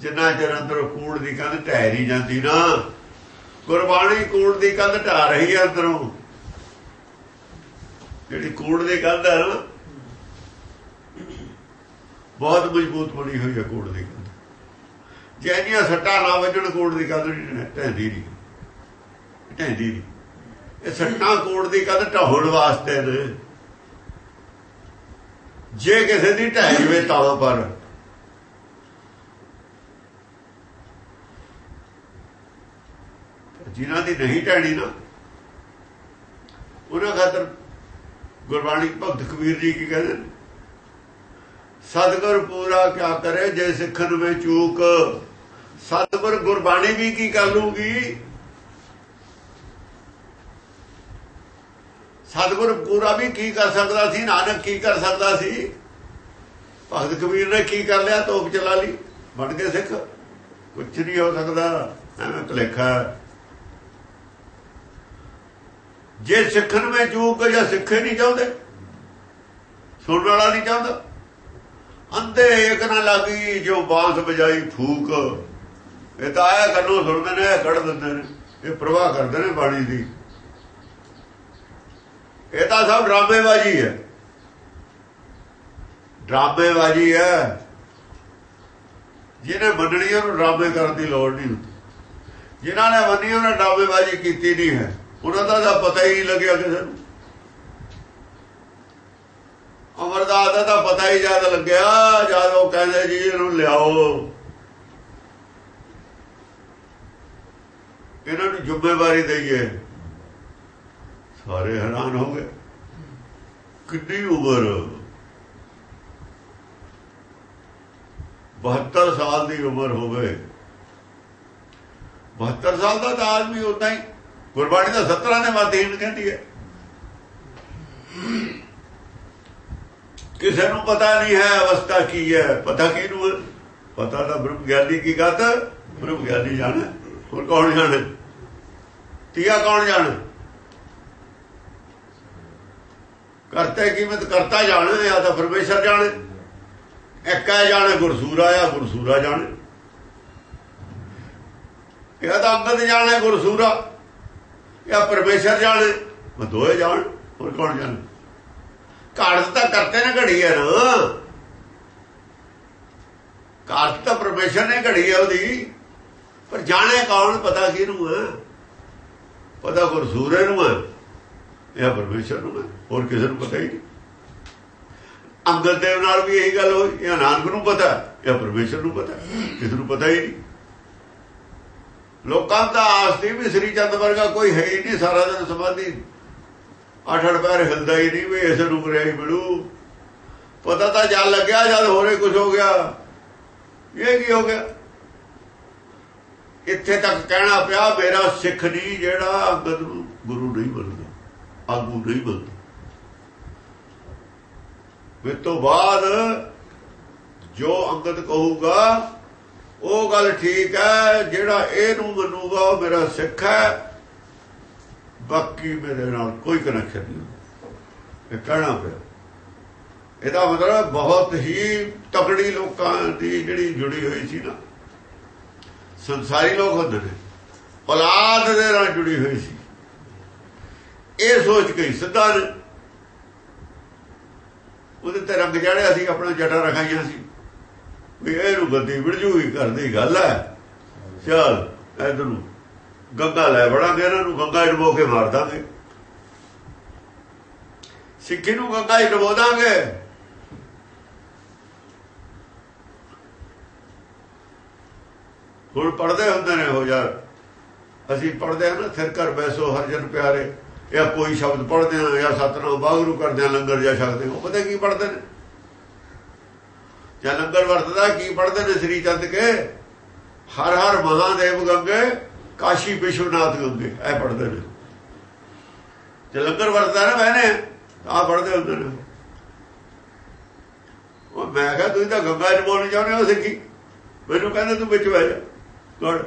ਜਿੰਨਾ ਚਿਰ ਅੰਦਰੋਂ ਕੂੜ ਦੀ ਕੰਧ ਢਹਿ ਨਹੀਂ ਜਾਂਦੀ ਨਾ, ਗੁਰਬਾਣੀ ਕੂੜ ਦੀ ਕੰਧ ਢਾ ਰਹੀ ਹੈ ਅੰਦਰੋਂ। ਜਿਹੜੀ ਕੂੜ ਦੀ ਕੰਧ ਹੈ ਨਾ, ਬਹੁਤ ਮਜ਼ਬੂਤ ਬਣੀ ਹੋਈ ਹੈ ਕੂੜ ਦੀ ਕੰਧ ਜੇ ਸੱਟਾਂ ਨਾ ਵੱਜਣ ਕੋੜ ਦੀ ਕੰਧ ਨਹੀਂ, ਢਹਿੰਦੀ ਨਹੀਂ। ਢਹਿੰਦੀ ਨਹੀਂ। ਇਹ ਸੱਟਾਂ ਕੋੜ ਦੀ ਕੰਧ ਢਾਉਣ ਵਾਸਤੇ ਨੇ। ਜੇ ਕਿਸੇ ਦੀ ਢਹਿ ਜਵੇ ਤਾਂ ਪਰ। ਜਿਨ੍ਹਾਂ ਦੀ ਨਹੀਂ ਢਹਿਣੀ ਨਾ, ਉਹਨਾਂ ਖਾਤਰ ਗੁਰਬਾਣੀ ਭਗਤ ਕਬੀਰ ਜੀ ਕੀ ਕਹਿੰਦੇ ਨੇ? ਸਤਗੁਰ ਪੂਰਾ ਕਿਆ ਕਰੇ ਜੇ ਸਿੱਖਣ ਵਿੱਚ ਚੂਕ ਸਤਿਗੁਰ ਗੁਰਬਾਣੀ ਵੀ ਕੀ ਕਰ ਲੂਗੀ ਸਤਿਗੁਰ ਪੂਰਾ ਵੀ ਕੀ ਕਰ ਸਕਦਾ ਸੀ? ਨਾਨਕ ਕੀ ਕਰ ਸਕਦਾ ਸੀ? ਭਗਤ ਕਬੀਰ ਨੇ ਕੀ ਕਰ ਲਿਆ? ਤੋਪ ਚਲਾ ਲਈ। ਬਣ ਕੇ ਸਿੱਖ। ਕੁਝ ਨਹੀਂ ਹੋ ਸਕਦਾ। ਐਵੇਂ ਭਲੇਖਾ। ਜੇ ਸਿੱਖਣ ਵਿੱਚ ਚੂਕ ਜਾਂ ਸਿੱਖੇ ਨਹੀਂ ਚਾਹੁੰਦੇ, ਸੁਣਨ ਵਾਲਾ ਨਹੀਂ ਚਾਹੁੰਦਾ। ਅੰਦੇ ਇੱਕ ਨਾ ਲੱਗੀ, ਜੋ ਬਾਂਸ ਵਜਾਈ ਫੂਕ। ਇਹ ਤਾਂ ਆਇਆ ਕੰਨੋਂ ਸੁਣਦੇ ਨੇ, ਕੱਢ ਦਿੰਦੇ ਨੇ। ਇਹ ਪ੍ਰਵਾਹ ਕਰਦੇ ਨੇ ਬਾਣੀ ਦੀ। ਇਹ ਤਾਂ ਸਭ ਡਰਾਮੇਬਾਜ਼ੀ ਹੈ। ਡਰਾਮੇਬਾਜ਼ੀ ਹੈ। ਜਿਹਨੇ ਮੰਨਣੀ ਉਹਨੂੰ ਡਰਾਮੇ ਕਰਨ ਦੀ ਲੋੜ ਨਹੀਂ ਜਿਨ੍ਹਾਂ ਨੇ ਮੰਨੀ, ਉਹਨਾਂ ਡਰਾਮੇਬਾਜ਼ੀ ਕੀਤੀ ਨਹੀਂ ਹੈ। ਉਹਨਾਂ ਦਾ ਤਾਂ ਪਤਾ ਹੀ ਨਹੀਂ ਲੱਗਿਆ ਕਿਸੇ ਨੂੰ। ਅਮਰਦਾਸ ਦਾ ਤਾਂ ਪਤਾ ਹੀ ਜਦ ਲੱਗਿਆ, ਜਦ ਉਹ ਕਹਿੰਦੇ ਜੀ, ਇਹਨੂੰ ਲਿਆਓ। ਇਹਨਾਂ ਨੂੰ ਜ਼ਿੰਮੇਵਾਰੀ ਦਈਏ ਸਾਰੇ ਹੈਰਾਨ ਹੋ ਗਏ। ਕਿੰਨੀ ਉਮਰ? 72 ਸਾਲ ਦੀ ਉਮਰ ਹੋਵੇ। 72 ਸਾਲ ਦਾ ਤਾਂ ਆਦਮੀ ਉਦਾਂ ਹੀ ਗੁਰਬਾਣੀ ਦਾ 17 ਨੇ ਮਾਤੀਨ ਕਹਿੰਦੀ ਹੈ। ਕਿਸੇ ਨੂੰ ਪਤਾ ਨਹੀਂ ਹੈ ਅਵਸਥਾ ਕੀ ਹੈ। ਪਤਾ ਕਿਹਨੂੰ ਪਤਾ ਤਾਂ ਬ੍ਰਹਮ ਗਿਆਨੀ ਕੀ ਗੱਲ ਬ੍ਰਹਮ ਗਿਆਨੀ ਜਾਣੇ। ਹੋਰ ਕੌਣ ਜਾਣੇ? ਤੀਆ ਕੌਣ ਜਾਣੇ? ਕਰਤੇ ਕੀਮਤ, ਕਰਤਾ ਜਾਣੇ ਜਾਂ ਤਾਂ ਪਰਮੇਸ਼ਰ ਜਾਣੇ। ਇੱਕ ਜਾਣੇ, ਗੁਰਸੂਰਾ ਆ ਗੁਰਸੂਰਾ ਜਾਣੇ। ਇਹ ਤਾਂ ਅੰਗਦ ਜਾਣੇ, ਗੁਰਸੂਰਾ ਜਾਂ ਪਰਮੇਸ਼ਰ ਜਾਣੇ। ਉਹ ਦੋਏ ਜਾਣ, ਹੋਰ ਕੌਣ ਜਾਣੇ? ਕਾਰਜ ਤਾਂ ਕਰਤੇ ਨੇ ਘੜੀ ਹੈ ਨਾ। ਕਾਰਜ ਤਾਂ ਪਰਮੇਸ਼ਰ ਨੇ ਘੜੀ ਹੈ ਉਹਦੀ। ਪਰ ਜਾਣੇ ਕੌਣ, ਪਤਾ ਕਿਹਨੂੰ ਹੈ ਪਤਾ ਗੁਰਸੂਰੇ ਨੂੰ ਹੈ ਇਹ ਪਰਮੇਸ਼ਰ ਨੂੰ ਹੈ, ਹੋਰ ਕਿਸੇ ਨੂੰ ਪਤਾ ਹੀ ਨਹੀਂ। ਅੰਗਦ ਦੇਵ ਨਾਲ ਵੀ ਇਹੀ ਗੱਲ ਹੋਈ ਇਹ ਨਾਨਕ ਨੂੰ ਪਤਾ ਇਹ ਪਰਮੇਸ਼ਰ ਨੂੰ ਪਤਾ ਕਿਸੇ ਨੂੰ ਪਤਾ ਹੀ ਨਹੀਂ। ਲੋਕਾਂ ਦਾ ਆਸਤੀ ਵੀ ਸ੍ਰੀ ਚੰਦ ਵਰਗਾ ਕੋਈ ਹੈ ਹੀ ਨਹੀਂ, ਸਾਰਾ ਦਿਨ ਸਮਾਧੀ। ਅੱਠ ਅੱਠ ਪੈਰ ਹਿਲਦਾ ਹੀ ਨਹੀਂ, ਵੀ ਇਸ ਨੂੰ ਰਿਆਈ ਮਿਲੂ। ਪਤਾ ਤਾਂ ਜਦ ਲੱਗਿਆ ਜਦ ਹੋਰੇ ਕੁਝ ਹੋ ਗਿਆ। ਇਹ ਕੀ ਹੋ ਗਿਆ? ਇੱਥੇ ਤੱਕ ਕਹਿਣਾ ਪਿਆ, ਮੇਰਾ ਸਿੱਖ ਨਹੀਂ ਜਿਹੜਾ ਅੰਗਦ ਨੂੰ ਗੁਰੂ ਨਹੀਂ ਬਣਦਾ ਆਗੂ ਨਹੀਂ ਬਣਦਾ ਵੇ ਤੋਂ ਬਾਅਦ ਜੋ ਅੰਗਦ ਕਹੂਗਾ, ਉਹ ਗੱਲ ਠੀਕ ਹੈ, ਜਿਹੜਾ ਇਹਨੂੰ ਮੰਨੂਗਾ, ਉਹ ਮੇਰਾ ਸਿੱਖ ਹੈ। ਬਾਕੀ ਮੇਰੇ ਨਾਲ ਕੋਈ ਕਨੈਕਸ਼ਨ ਨਹੀਂ ਇਹ ਕਹਿਣਾ ਪਿਆ। ਇਹਦਾ ਮਤਲਬ ਬਹੁਤ ਹੀ ਤਕੜੀ ਲੋਕਾਂ ਦੀ ਜਿਹੜੀ ਜੁੜੀ ਹੋਈ ਸੀ ਨਾ ਸੰਸਾਰੀ ਲੋਕ ਹੁੰਦੇ ਨੇ। ਔਲਾਦ ਦੇ ਨਾਲ ਜੁੜੀ ਹੋਈ ਸੀ। ਇਹ ਸੋਚ ਕੇ ਸਿੱਧਾ ਨੇ ਉਹਦੇ ਤੇ ਰੰਗ ਜੜਿਆ ਸੀ, ਆਪਣਾ ਜਟਾ ਰਖਾਈਆਂ ਸੀ। ਵੀ ਇਹਨੂੰ ਗੱਦੀ ਵਿੜਜੂਗੀ ਕਰਦੀ ਗੱਲ ਹੈ। ਚਲ ਇਧਰ ਨੂੰ ਗੰਗਾ ਲੈ ਬੜਾਂਗੇ ਇਹਨਾਂ ਨੂੰ ਗੰਗਾ ਡਬੋ ਕੇ ਮਾਰ ਦਾਂਗੇ। ਸਿੱਖੀ ਨੂੰ ਗੰਗਾ ਹੀ ਡਬੋ ਦਾਂਗੇ। ਹੁਣ ਪੜਦੇ ਹੁੰਦੇ ਨੇ ਉਹ ਯਾਰ। ਅਸੀਂ ਪੜਦੇ ਹਾਂ ਨਾ, ਸਿਰ ਘਰ ਬੈਸੋ ਹਰ ਜਨ ਪਿਆਰੇ। ਜਾਂ ਕੋਈ ਸ਼ਬਦ ਪੜਦੇ ਹਾਂ, ਜਾਂ ਸਤਨਾਮ ਬਾਗਰੂ ਕਰਦੇ ਹਾਂ, ਲੰਗਰ ਜਾਂ ਛਕਦੇ ਉਹ ਪਤਾ ਕੀ ਪੜਦੇ ਨੇ? ਜਾਂ ਲੰਗਰ ਵਰਤਦਾ, ਕੀ ਪੜਦੇ ਨੇ ਸ੍ਰੀ ਚੰਦ ਕੇ? ਹਰ ਹਰ ਮਹਾਦੇਵ ਗੰਗੇ, ਕਾਸ਼ੀ ਵਿਸ਼ਵਨਾਥ ਗੰਗੇ ਐ ਪੜਦੇ ਨੇ। ਜੇ ਲੰਗਰ ਵਰਤਦਾ ਨਾ ਮੈਨੇ ਆ ਪੜਦੇ ਹੁੰਦੇ ਨੇ। ਉਹ ਮੈਂ ਕਿਹਾ, ਤੁਸੀਂ ਤਾਂ ਗੰਗਾ ਚ ਬੋਲਣੀ ਚਾਹੁੰਦੇ ਹੋ ਸਿੱਖੀ ਮੈਨੂੰ ਕਹਿੰਦੇ, ਤੂੰ ਵਿੱਚ ਬਹਿ ਜਾ। ਗੜ।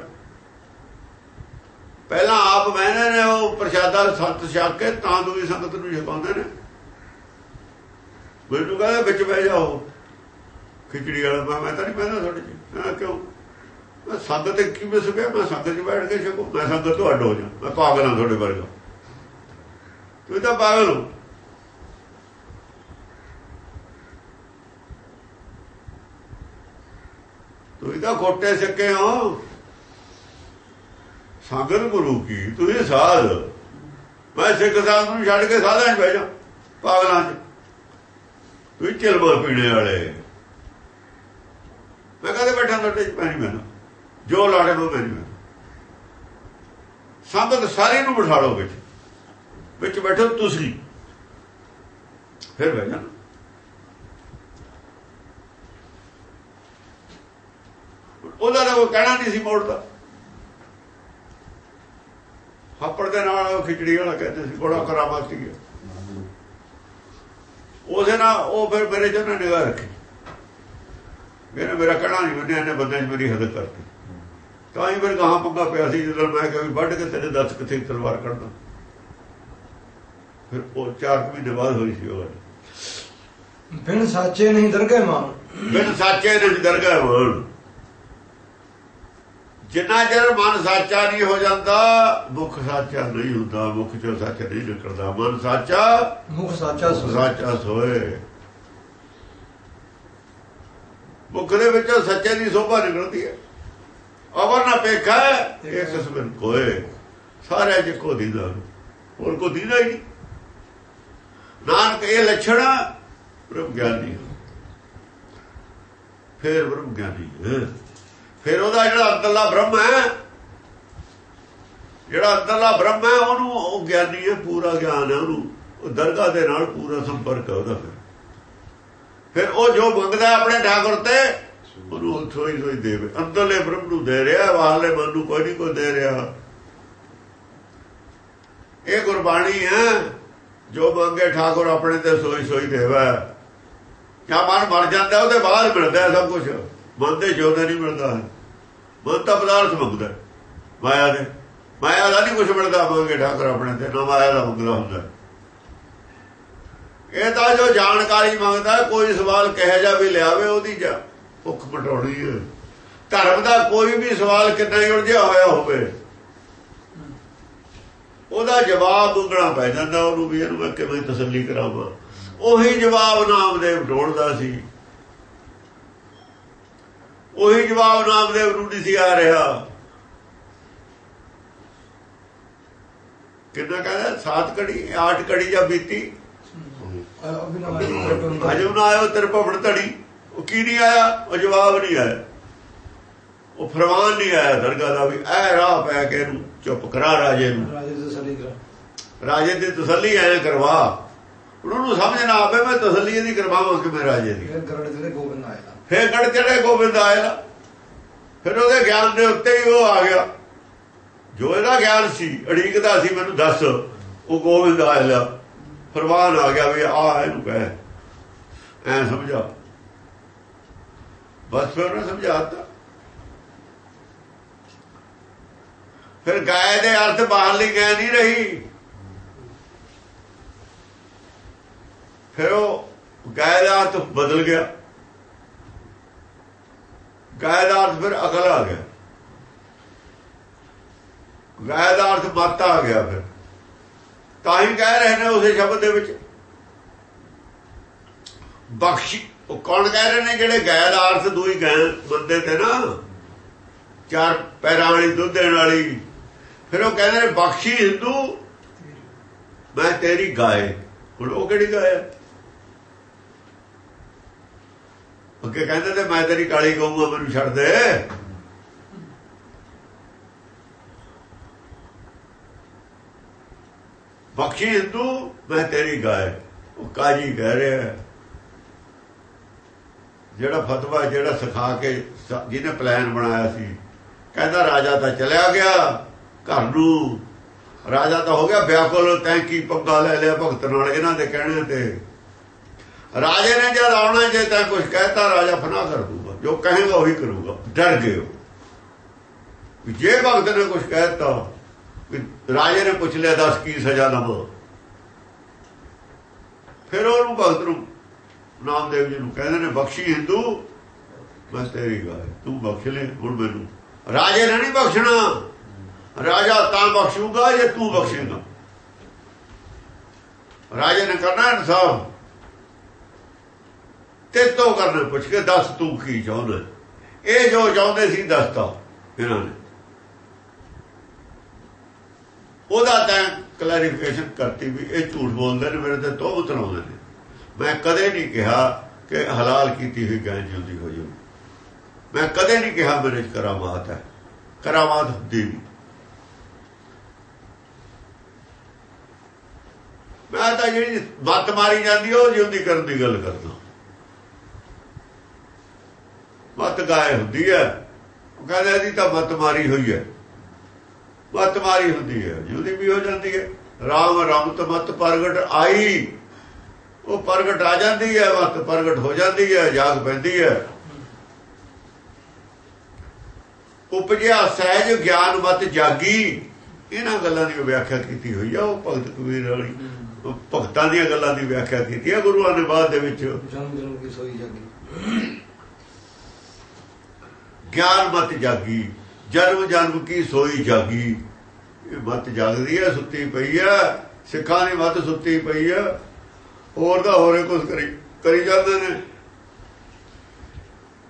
ਪਹਿਲਾਂ ਆਪ ਬਹਿਨੇ ਨੇ, ਉਹ ਪ੍ਰਸ਼ਾਦਾ ਸੱਤ ਛਕ ਕੇ ਤਾਂ ਦੂਜੀ ਸੰਗਤ ਨੂੰ ਛਕਾਉਂਦੇ ਨੇ। ਮੈਨੂੰ ਕਹਿੰਦਾ, ਵਿੱਚ ਬਹਿ ਜਾਓ। ਖਿਚੜੀ ਵਾਲਾ ਮੈਂ ਤਾਂ ਨਹੀਂ ਬਹਿਣਾ ਤੁਹਾਡੇ ਚ। ਕਿਉਂ? ਮੈਂ ਸੰਗਤ ਕਿਵੇਂ ਸੁਭਿਆ ਮੈਂ ਸੰਗਤ 'ਚ ਬੈਠ ਕੇ ਛਕੋ, ਮੈਂ ਸੰਗਤ ਤੋਂ ਅੱਡ ਹੋ ਜਾ, ਮੈਂ ਪਾਗਲ ਹਾਂ ਤੁਹਾਡੇ ਵਰਗਾ। ਤੂੰ ਤਾਂ ਪਾਗਲ ਹੋ। ਤੁਸੀਂ ਤਾਂ ਖੋਟੇ ਸਿੱਕੇ ਹੋ। ਸੰਗਤ ਗੁਰੂ ਕੀ, ਤੁਸੀਂ ਸਾਧ। ਮੈਂ ਸਿੱਖ ਸਾਧ ਨੂੰ ਛੱਡ ਕੇ ਸਾਧਾਂ 'ਚ ਬਹਿ ਜਾ ਪਾਗਲਾਂ 'ਚ। ਤੁਸੀਂ ਚਲਵਾ ਪੀਣੇ ਵਾਲੇ। ਮੈਂ ਕਹਦੇ ਬੈਠਾ ਤੁਹਾਡੇ 'ਚ ਪੈਣੀ ਮੈਨੂੰ। ਜੋ ਲਾੜੇ ਨੂੰ ਮੈਨੂੰ। ਸੰਗਤ ਸਾਰੇ ਨੂੰ ਬਿਠਾ ਲਓ ਵਿੱਚ। ਵਿੱਚ ਬੈਠੋ ਤੁਸੀਂ। ਫਿਰ ਬਹਿ ਜਾਣਾ। ਉਹਦਾ ਤਾਂ ਉਹ ਕਹਿਣਾ ਨਹੀਂ ਸੀ ਮੋੜਦਾ ਹੱਪੜ ਦੇ ਨਾਲ ਉਹ ਖਿਚੜੀ ਵਾਲਾ ਕਹਿੰਦੇ ਸੀ ਬੜਾ ਕਰਾਮਾਤ ਸੀ ਉਹਦੇ ਨਾਲ ਉਹ ਫਿਰ ਮੇਰੇ ਜਨ ਨਿਗਾਹ ਰੱਖੀ। ਮੇਰੇ ਮੇਰਾ ਕਹਿਣਾ ਨਹੀਂ ਮੰਨਿਆ ਇਹਨੇ ਬੰਦੇ 'ਚ ਮੇਰੀ ਹੱਦ ਕਰਤੀ। ਤਾਂ ਹੀ ਫਿਰ ਗਾਹਾਂ ਪੰਗਾ ਪਿਆ ਸੀ ਜਦੋਂ ਮੈਂ ਕਿਹਾ ਵੀ ਵੱਢ ਕੇ ਤੇਰੇ ਦੱਸ ਕਿੱਥੇ ਤਲਵਾਰ ਕੱਢਦਾ। ਫਿਰ ਉਹ ਚਾਰ ਮਹੀਨੇ ਬਾਅਦ ਹੋਈ ਸੀ ਉਹ ਬਿਨ ਸਾਚੇ ਨਹੀਂ ਦਰਗਹਿ ਮਾਨ। ਬਿਨ ਸਾਚੇ ਦੇ ਦਰਗਾਹ ਹੋਣ ਜਿੰਨਾ ਚਿਰ ਮਨ ਸਾਚਾ ਨਹੀਂ ਹੋ ਜਾਂਦਾ ਮੁਖ ਸਾਚਾ ਨਹੀਂ ਹੁੰਦਾ ਮੁਖ ਚੋਂ ਸੱਚ ਨਹੀਂ ਨਿਕਲਦਾ। ਮਨ ਸਾਚਾ ਮੁਖ ਸਾਚਾ ਸਾਚਾ ਸੋਏ। ਮੁਖ ਦੇ ਵਿੱਚੋਂ ਸੱਚੇ ਦੀ ਸੋਭਾ ਨਿਕਲਦੀ ਹੈ। ਅਵਰ ਨਾ ਪੇਖਾ ਇਹ ਕਿਸਮ ਕੋਏ। ਸਾਰੇ ਚ ਕੋ ਦੀਦਾ ਹੋਰ ਕੋ ਦੀਦਾ ਹੀ ਨਹੀਂ। ਨਾਨਕ ਇਹ ਲੱਛਣ ਬ੍ਰਹਮ ਗਿਆਨੀ ਫਿਰ ਬ੍ਰਹਮ ਗਿਆਨੀ ਹੈ। ਫਿਰ ਉਹਦਾ ਜਿਹੜਾ ਅੰਦਰਲਾ ਬ੍ਰਹਮ ਹੈ, ਜਿਹੜਾ ਅੰਦਰਲਾ ਬ੍ਰਹਮ ਹੈ, ਉਹਨੂੰ ਉਹ ਗਿਆਨੀ ਹੈ, ਪੂਰਾ ਗਿਆਨ ਹੈ ਉਹਨੂੰ। ਉਹ ਦਰਗਾਹ ਦੇ ਨਾਲ ਪੂਰਾ ਸੰਪਰਕ ਹੈ ਉਹਦਾ ਫਿਰ। ਫਿਰ ਉਹ ਜੋ ਮੰਗਦਾ ਆਪਣੇ ਠਾਕੁਰ ਤੇ, ਉਹਨੂੰ ਉੱਥੋਂ ਹੀ ਸੋਈ ਦੇਵੇ ਅੰਦਰਲੇ ਬ੍ਰਹਮ ਨੂੰ ਦੇ ਰਿਹਾ, ਬਾਹਰਲੇ ਮਨ ਨੂੰ ਕੋਈ ਨਹੀਂ ਕੋਈ ਦੇ ਰਿਹਾ। ਇਹ ਗੁਰਬਾਣੀ ਹੈ, ਜੋ ਮੰਗੇ ਠਾਕੁਰ ਆਪਣੇ ਤੇ ਸੋਈ ਸੋਈ ਦੇਵਾ। ਜਾਂ ਮਨ ਮਰ ਜਾਂਦਾ, ਉਹਦੇ ਬਾਅਦ ਮਿਲਦਾ ਸਭ ਕੁਝ ਮਨ ਦੇ ਜੋਦੇ ਨਹੀਂ ਮਿਲਦਾ। ਮਨ ਤਾਂ ਪਦਾਰਥ ਮੰਗਦਾ। ਮਾਇਆ ਦੇ। ਮਾਇਆ ਦਾ ਨਹੀਂ ਕੁਝ ਮਿਲਦਾ ਮੰਗੇ ਠਾਕਰ ਆਪਣੇ ਤੇ, ਨਾ ਮਾਇਆ ਦਾ ਮੰਗਦਾ ਹੁੰਦਾ। ਇਹ ਤਾਂ ਜੋ ਜਾਣਕਾਰੀ ਮੰਗਦਾ, ਕੋਈ ਸਵਾਲ ਕਹੇ ਜਾ ਵੀ ਲਿਆਵੇ, ਉਹਦੀ ਜਾ ਭੁੱਖ ਮਟਾਉਣੀ ਹੈ। ਧਰਮ ਦਾ ਕੋਈ ਵੀ ਸਵਾਲ ਕਿੰਨਾ ਹੀ ਉਲਝਿਆ ਹੋਇਆ ਹੋਵੇ, ਉਹਦਾ ਜਵਾਬ ਮੰਗਣਾ ਪੈ ਜਾਂਦਾ, ਉਹਨੂੰ ਵੀ ਇਹਨੂੰ ਮੈਂ ਕਿਵੇਂ ਤਸੱਲੀ ਕਰਾਵਾਂ। ਉਹੀ ਜਵਾਬ ਨਾਮਦੇਵ ਢੋਲਦਾ ਸੀ। ਉਹੀ ਜਵਾਬ ਨਾਮਦੇਵ ਨੂੰ ਨਹੀਂ ਸੀ ਆ ਰਿਹਾ। ਕਿੰਨਾ ਕਹਿੰਦਾ ਸਾਤ ਕੜੀ ਆਠ ਕੜੀ ਜਾਂ ਬੀਤੀ? ਹਜਮ ਨਾ ਆਇਓ ਤੇਰੇ ਭਵਨ ਧੜੀ। ਉਹ ਕੀ ਨਹੀਂ ਆਇਆ? ਉਹ ਜਵਾਬ ਨਹੀਂ ਆਇਆ। ਉਹ ਫਰਮਾਨ ਨਹੀਂ ਆਇਆ ਦਰਗਾਹ ਦਾ ਵੀ ਐ ਰਾਹ ਪੈ ਕੇ ਇਹਨੂੰ ਚੁੱਪ ਕਰਾ ਰਾਜੇ ਨੂੰ। ਰਾਜੇ ਦੇ ਸਲੀ ਕਰਾ। ਰਾਜੇ ਦੀ ਤਸੱਲੀ ਐ ਕਰਵਾ। ਉਹਨੂੰ ਸਮਝ ਨਾ ਆਵੇ ਮੈਂ ਤਸੱਲੀ ਇਹਦੀ ਕਰਵਾਵਾਂ ਕਿ ਮੈਂ ਰਾਜੇ ਦੀ। ਗਰੜ ਜਿਹੜੇ ਗੋਬਿੰਦ ਆਇਆ। ਫੇਰ ਗੜ ਚੜੇ ਗੋਬਿੰਦ ਆਇਆ। ਫਿਰ ਉਹਦੇ ਗਿਆਨ ਦੇ ਉੱਤੇ ਹੀ ਉਹ ਆ ਗਿਆ। ਜੋ ਇਹਦਾ ਗਿਆਨ ਸੀ ਅੜੀਕਦਾ ਸੀ, ਮੈਨੂੰ ਦੱਸ, ਉਹ ਗੋਬਿੰਦ ਆਇਆ ਫਰਮਾਨ ਆ ਗਿਆ ਵੀ ਆ ਇਹਨੂੰ ਕਹਿ। ਐ ਸਮਝਾ। ਬਸ ਫਿਰ ਉਹਨੇ ਸਮਝਾਤਾ ਫਿਰ ਗਾਇ ਦੇ ਅਰਥ ਬਾਹਰਲੀ ਗਾਇ ਨਹੀਂ ਰਹੀ। ਫਿਰ ਉਹ ਗਾਇ ਦਾ ਅਰਥ ਬਦਲ ਗਿਆ। ਗਾਇ ਦਾ ਅਰਥ ਫਿਰ ਅਕਲ ਆ ਗਿਆ। ਗਾਇ ਦਾ ਅਰਥ ਮਤ ਆ ਗਿਆ ਫਿਰ। ਤਾਂ ਹੀ ਕਹਿ ਰਹੇ ਨੇ ਉਸੇ ਸ਼ਬਦ ਦੇ ਵਿੱਚ। ਬਖਸ਼ੀ, ਉਹ ਕੌਣ ਕਹਿ ਰਹੇ ਨੇ ਜਿਹੜੇ ਗਾਇ ਦਾ ਅਰਥ ਦੂਈ ਗਾਇ ਬੰਦੇ ਤੇ ਨਾ, ਚਾਰ ਪੈਰਾਂ ਵਾਲੀ ਦੁੱਧ ਦੇਣ ਵਾਲੀ। ਫਿਰ ਉਹ ਕਹਿੰਦੇ ਨੇ, ਬਖਸ਼ੀ ਹਿੰਦੂ, ਮੈਂ ਤੇਰੀ ਗਾਏ। ਹੁਣ ਉਹ ਕਿਹੜੀ ਗਾਇ ਹੈ ਅੱਗੇ ਕਹਿੰਦੇ ਤੇ ਮੈਂ ਤੇਰੀ ਕਾਲੀ ਕਹੂੰਗਾ ਮੈਨੂੰ ਛੱਡ ਦੇ। ਬਖਸ਼ੀ ਹਿੰਦੂ, ਮੈਂ ਤੇਰੀ ਗਾਏ ਉਹ ਕਾਜੀ ਕਹਿ ਰਿਹਾ ਜਿਹੜਾ ਫਤਵਾ, ਜਿਹੜਾ ਸਿਖਾ ਕੇ ਜਿਹਨੇ ਪਲਾਨ ਬਣਾਇਆ ਸੀ। ਕਹਿੰਦਾ ਰਾਜਾ ਤਾਂ ਚਲਿਆ ਗਿਆ ਘਰ ਨੂੰ। ਰਾਜਾ ਤਾਂ ਹੋ ਗਿਆ ਬਿਆਕੁਲ, ਤੈਂ ਕੀ ਪੰਗਾ ਲੈ ਲਿਆ ਭਗਤ ਨਾਲ ਇਹਨਾਂ ਦੇ ਕਹਿਣੇ ਤੇ। ਰਾਜੇ ਨੇ ਜਦ ਆਉਣਾ ਜੇ ਤਾਂ ਕੁਝ ਕਹਿਤਾ ਰਾਜਾ ਫਨਾ ਕਰ ਦੂਗਾ ਜੋ ਕਹੇਗਾ ਉਹੀ ਕਰੂਗਾ। ਡਰ ਗਏ ਜੇ ਭਗਤ ਨੇ ਕੁਝ ਕਹਿਤਾ ਰਾਜੇ ਨੇ ਪੁੱਛ ਲਿਆ, ਦੱਸ ਕੀ ਸਜ਼ਾ ਦਵਾਂ ਫਿਰ ਉਹਨੂੰ ਭਗਤ ਨੂੰ, ਨਾਮਦੇਵ ਜੀ ਨੂੰ ਕਹਿੰਦੇ ਨੇ, ਬਖਸ਼ੀ ਹਿੰਦੂ ਬਸ ਤੇਰੀ ਗੱਲ, ਤੂੰ ਬਖਸ਼ ਲੈ, ਹੁਣ ਮੈਨੂੰ। ਰਾਜੇ ਨੇ ਨਹੀਂ ਬਖਸ਼ਣਾ। ਰਾਜਾ ਤਾਂ ਬਖਸ਼ੂਗਾ, ਜੇ ਤੂੰ ਬਖਸ਼ੇਗਾ। ਰਾਜੇ ਨੇ ਕਰਨਾ ਇਨਸਾਫ। ਤੇ ਤੋਂ ਕਰਨਾ ਪੁੱਛ ਕੇ ਦੱਸ ਤੂੰ ਕੀ ਚਾਹੁੰਦਾ? ਇਹ ਜੋ ਚਾਹੁੰਦੇ ਸੀ ਦੱਸਤਾ ਇਹਨਾਂ ਨੇ। ਉਹਦਾ ਤਾਂ ਕਲੈਰੀਫਿਕੇਸ਼ਨ ਕਰਤੀ ਵੀ ਇਹ ਝੂਠ ਬੋਲਦੇ ਨੇ, ਮੇਰੇ ਤੇ ਤੋਬਤ ਲਾਉਂਦੇ ਨੇ। ਮੈਂ ਕਦੇ ਨਹੀਂ ਕਿਹਾ ਕਿ ਹਲਾਲ ਕੀਤੀ ਹੋਈ ਗਾਂ ਜਿਉਂਦੀ ਹੋ ਜਾਊ ਮੈਂ ਕਦੇ ਨਹੀਂ ਕਿਹਾ ਮੇਰੇ ਚ ਕਰਾਮਾਤ ਹੈ। ਕਰਾਮਾਤ ਹੁੰਦੀ ਨਹੀਂ। ਮੈਂ ਤਾਂ ਜਿਹੜੀ ਮੱਤ ਮਾਰੀ ਜਾਂਦੀ, ਉਹ ਜਿਉਂਦੀ ਕਰਨ ਦੀ ਗੱਲ ਕਰਦਾ। ਮਤ ਗਾਇ ਹੁੰਦੀ ਹੈ। ਉਹ ਕਹਿੰਦੇ ਇਹਦੀ ਤਾਂ ਮੱਤ ਮਾਰੀ ਹੋਈ ਹੈ। ਮੱਤ ਮਾਰੀ ਹੁੰਦੀ ਹੈ। ਜਿਉਂਦੀ ਵੀ ਹੋ ਜਾਂਦੀ ਹੈ। ਰਾਮ ਰਮਤ ਮਤ ਪ੍ਰਗਟ ਆਈ। ਉਹ ਪ੍ਰਗਟ ਆ ਜਾਂਦੀ ਹੈ, ਮਤ ਪ੍ਰਗਟ ਹੋ ਜਾਂਦੀ ਹੈ, ਜਾਗ ਪੈਂਦੀ ਹੈ। ਉਪਜਿਆ ਸਹਿਜ ਗਿਆਨ ਮਤ ਜਾਗੀ। ਇਹਨਾਂ ਗੱਲਾਂ ਦੀ ਵਿਆਖਿਆ ਕੀਤੀ ਹੋਈ ਆ। ਉਹ ਭਗਤ ਕਬੀਰ ਵਾਲੀ ਭਗਤਾਂ ਦੀਆਂ ਗੱਲਾਂ ਦੀ ਵਿਆਖਿਆ ਕੀਤੀ ਹੈ ਗੁਰੂਆਂ ਨੇ ਬਾਅਦ ਦੇ ਵਿੱਚ ਜਨਮ ਜਨਮ ਕੀ ਸੋਈ ਜਾਗੀ? ਗਿਆਨ ਮਤ ਜਾਗੀ, ਜਨਮ ਜਨਮ ਕੀ ਸੋਈ ਜਾਗੀ। ਇਹ ਮਤ ਜਾਗਦੀ ਹੈ, ਸੁੱਤੀ ਪਈ ਹੈ, ਸਿੱਖਾਂ ਦੀ ਮਤ ਸੁੱਤੀ ਪਈ ਹੈ। ਹੋਰ ਦਾ ਹੋਰੇ ਕੁਝ ਕਰੀ ਕਰੀ ਜਾਂਦੇ ਨੇ।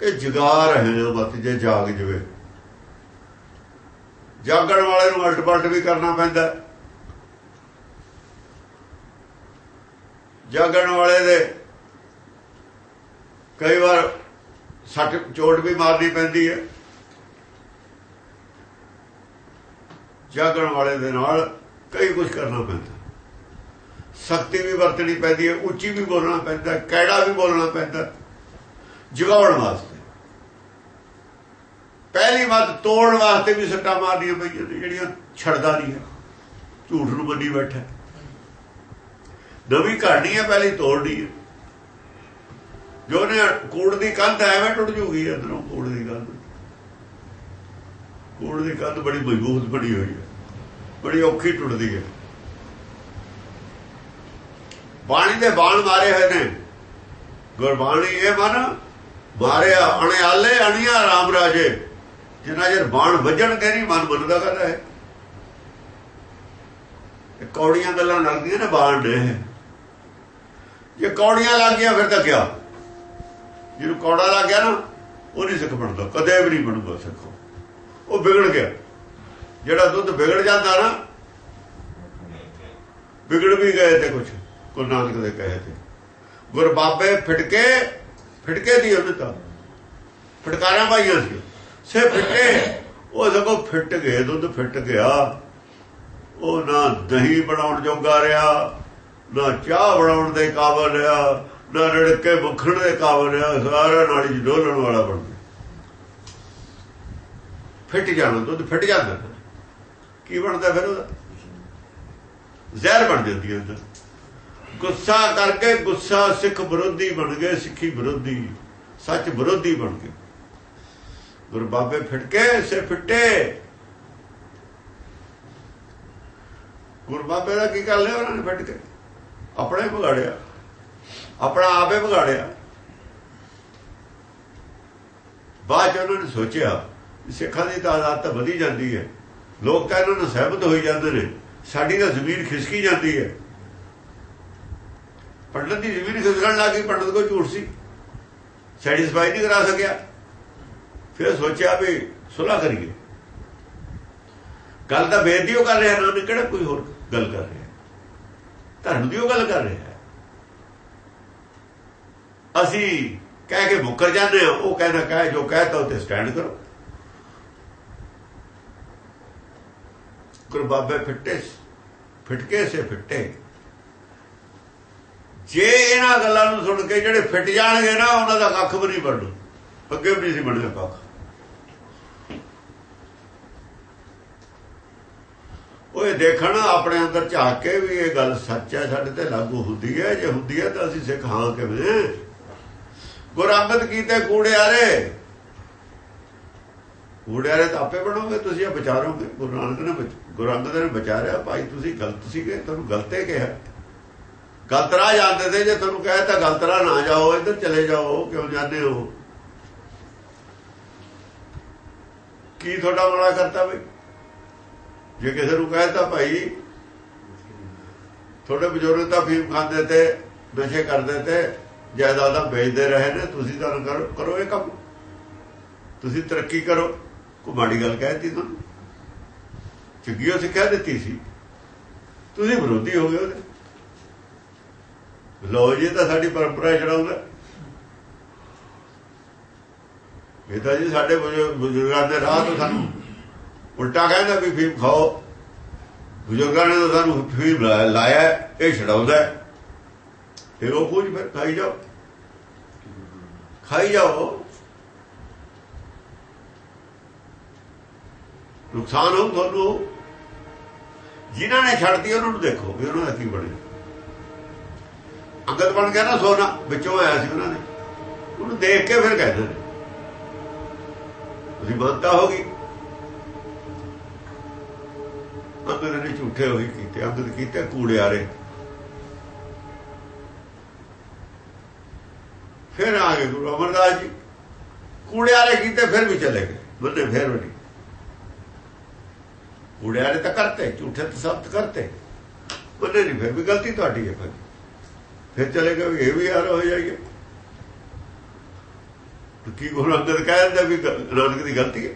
ਕਿ ਜਗਾ ਰਹੇ ਹੋ ਮਤ ਜੇ ਜਾਗ ਜਵੇ। ਜਾਗਣ ਵਾਲੇ ਨੂੰ ਉਲਟ ਪਲਟ ਵੀ ਕਰਨਾ ਪੈਂਦਾ ਜਾਗਣ ਵਾਲੇ ਦੇ ਕਈ ਵਾਰ ਸੱਟ ਚੋਟ ਵੀ ਮਾਰਨੀ ਪੈਂਦੀ ਹੈ। ਜਾਗਣ ਵਾਲੇ ਦੇ ਨਾਲ ਕਈ ਕੁਝ ਕਰਨਾ ਪੈਂਦਾ। ਸ਼ਕਤੀ ਵੀ ਵਰਤਣੀ ਪੈਂਦੀ ਹੈ, ਉੱਚੀ ਵੀ ਬੋਲਣਾ ਪੈਂਦਾ, ਕੈੜਾ ਵੀ ਬੋਲਣਾ ਪੈਂਦਾ। ਜਗਾਉਣ ਵਾਸਤੇ। ਪਹਿਲੀ ਵਾਰ ਤੋੜਨ ਵਾਸਤੇ ਵੀ ਸੱਟਾਂ ਮਾਰਨੀਆਂ ਪਈਆਂ ਜਿਹੜੀਆਂ ਛੜਦਾ ਨਹੀਂ ਹੈ। ਝੂਠ ਨੂੰ ਬੰਨੀ ਬੈਠਾ ਨਵੀਂ ਘੜਨੀ ਹੈ, ਪਹਿਲੀ ਤੋੜਨੀ ਹੈ। ਜੋ ਨੇ ਕੂੜ ਦੀ ਕੰਧ ਐਵੇਂ ਟੁੱਟ ਜੂਗੀ ਅੰਦਰੋਂ, ਕੂੜ ਦੀ ਕੰਧ। ਕੂੜ ਦੀ ਕੰਧ ਬੜੀ ਮਜ਼ਬੂਤ ਬਣੀ ਹੋਈ ਹੈ। ਬੜੀ ਔਖੀ ਟੁੱਟਦੀ ਹੈ। ਬਾਣੀ ਦੇ ਬਾਣ ਮਾਰੇ ਹੋਏ ਨੇ। ਗੁਰਬਾਣੀ ਇਹ ਮਨ ਮਾਰਿਆ, ਅਣਿਆਲੇ ਅਣੀਆਂ ਰਾਮ ਰਾਜੇ। ਜਿੰਨਾ ਜਰ ਬਾਣ ਵੱਜਣਗੇ ਨਹੀਂ, ਮਨ ਮੰਨਦਾ ਕਰਦਾ ਹੈ। ਇਹ ਕੌੜੀਆਂ ਗੱਲਾਂ ਲੱਗਦੀਆਂ ਨੇ, ਬਾਣ ਨੇ। ਜੇ ਕੌੜੀਆਂ ਲੱਗ ਗਿਆ ਫਿਰ ਤਾਂ ਕਿਆ? ਜਿਹਨੂੰ ਕੌੜਾ ਲੱਗ ਗਿਆ ਨਾ, ਉਹ ਨਹੀਂ ਸਿੱਖ ਬਣਦਾ, ਕਦੇ ਵੀ ਨਹੀਂ ਬਣੂਗਾ ਸਿੱਖੋ। ਉਹ ਵਿਗੜ ਗਿਆ। ਜਿਹੜਾ ਦੁੱਧ ਵਿਗੜ ਜਾਂਦਾ ਨਾ, ਵਿਗੜ ਵੀ ਗਏ ਤੇ ਕੁਝ ਗੁਰੂ ਨਾਨਕ ਦੇ ਕਹੇ ਤੇ। ਗੁਰ ਬਾਬੇ ਫਿਟਕੇ ਫਿਟਕੇ ਦੀ ਉਹਨੇ ਤਾਂ। ਫਟਕਾਰਾਂ ਪਾਈਆਂ ਸੀ। ਸੇ ਫਿੱਟੇ, ਉਹ ਸਗੋਂ ਫਿੱਟ ਗਏ, ਦੁੱਧ ਫਿੱਟ ਗਿਆ। ਉਹ ਨਾ ਦਹੀਂ ਬਣਾਉਣ ਜੋਗਾ ਰਿਹਾ, ਨਾ ਚਾਹ ਬਣਾਉਣ ਦੇ ਕਾਬਲ ਰਿਹਾ। ਨਾ ਰੜਕੇ ਮੱਖਣ ਦੇ ਕਾਬਲ ਸਾਰਾ ਨਾਲੀ ਡੋਲਣ ਵਾਲਾ ਬਣ ਗਿਆ। ਫਿੱਟ ਜਾਣਾ ਦੁੱਧ, ਫਿੱਟ ਜਾਂਦਾ ਕੀ ਬਣਦਾ ਫਿਰ ਉਹਦਾ? ਜ਼ਹਿਰ ਬਣ ਜਾਂਦੀ ਹੈ ਉਹਦਾ। ਗੁੱਸਾ ਕਰਕੇ ਗੁੱਸਾ ਸਿੱਖ ਵਿਰੋਧੀ ਬਣ ਗਏ, ਸਿੱਖੀ ਵਿਰੋਧੀ, ਸੱਚ ਵਿਰੋਧੀ ਬਣ ਗਏ। ਗੁਰੂ ਬਾਬੇ ਫਿਟਕੇ ਸੇ ਫਿੱਟੇ। ਗੁਰੂ ਬਾਬੇ ਦਾ ਕੀ ਕਰ ਲਿਆ ਉਹਨਾਂ ਨੇ? ਫਿੱਟ ਕੇ। ਆਪਣੇ ਵਿਗਾੜਿਆ ਆਪਣਾ ਆਪੇ ਵਿਗਾੜਿਆ। ਬਾਅਦ ਚ ਉਹਨਾਂ ਨੇ ਸੋਚਿਆ ਸਿੱਖਾਂ ਦੀ ਤਾਦਾਦ ਤਾਂ ਵਧੀ ਜਾਂਦੀ ਹੈ। ਲੋਕ ਤਾਂ ਇਹਨਾਂ ਨੂੰ ਸਹਿਮਤ ਹੋਈ ਜਾਂਦੇ ਨੇ। ਸਾਡੀ ਤਾਂ ਜ਼ਮੀਨ ਖਿਸਕੀ ਜਾਂਦੀ ਹੈ। ਪੰਡਤ ਦੀ ਜ਼ਮੀਨ ਖਿਸਕਣ ਲੱਗੀ ਪੰਡਤ ਕੋਈ ਝੂਠ ਸੀ। ਸੈਟੀਸਫਾਈ ਨਹੀਂ ਕਰਾ ਸਕਿਆ। ਫਿਰ ਸੋਚਿਆ ਵੀ ਸੁਲਾ ਕਰੀਏ। ਗੱਲ ਤਾਂ ਵੇਦ ਦੀ ਉਹ ਕਰ ਰਿਹਾ, ਨਾ ਕਿਹੜਾ ਕੋਈ ਹੋਰ ਗੱਲ ਕਰ ਰਿਹਾ। ਧਰਮ ਦੀ ਉਹ ਗੱਲ ਕਰ ਰਿਹਾ। ਅਸੀਂ ਕਹਿ ਕੇ ਮੁੱਕਰ ਜਾਂਦੇ ਹਾਂ, ਉਹ ਕਹਿੰਦਾ, ਕਹੇ, ਜੋ ਕਹਤਾ ਉਤੇ ਸਟੈਂਡ ਕਰੋ। ਗੁਰਬਾਬੇ ਫਿੱਟੇ ਫਿਟਕੇ ਸੇ ਫਿੱਟੇ। ਜੇ ਇਹਨਾਂ ਗੱਲਾਂ ਨੂੰ ਸੁਣ ਕੇ ਜਿਹੜੇ ਫਿੱਟ ਜਾਣਗੇ ਨਾ, ਉਹਨਾਂ ਦਾ ਕੱਖ ਵੀ ਨਹੀਂ ਬਣੂ। ਅੱਗੇ ਵੀ ਨਹੀਂ ਸੀ ਬਣਿਆ ਕੱਖ। ਉਹ ਇਹ ਆਪਣੇ ਅੰਦਰ ਝਾਕ ਕੇ ਵੀ ਇਹ ਗੱਲ ਸੱਚ ਹੈ, ਸਾਡੇ ਤੇ ਲਾਗੂ ਹੁੰਦੀ ਹੈ। ਜੇ ਹੁੰਦੀ ਹੈ ਤਾਂ ਅਸੀਂ ਸਿੱਖ ਹਾਂ ਕਿਵੇਂ? ਗੁਰੰਗਤ ਕੀਤੇ ਕੂੜਿਆਰੇ। ਕੂੜਿਆਰੇ ਤਾਂ ਆਪੇ ਬਣੋਗੇ, ਤੁਸੀਂ ਇਹ ਵਿਚਾਰੋਗੇ। ਗੁਰੂ ਨਾਨਕ ਨੇ ਗੁਰੰਗਤ ਨੇ ਵਿਚਾਰਿਆ, ਭਾਈ, ਤੁਸੀਂ ਗਲਤ ਸੀਗੇ, ਤੁਹਾਨੂੰ ਗਲਤੇ ਕਿਹਾ। ਗਲਤ ਰਾਹ ਜਾਂਦੇ ਤੇ ਜੇ ਤੁਹਾਨੂੰ ਕਹੇ ਤਾਂ ਗਲਤ ਰਾਹ ਨਾ ਜਾਓ, ਇੱਧਰ ਚਲੇ ਜਾਓ ਕਿਉਂ ਜਾਂਦੇ ਹੋ? ਕੀ ਤੁਹਾਡਾ ਮਨਾ ਕਰਤਾ ਬਈ? ਜੇ ਕਿਸੇ ਨੂੰ ਕਹੇ ਤਾਂ ਭਾਈ, ਤੁਹਾਡੇ ਬਜ਼ੁਰਗ ਤਾਂ ਫੀਮ ਖਾਂਦੇ ਤੇ, ਨਸ਼ੇ ਕਰਦੇ ਤੇ ਜਾਇਦਾਦਾਂ ਵੇਚਦੇ ਰਹੇ ਨੇ, ਤੁਸੀਂ ਤਾਂ ਕਰੋ ਇਹ ਕੰਮ। ਤੁਸੀਂ ਤਰੱਕੀ ਕਰੋ। ਕੋਈ ਮਾੜੀ ਗੱਲ ਕਹਿਤੀ ਤੁਹਾਨੂੰ। ਚੰਗੀ ਉਹ ਸਿੱਖਿਆ ਦਿੱਤੀ ਸੀ। ਤੁਸੀਂ ਵਿਰੋਧੀ ਹੋ ਗਏ ਉਹਦੇ। ਲੋ ਜੀ ਤਾਂ ਸਾਡੀ ਪਰੰਪਰਾ ਛਡਾਉਂਦਾ। ਇਹ ਤਾਂ ਜੀ ਸਾਡੇ ਬਜ਼ੁਰਗਾਂ ਦੇ ਰਾਹ ਤੋਂ ਸਾਨੂੰ ਉਲਟਾ ਕਹਿੰਦਾ ਵੀ ਫੀਮ ਖਾਓ। ਬਜ਼ੁਰਗਾਂ ਨੇ ਤਾਂ ਸਾਨੂੰ ਫੀਮ ਲਾਇਆ, ਇਹ ਛਡਾਉਂਦਾ। ਫਿਰ ਉਹ ਕੁਝ ਫਿਰ ਖਾਈ ਜਾਓ। ਖਾਈ ਜਾਓ। ਨੁਕਸਾਨ ਹੋ ਤੁਹਾਨੂੰ ਜਿਨ੍ਹਾਂ ਨੇ ਛੱਡਤੀ ਉਹਨਾਂ ਨੂੰ ਦੇਖੋ ਵੀ ਉਹਨਾਂ ਦਾ ਕੀ ਬਣਿਆ। ਅੰਗਦ ਬਣ ਗਿਆ ਨਾ ਸੋਨਾ, ਵਿੱਚੋਂ ਆਇਆ ਸੀ ਉਹਨਾਂ ਨੇ। ਉਹਨੂੰ ਦੇਖ ਕੇ ਫਿਰ ਕਹਿੰਦੇ ਨੇ ਉਹਦੀ ਬੰਤਾ ਹੋ ਗਈ। ਅੰਗਦ ਨੇ ਝੂਠੇ ਹੋਈ ਕੀਤੇ, ਅੰਗਦ ਕੀਤੇ ਕੂੜਿਆਰੇ ਫਿਰ ਆ ਗਏ ਗੁਰੂ ਅਮਰਦਾਸ ਜੀ। ਕੂੜਿਆਰੇ ਕੀਤੇ, ਫਿਰ ਵੀ ਚਲੇ ਗਏ। ਬੰਦੇ ਫਿਰ ਵੜੀ ਕੂੜਿਆਰੇ ਤਾਂ ਕਰਤੇ, ਝੂਠੇ ਤਾਂ ਸਬਤ ਕਰਤੇ। ਬੰਦੇ ਨਹੀਂ ਫਿਰ ਵੀ ਗਲਤੀ ਤੁਹਾਡੀ ਹੈ ਭਾਈ ਫਿਰ ਚਲੇ ਗਏ ਇਹ ਵੀ ਯਾਰ ਹੋ ਜਾਈਏ। ਕੀ ਗੁਰੂ ਅੰਗਦ ਕਹਿੰਦਾ ਵੀ ਨਾਨਕ ਦੀ ਗਲਤੀ ਹੈ?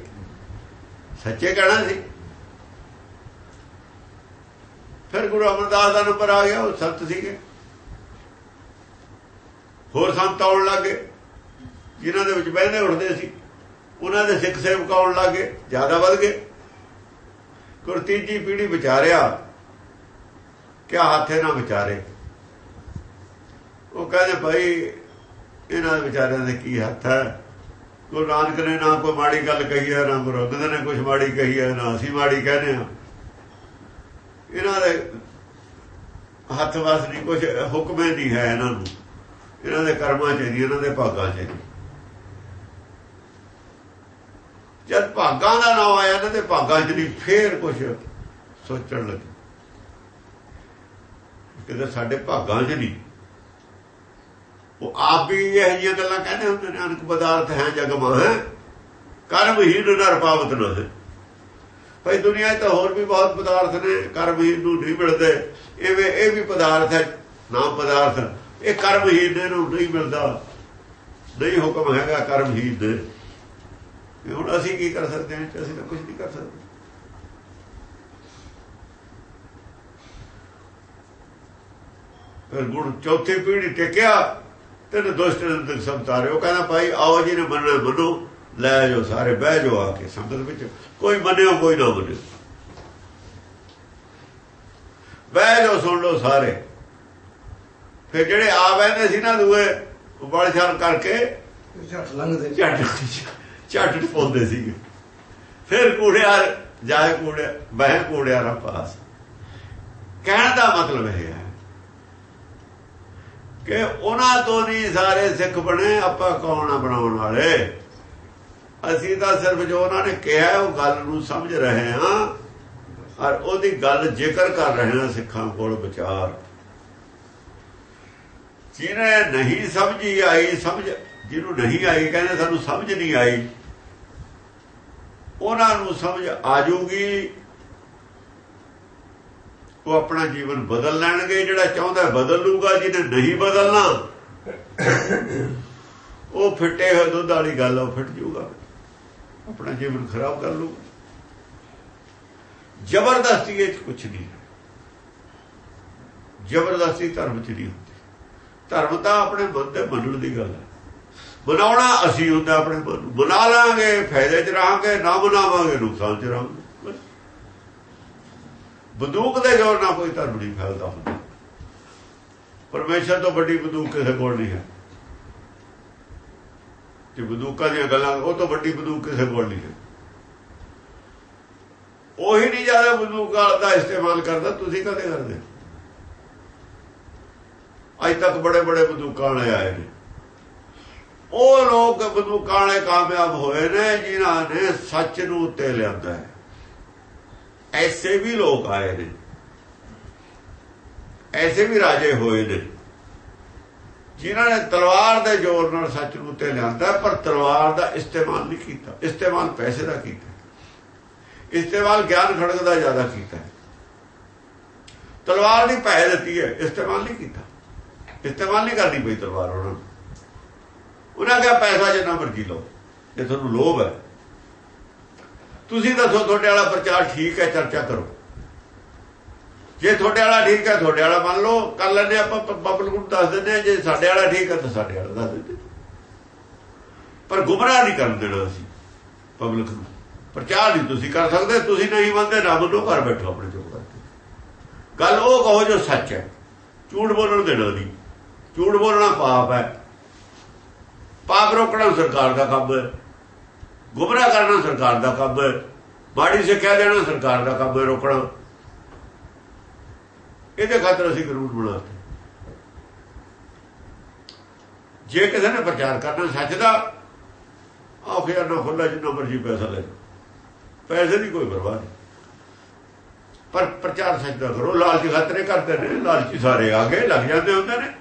ਸੱਚੇ ਕਹਿਣਾ ਸੀ। ਫਿਰ ਗੁਰੂ ਅਮਰਦਾਸ ਦਾ ਨੰਬਰ ਆ ਗਿਆ, ਉਹ ਸੰਤ ਸੀਗੇ। ਹੋਰ ਸੰਤ ਆਉਣ ਲੱਗੇ ਜਿਨ੍ਹਾਂ ਦੇ ਵਿੱਚ ਬਹਿੰਦੇ ਉੱਠਦੇ ਸੀ, ਉਹਨਾਂ ਦੇ ਸਿੱਖ ਸੇਵਕ ਆਉਣ ਲੱਗੇ ਜ਼ਿਆਦਾ ਵੱਧ ਗਏ। ਗੁਰ ਤੀਜੀ ਪੀੜੀ ਵਿਚਾਰਿਆ, ਕਿਆ ਹੱਥੇ ਨਾ ਵਿਚਾਰੇ? ਉਹ ਕਹਿੰਦੇ, ਭਾਈ, ਇਹਨਾਂ ਦੇ ਵਿਚਾਰਿਆਂ ਦੇ ਕੀ ਹੱਥ ਹੈ? ਗੁਰੂ ਨਾਨਕ ਨੇ ਨਾ ਕੋਈ ਮਾੜੀ ਗੱਲ ਕਹੀ ਹੈ, ਨਾ ਗੁਰੂ ਅੰਗਦ ਨੇ ਕੁਝ ਮਾੜੀ ਕਹੀ ਹੈ, ਨਾ ਅਸੀਂ ਮਾੜੀ ਕਹਿੰਦੇ ਆ ਇਹਨਾਂ ਦੇ ਹੱਥ ਵਸ ਨਹੀਂ ਕੁਝ ਹੁਕਮੇ ਨਹੀਂ ਹੈ ਇਹਨਾਂ ਨੂੰ। ਇਹਨਾਂ ਦੇ ਕਰਮਾਂ 'ਚ ਨਹੀਂ, ਇਹਨਾਂ ਦੇ ਭਾਗਾਂ 'ਚ ਜਦ ਭਾਗਾਂ ਦਾ ਨਾਮ ਆਇਆ, ਇਹਨਾਂ ਦੇ ਭਾਗਾਂ 'ਚ ਨਹੀਂ, ਫੇਰ ਕੁਝ ਸੋਚਣ ਲੱਗੇ। ਕਿਤੇ ਸਾਡੇ ਭਾਗਾਂ 'ਚ ਨਹੀਂ। ਉਹ ਆਪ ਵੀ ਇਹ ਜਿਹੀਆਂ ਗੱਲਾਂ ਕਹਿੰਦੇ ਹੁੰਦੇ ਨੇ, ਅਨਕ ਪਦਾਰਥ ਹੈ ਜਗ ਹੈ। ਕਰਮ ਨਰ ਪਾਵਤ ਨਾ ਹੈ। ਭਾਈ ਦੁਨੀਆ 'ਚ ਤਾਂ ਹੋਰ ਵੀ ਬਹੁਤ ਪਦਾਰਥ ਨੇ ਕਰਮਹੀਣ ਨੂੰ ਨਹੀਂ ਮਿਲਦੇ। ਇਵੇਂ ਇਹ ਵੀ ਪਦਾਰਥ ਹੈ, ਨਾਮ ਪਦਾਰਥ। ਇਹ ਕਰਮ ਹੀ ਨੂੰ ਨਹੀਂ ਮਿਲਦਾ। ਨਹੀਂ ਹੁਕਮ ਹੈਗਾ ਕਰਮ ਹੀ ਦੇ। ਹੁਣ ਅਸੀਂ ਕੀ ਕਰ ਸਕਦੇ ਹਾਂ? ਅਸੀਂ ਤਾਂ ਕੁਝ ਨਹੀਂ ਕਰ ਸਕਦੇ। ਫਿਰ ਗੁਣ ਚੌਥੀ ਪੀੜੀ ਟਿਕਿਆ ਤੇ ਦੁਸ਼ਟ ਨੇ ਸੰਤਾਰੇ ਉਹ ਕਹਿੰਦਾ, ਭਾਈ, ਆਓ ਜੀ ਨੇ ਮੰਨਣਾ ਮੰਨੋ। ਲੈ ਜਾਓ ਸਾਰੇ, ਬਹਿ ਜਾਓ ਆ ਕੇ ਸੰਗਤ ਵਿੱਚ। ਕੋਈ ਮੰਨਿਓ, ਕੋਈ ਨਾ ਮੰਨਿਓ। ਬਹਿ ਜਾਓ, ਸੁਣ ਲਓ ਸਾਰੇ। ਫਿਰ ਜਿਹੜੇ ਆ ਬੈਠੇ ਸੀ ਨਾ ਦੂਏ ਬੜ ਛਾਲ ਕਰਕੇ ਝੱਟ ਲੰਘਦੇ ਝੱਟ ਝੱਟ ਪਾਉਂਦੇ ਸੀਗੇ। ਫਿਰ ਕੂੜਿਆਰ ਜਾਏ ਕੂੜਿਆ ਬਹਿ ਕੂੜਿਆਰਾ ਪਾਸ। ਕਹਿਣ ਦਾ ਮਤਲਬ ਇਹ ਹੈ ਕਿ ਉਹਨਾਂ ਤੋਂ ਨਹੀਂ ਸਾਰੇ ਸਿੱਖ ਬਣੇ ਆਪਾਂ ਕੌਣ ਆ ਬਣਾਉਣ ਵਾਲੇ? ਅਸੀਂ ਤਾਂ ਸਿਰਫ ਜੋ ਉਹਨਾਂ ਨੇ ਕਿਹਾ ਉਹ ਗੱਲ ਨੂੰ ਸਮਝ ਰਹੇ ਹਾਂ। ਔਰ ਉਹਦੀ ਗੱਲ ਜ਼ਿਕਰ ਕਰ ਰਹੇ ਹਾਂ ਸਿੱਖਾਂ ਕੋਲ ਵਿਚਾਰ। ਜਿਹਨੇ ਨਹੀਂ ਸਮਝੀ ਆਈ, ਸਮਝ, ਜਿਹਨੂੰ ਨਹੀਂ ਆਈ, ਕਹਿੰਦੇ ਸਾਨੂੰ ਸਮਝ ਨਹੀਂ ਆਈ। ਉਹਨਾਂ ਨੂੰ ਸਮਝ ਆ ਜੂਗੀ ਉਹ ਆਪਣਾ ਜੀਵਨ ਬਦਲ ਲੈਣਗੇ, ਜਿਹੜਾ ਚਾਹੁੰਦਾ ਬਦਲ ਲੂਗਾ ਜਿਹਨੇ ਨਹੀਂ ਬਦਲਣਾ, ਉਹ ਫਿੱਟੇ ਹੋਏ ਦੁੱਧ ਵਾਲੀ ਗੱਲ ਉਹ ਫਿੱਟ ਜੂਗਾ ਆਪਣਾ ਜੀਵਨ ਖਰਾਬ ਕਰ ਲੂਗਾ ਜ਼ਬਰਦਸਤੀ ਇਹ ਕੁਝ ਨਹੀਂ। ਜ਼ਬਰਦਸਤੀ ਧਰਮ ਚ ਨਹੀਂ ਹੁੰਦੀ। ਧਰਮ ਤਾਂ ਆਪਣੇ ਮਨ ਤੇ ਮੰਨਣ ਦੀ ਗੱਲ ਹੈ। ਬਣਾਉਣਾ ਅਸੀਂ ਹੁੰਦਾ ਆਪਣੇ ਮਨ ਨੂੰ। ਬਣਾ ਲਾਂਗੇ, ਫਾਇਦੇ ਚ ਰਹਾਂਗੇ, ਨਾ ਬਣਾਵਾਂਗੇ, ਨੁਕਸਾਨ ਚ ਰਹਾਂਗੇ ਬੰਦੂਕ ਦੇ ਜ਼ੋਰ ਨਾਲ ਕੋਈ ਧਰਮ ਨਹੀਂ ਫੈਲਦਾ ਹੁੰਦਾ। ਪਰਮੇਸ਼ਰ ਤੋਂ ਵੱਡੀ ਬੰਦੂਕ ਕਿਸੇ ਕੋਲ ਨਹੀਂ ਹੈ। ਕਿ ਬੰਦੂਕਾਂ ਦੀਆਂ ਗੱਲਾਂ, ਉਹ ਤੋਂ ਵੱਡੀ ਬੰਦੂਕ ਕਿਸੇ ਕੋਲ ਨਹੀਂ ਹੈ। ਉਹੀ ਨਹੀਂ ਜ਼ਿਆਦਾ ਬੰਦੂਕ ਦਾ ਇਸਤੇਮਾਲ ਕਰਦਾ, ਤੁਸੀਂ ਕਦੇ ਕਰਦੇ ਅੱਜ ਤੱਕ ਬੜੇ ਬੜੇ ਬੰਦੂਕਾਂ ਵਾਲੇ ਆਏ ਨੇ। ਉਹ ਲੋਕ ਬੰਦੂਕਾਂ ਵਾਲੇ ਕਾਮਯਾਬ ਹੋਏ ਨੇ, ਜਿਨ੍ਹਾਂ ਨੇ ਸੱਚ ਨੂੰ ਉੱਤੇ ਲਿਆਂਦਾ ਹੈ। ਐਸੇ ਵੀ ਲੋਕ ਆਏ ਨੇ। ਐਸੇ ਵੀ ਰਾਜੇ ਹੋਏ ਨੇ, ਜਿਨ੍ਹਾਂ ਨੇ ਤਲਵਾਰ ਦੇ ਜ਼ੋਰ ਨਾਲ ਸੱਚ ਨੂੰ ਉੱਤੇ ਲਿਆਂਦਾ ਪਰ ਤਲਵਾਰ ਦਾ ਇਸਤੇਮਾਲ ਨਹੀਂ ਕੀਤਾ। ਇਸਤੇਮਾਲ ਪੈਸੇ ਦਾ ਕੀਤਾ ਇਸਤੇਮਾਲ ਗਿਆਨ ਖੜਕ ਦਾ ਜ਼ਿਆਦਾ ਕੀਤਾ ਤਲਵਾਰ ਦੀ ਭੈ ਦਿੱਤੀ ਹੈ, ਇਸਤੇਮਾਲ ਨਹੀਂ ਕੀਤਾ। ਇਸਤੇਮਾਲ ਨਹੀਂ ਕਰਨੀ ਪਈ ਤਲਵਾਰ ਉਹਨਾਂ ਨੂੰ। ਉਹਨਾਂ ਕਿਹਾ, ਪੈਸਾ ਜਿੰਨਾ ਮਰਜ਼ੀ ਲਓ ਜੇ ਤੁਹਾਨੂੰ ਲੋਭ ਹੈ। ਤੁਸੀਂ ਦੱਸੋ ਤੁਹਾਡੇ ਵਾਲਾ ਪ੍ਰਚਾਰ ਠੀਕ ਹੈ, ਚਰਚਾ ਕਰੋ। ਜੇ ਤੁਹਾਡੇ ਵਾਲਾ ਠੀਕ ਹੈ, ਤੁਹਾਡੇ ਵਾਲਾ ਮੰਨ ਲਓ, ਕਰ ਲੈਂਦੇ ਆਪਾਂ ਪਬਲਿਕ ਨੂੰ ਦੱਸ ਦਿੰਦੇ ਆ ਜੇ ਸਾਡੇ ਵਾਲਾ ਠੀਕ ਹੈ ਤਾਂ ਸਾਡੇ ਵਾਲਾ ਦੱਸ ਦਿੰਦੇ ਪਰ ਗੁੰਮਰਾਹ ਨਹੀਂ ਕਰਨ ਦੇਣਾ ਅਸੀਂ, ਪਬਲਿਕ ਨੂੰ। ਪ੍ਰਚਾਰ ਨਹੀਂ ਤੁਸੀਂ ਕਰ ਸਕਦੇ, ਤੁਸੀਂ ਨਹੀਂ ਮੰਨਦੇ ਰੱਬ ਨੂੰ ਘਰ ਬੈਠੋ ਆਪਣੇ ਚੁੱਪ ਕਰਕੇ। ਗੱਲ ਉਹ ਕਹੋ ਜੋ ਸੱਚ ਹੈ, ਝੂਠ ਬੋਲਣ ਦੇਣਾ ਨਹੀਂ। ਝੂਠ ਬੋਲਣਾ ਪਾਪ ਹੈ। ਪਾਪ ਰੋਕਣਾ ਸਰਕਾਰ ਦਾ ਕੰਮ ਹੈ। ਗੁੰਮਰਾਹ ਕਰਨਾ ਸਰਕਾਰ ਦਾ ਕੰਮ ਹੈ। ਬਾੜੀ ਸਿੱਖਿਆ ਦੇਣਾ ਸਰਕਾਰ ਦਾ ਕੰਮ ਹੈ ਰੋਕਣਾ। ਇਹਦੇ ਖਾਤਰ ਅਸੀਂ ਕਾਨੂੰਨ ਬਣਾਤੇ ਜੇ ਕਿਸੇ ਨੇ ਪ੍ਰਚਾਰ ਕਰਨਾ ਸੱਚ ਦਾ ਆਖਿਆ ਨਾ ਖੁੱਲਾ ਜਿੰਨਾ ਮਰਜ਼ੀ ਪੈਸਾ ਲੈ ਪੈਸੇ ਦੀ ਕੋਈ ਪਰਵਾਹ ਨਹੀਂ। ਪਰ ਪ੍ਰਚਾਰ ਸੱਚ ਦਾ ਕਰੋ। ਲਾਲਚ ਖਾਤਰੇ ਕਰਦੇ ਨੇ। ਲਾਲਚੀ ਸਾਰੇ ਆ ਗਏ, ਲੱਗ ਜਾਂਦੇ ਹੁੰਦੇ ਨੇ।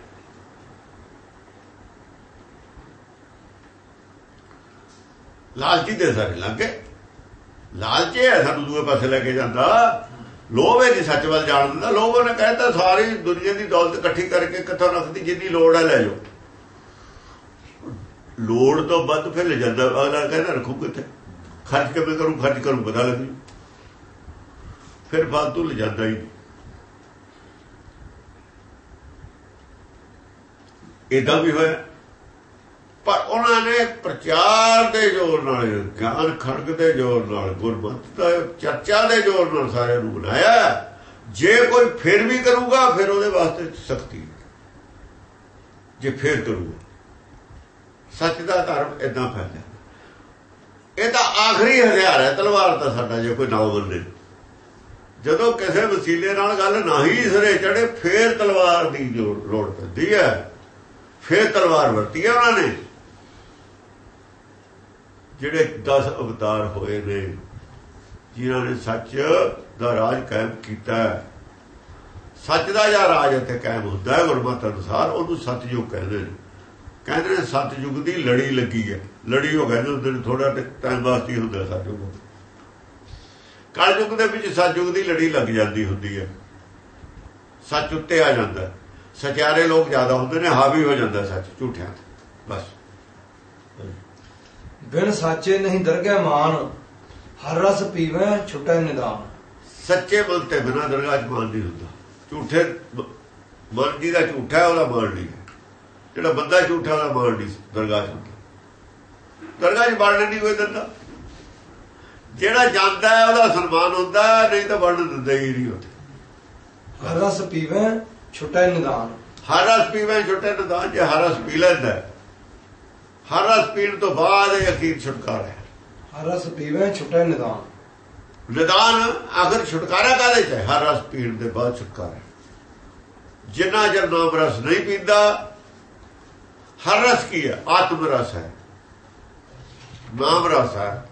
ਲਾਲਚੀ ਦੇ ਸਾਰੇ ਲੱਗੇ ਲਾਲਚੇ ਹੈ ਸਾਨੂੰ ਦੂਏ ਪਾਸੇ ਲੈ ਕੇ ਜਾਂਦਾ। ਲੋਭ ਹੈ ਜੀ ਸੱਚ ਵੱਲ ਜਾਣ ਦਿੰਦਾ। ਲੋਭ ਨੇ ਕਹਿੰਦਾ ਸਾਰੀ ਦੁਨੀਆ ਦੀ ਦੌਲਤ ਇਕੱਠੀ ਕਰਕੇ ਕਿੱਥੋਂ ਰੱਖਦੀ ਜਿੰਨੀ ਲੋੜ ਹੈ ਲੈ ਜਾਓ। ਲੋੜ ਤੋਂ ਵੱਧ ਫਿਰ ਲੈ ਜਾਂਦਾ। ਅਗਲਾ ਕਹਿੰਦਾ, ਰੱਖੂ ਕਿੱਥੇ? ਖਰਚ ਕਿਵੇਂ ਕਰੂੰ, ਖਰਚ ਕਰੂੰ, ਪਤਾ ਲੱਗ ਫਿਰ ਫਾਲਤੂ ਲੈ ਜਾਂਦਾ ਹੀ ਇਦਾਂ ਵੀ ਹੋਇਆ। ਪਰ ਉਹਨਾਂ ਨੇ ਪ੍ਰਚਾਰ ਦੇ ਜ਼ੋਰ ਨਾਲ, ਗਿਆਨ ਖੜਕ ਦੇ ਜ਼ੋਰ ਨਾਲ, ਗੁਰਮਤਿ ਦਾ ਚਰਚਾ ਦੇ ਜ਼ੋਰ ਨਾਲ ਸਾਰਿਆਂ ਨੂੰ ਬਣਾਇਆ। ਜੇ ਕੋਈ ਫਿਰ ਵੀ ਕਰੂਗਾ, ਫਿਰ ਉਹਦੇ ਵਾਸਤੇ ਸਖਤੀ। ਜੇ ਫਿਰ ਕਰੂਗਾ। ਸੱਚ ਦਾ ਧਰਮ ਇਦਾਂ ਫੈਲਿਆ ਇਹ ਤਾਂ ਆਖਰੀ ਹਥਿਆਰ ਹੈ, ਤਲਵਾਰ ਤਾਂ ਸਾਡਾ, ਜੇ ਕੋਈ ਨਾ ਬੰਦੇ ਜਦੋਂ ਕਿਸੇ ਵਸੀਲੇ ਨਾਲ ਗੱਲ ਨਹੀਂ ਸਰੇ ਚੜੇ ਫੇਰ ਤਲਵਾਰ ਦੀ ਲੋੜ ਪੈਂਦੀ ਹੈ। ਫੇਰ ਤਲਵਾਰ ਵਰਤੀ ਹੈ ਉਹਨਾਂ ਨੇ। ਜਿਹੜੇ 10 ਅਵਤਾਰ ਹੋਏ ਨੇ, ਜਿਨ੍ਹਾਂ ਨੇ ਸੱਚ ਦਾ ਰਾਜ ਕਾਇਮ ਕੀਤਾ ਸੱਚ ਦਾ ਜਾਂ ਰਾਜ ਇੱਥੇ ਕਾਇਮ ਹੁੰਦਾ ਹੈ, ਗੁਰਮਤਿ ਅਨੁਸਾਰ, ਉਹਨੂੰ ਸਤਜੁਗ ਕਹਿੰਦੇ ਨੇ। ਕਹਿੰਦੇ ਨੇ ਸਤਜੁਗ ਦੀ ਲੜੀ ਲੱਗੀ ਹੈ। ਲੜੀ ਹੋ ਗਏ ਹੁੰਦੇ ਨੇ ਥੋੜਾ ਟਾਈਮ ਵਾਸਤੇ ਹੁੰਦਾ ਸਤਜੁਗ ਕਲਯੁਗ ਦੇ ਵਿੱਚ ਸਤਜੁਗ ਦੀ ਲੜੀ ਲੱਗ ਜਾਂਦੀ ਹੁੰਦੀ ਹੈ। ਸੱਚ ਉੱਤੇ ਆ ਜਾਂਦਾ ਸਚਿਆਰੇ ਲੋਕ ਜ਼ਿਆਦਾ ਹੁੰਦੇ ਨੇ, ਹਾਵੀ ਹੋ ਜਾਂਦਾ ਸੱਚ, ਝੂਠਿਆਂ ਤੇ। ਬਸ। ਬਿਨ ਸਾਚੇ ਨਹੀਂ ਦਰਗਹਿ ਮਾਨ ਹਰ ਰਸ ਪੀਵੇ ਛੁਟੈ ਨਿਦਾਨ। ਸੱਚੇ ਮਨ ਤੇ ਬਿਨਾ ਦਰਗਾਹ ਚ ਮਾਨ ਨਹੀਂ ਹੁੰਦਾ। ਝੂਠੇ ਮਨ ਜੀ ਦਾ ਝੂਠਾ ਉਹਦਾ ਮਾਨ ਨਹੀਂ ਜਿਹੜਾ ਬੰਦਾ ਝੂਠਾ ਉਹਦਾ ਮਾਨ ਨਹੀਂ ਦਰਗਾਹ ਚ ਦਰਗਾਹ ਚ ਬਾੜਨ ਨਹੀਂ ਕੋਈ ਦਿੰਦਾ। ਜਿਹੜਾ ਜਾਂਦਾ ਹੈ ਉਹਦਾ ਸਨਮਾਨ ਹੁੰਦਾ ਨਹੀਂ ਤਾਂ ਵੜਨ ਦਿੰਦਾ ਹੀ ਨਹੀਂ ਉੱਥੇ। ਹਰ ਰਸ ਪੀਵੇ ਛੁਟੈ ਨਿਦਾਨ। ਹਰ ਰਸ ਪੀਵੇ ਛੁਟੈ ਨਿਦਾਨ ਜੇ ਹਰ ਰਸ ਪੀ ਲੈਂਦਾ ਹਰ ਰਸ ਪੀਣ ਤੋਂ ਬਾਅਦ ਇਹ ਅਖੀਰ ਛੁਟਕਾਰਾ ਹੈ। ਹਰ ਰਸ ਪੀਵੇ ਛੁਟੈ ਨਿਦਾਨ। ਨਿਦਾਨ ਆਖਰ ਛੁਟਕਾਰਾ ਕਾਦੇ ਚ ਹਰ ਰਸ ਪੀਣ ਦੇ ਬਾਅਦ ਛੁਟਕਾਰਾ ਜਿੰਨਾ ਜਰ ਨਾਮ ਰਸ ਨਹੀਂ ਪੀਂਦਾ ਹਰ ਰਸ ਕੀ ਹੈ? ਆਤਮ ਰਸ ਹੈ। ਨਾਮ ਰਸ ਹੈ।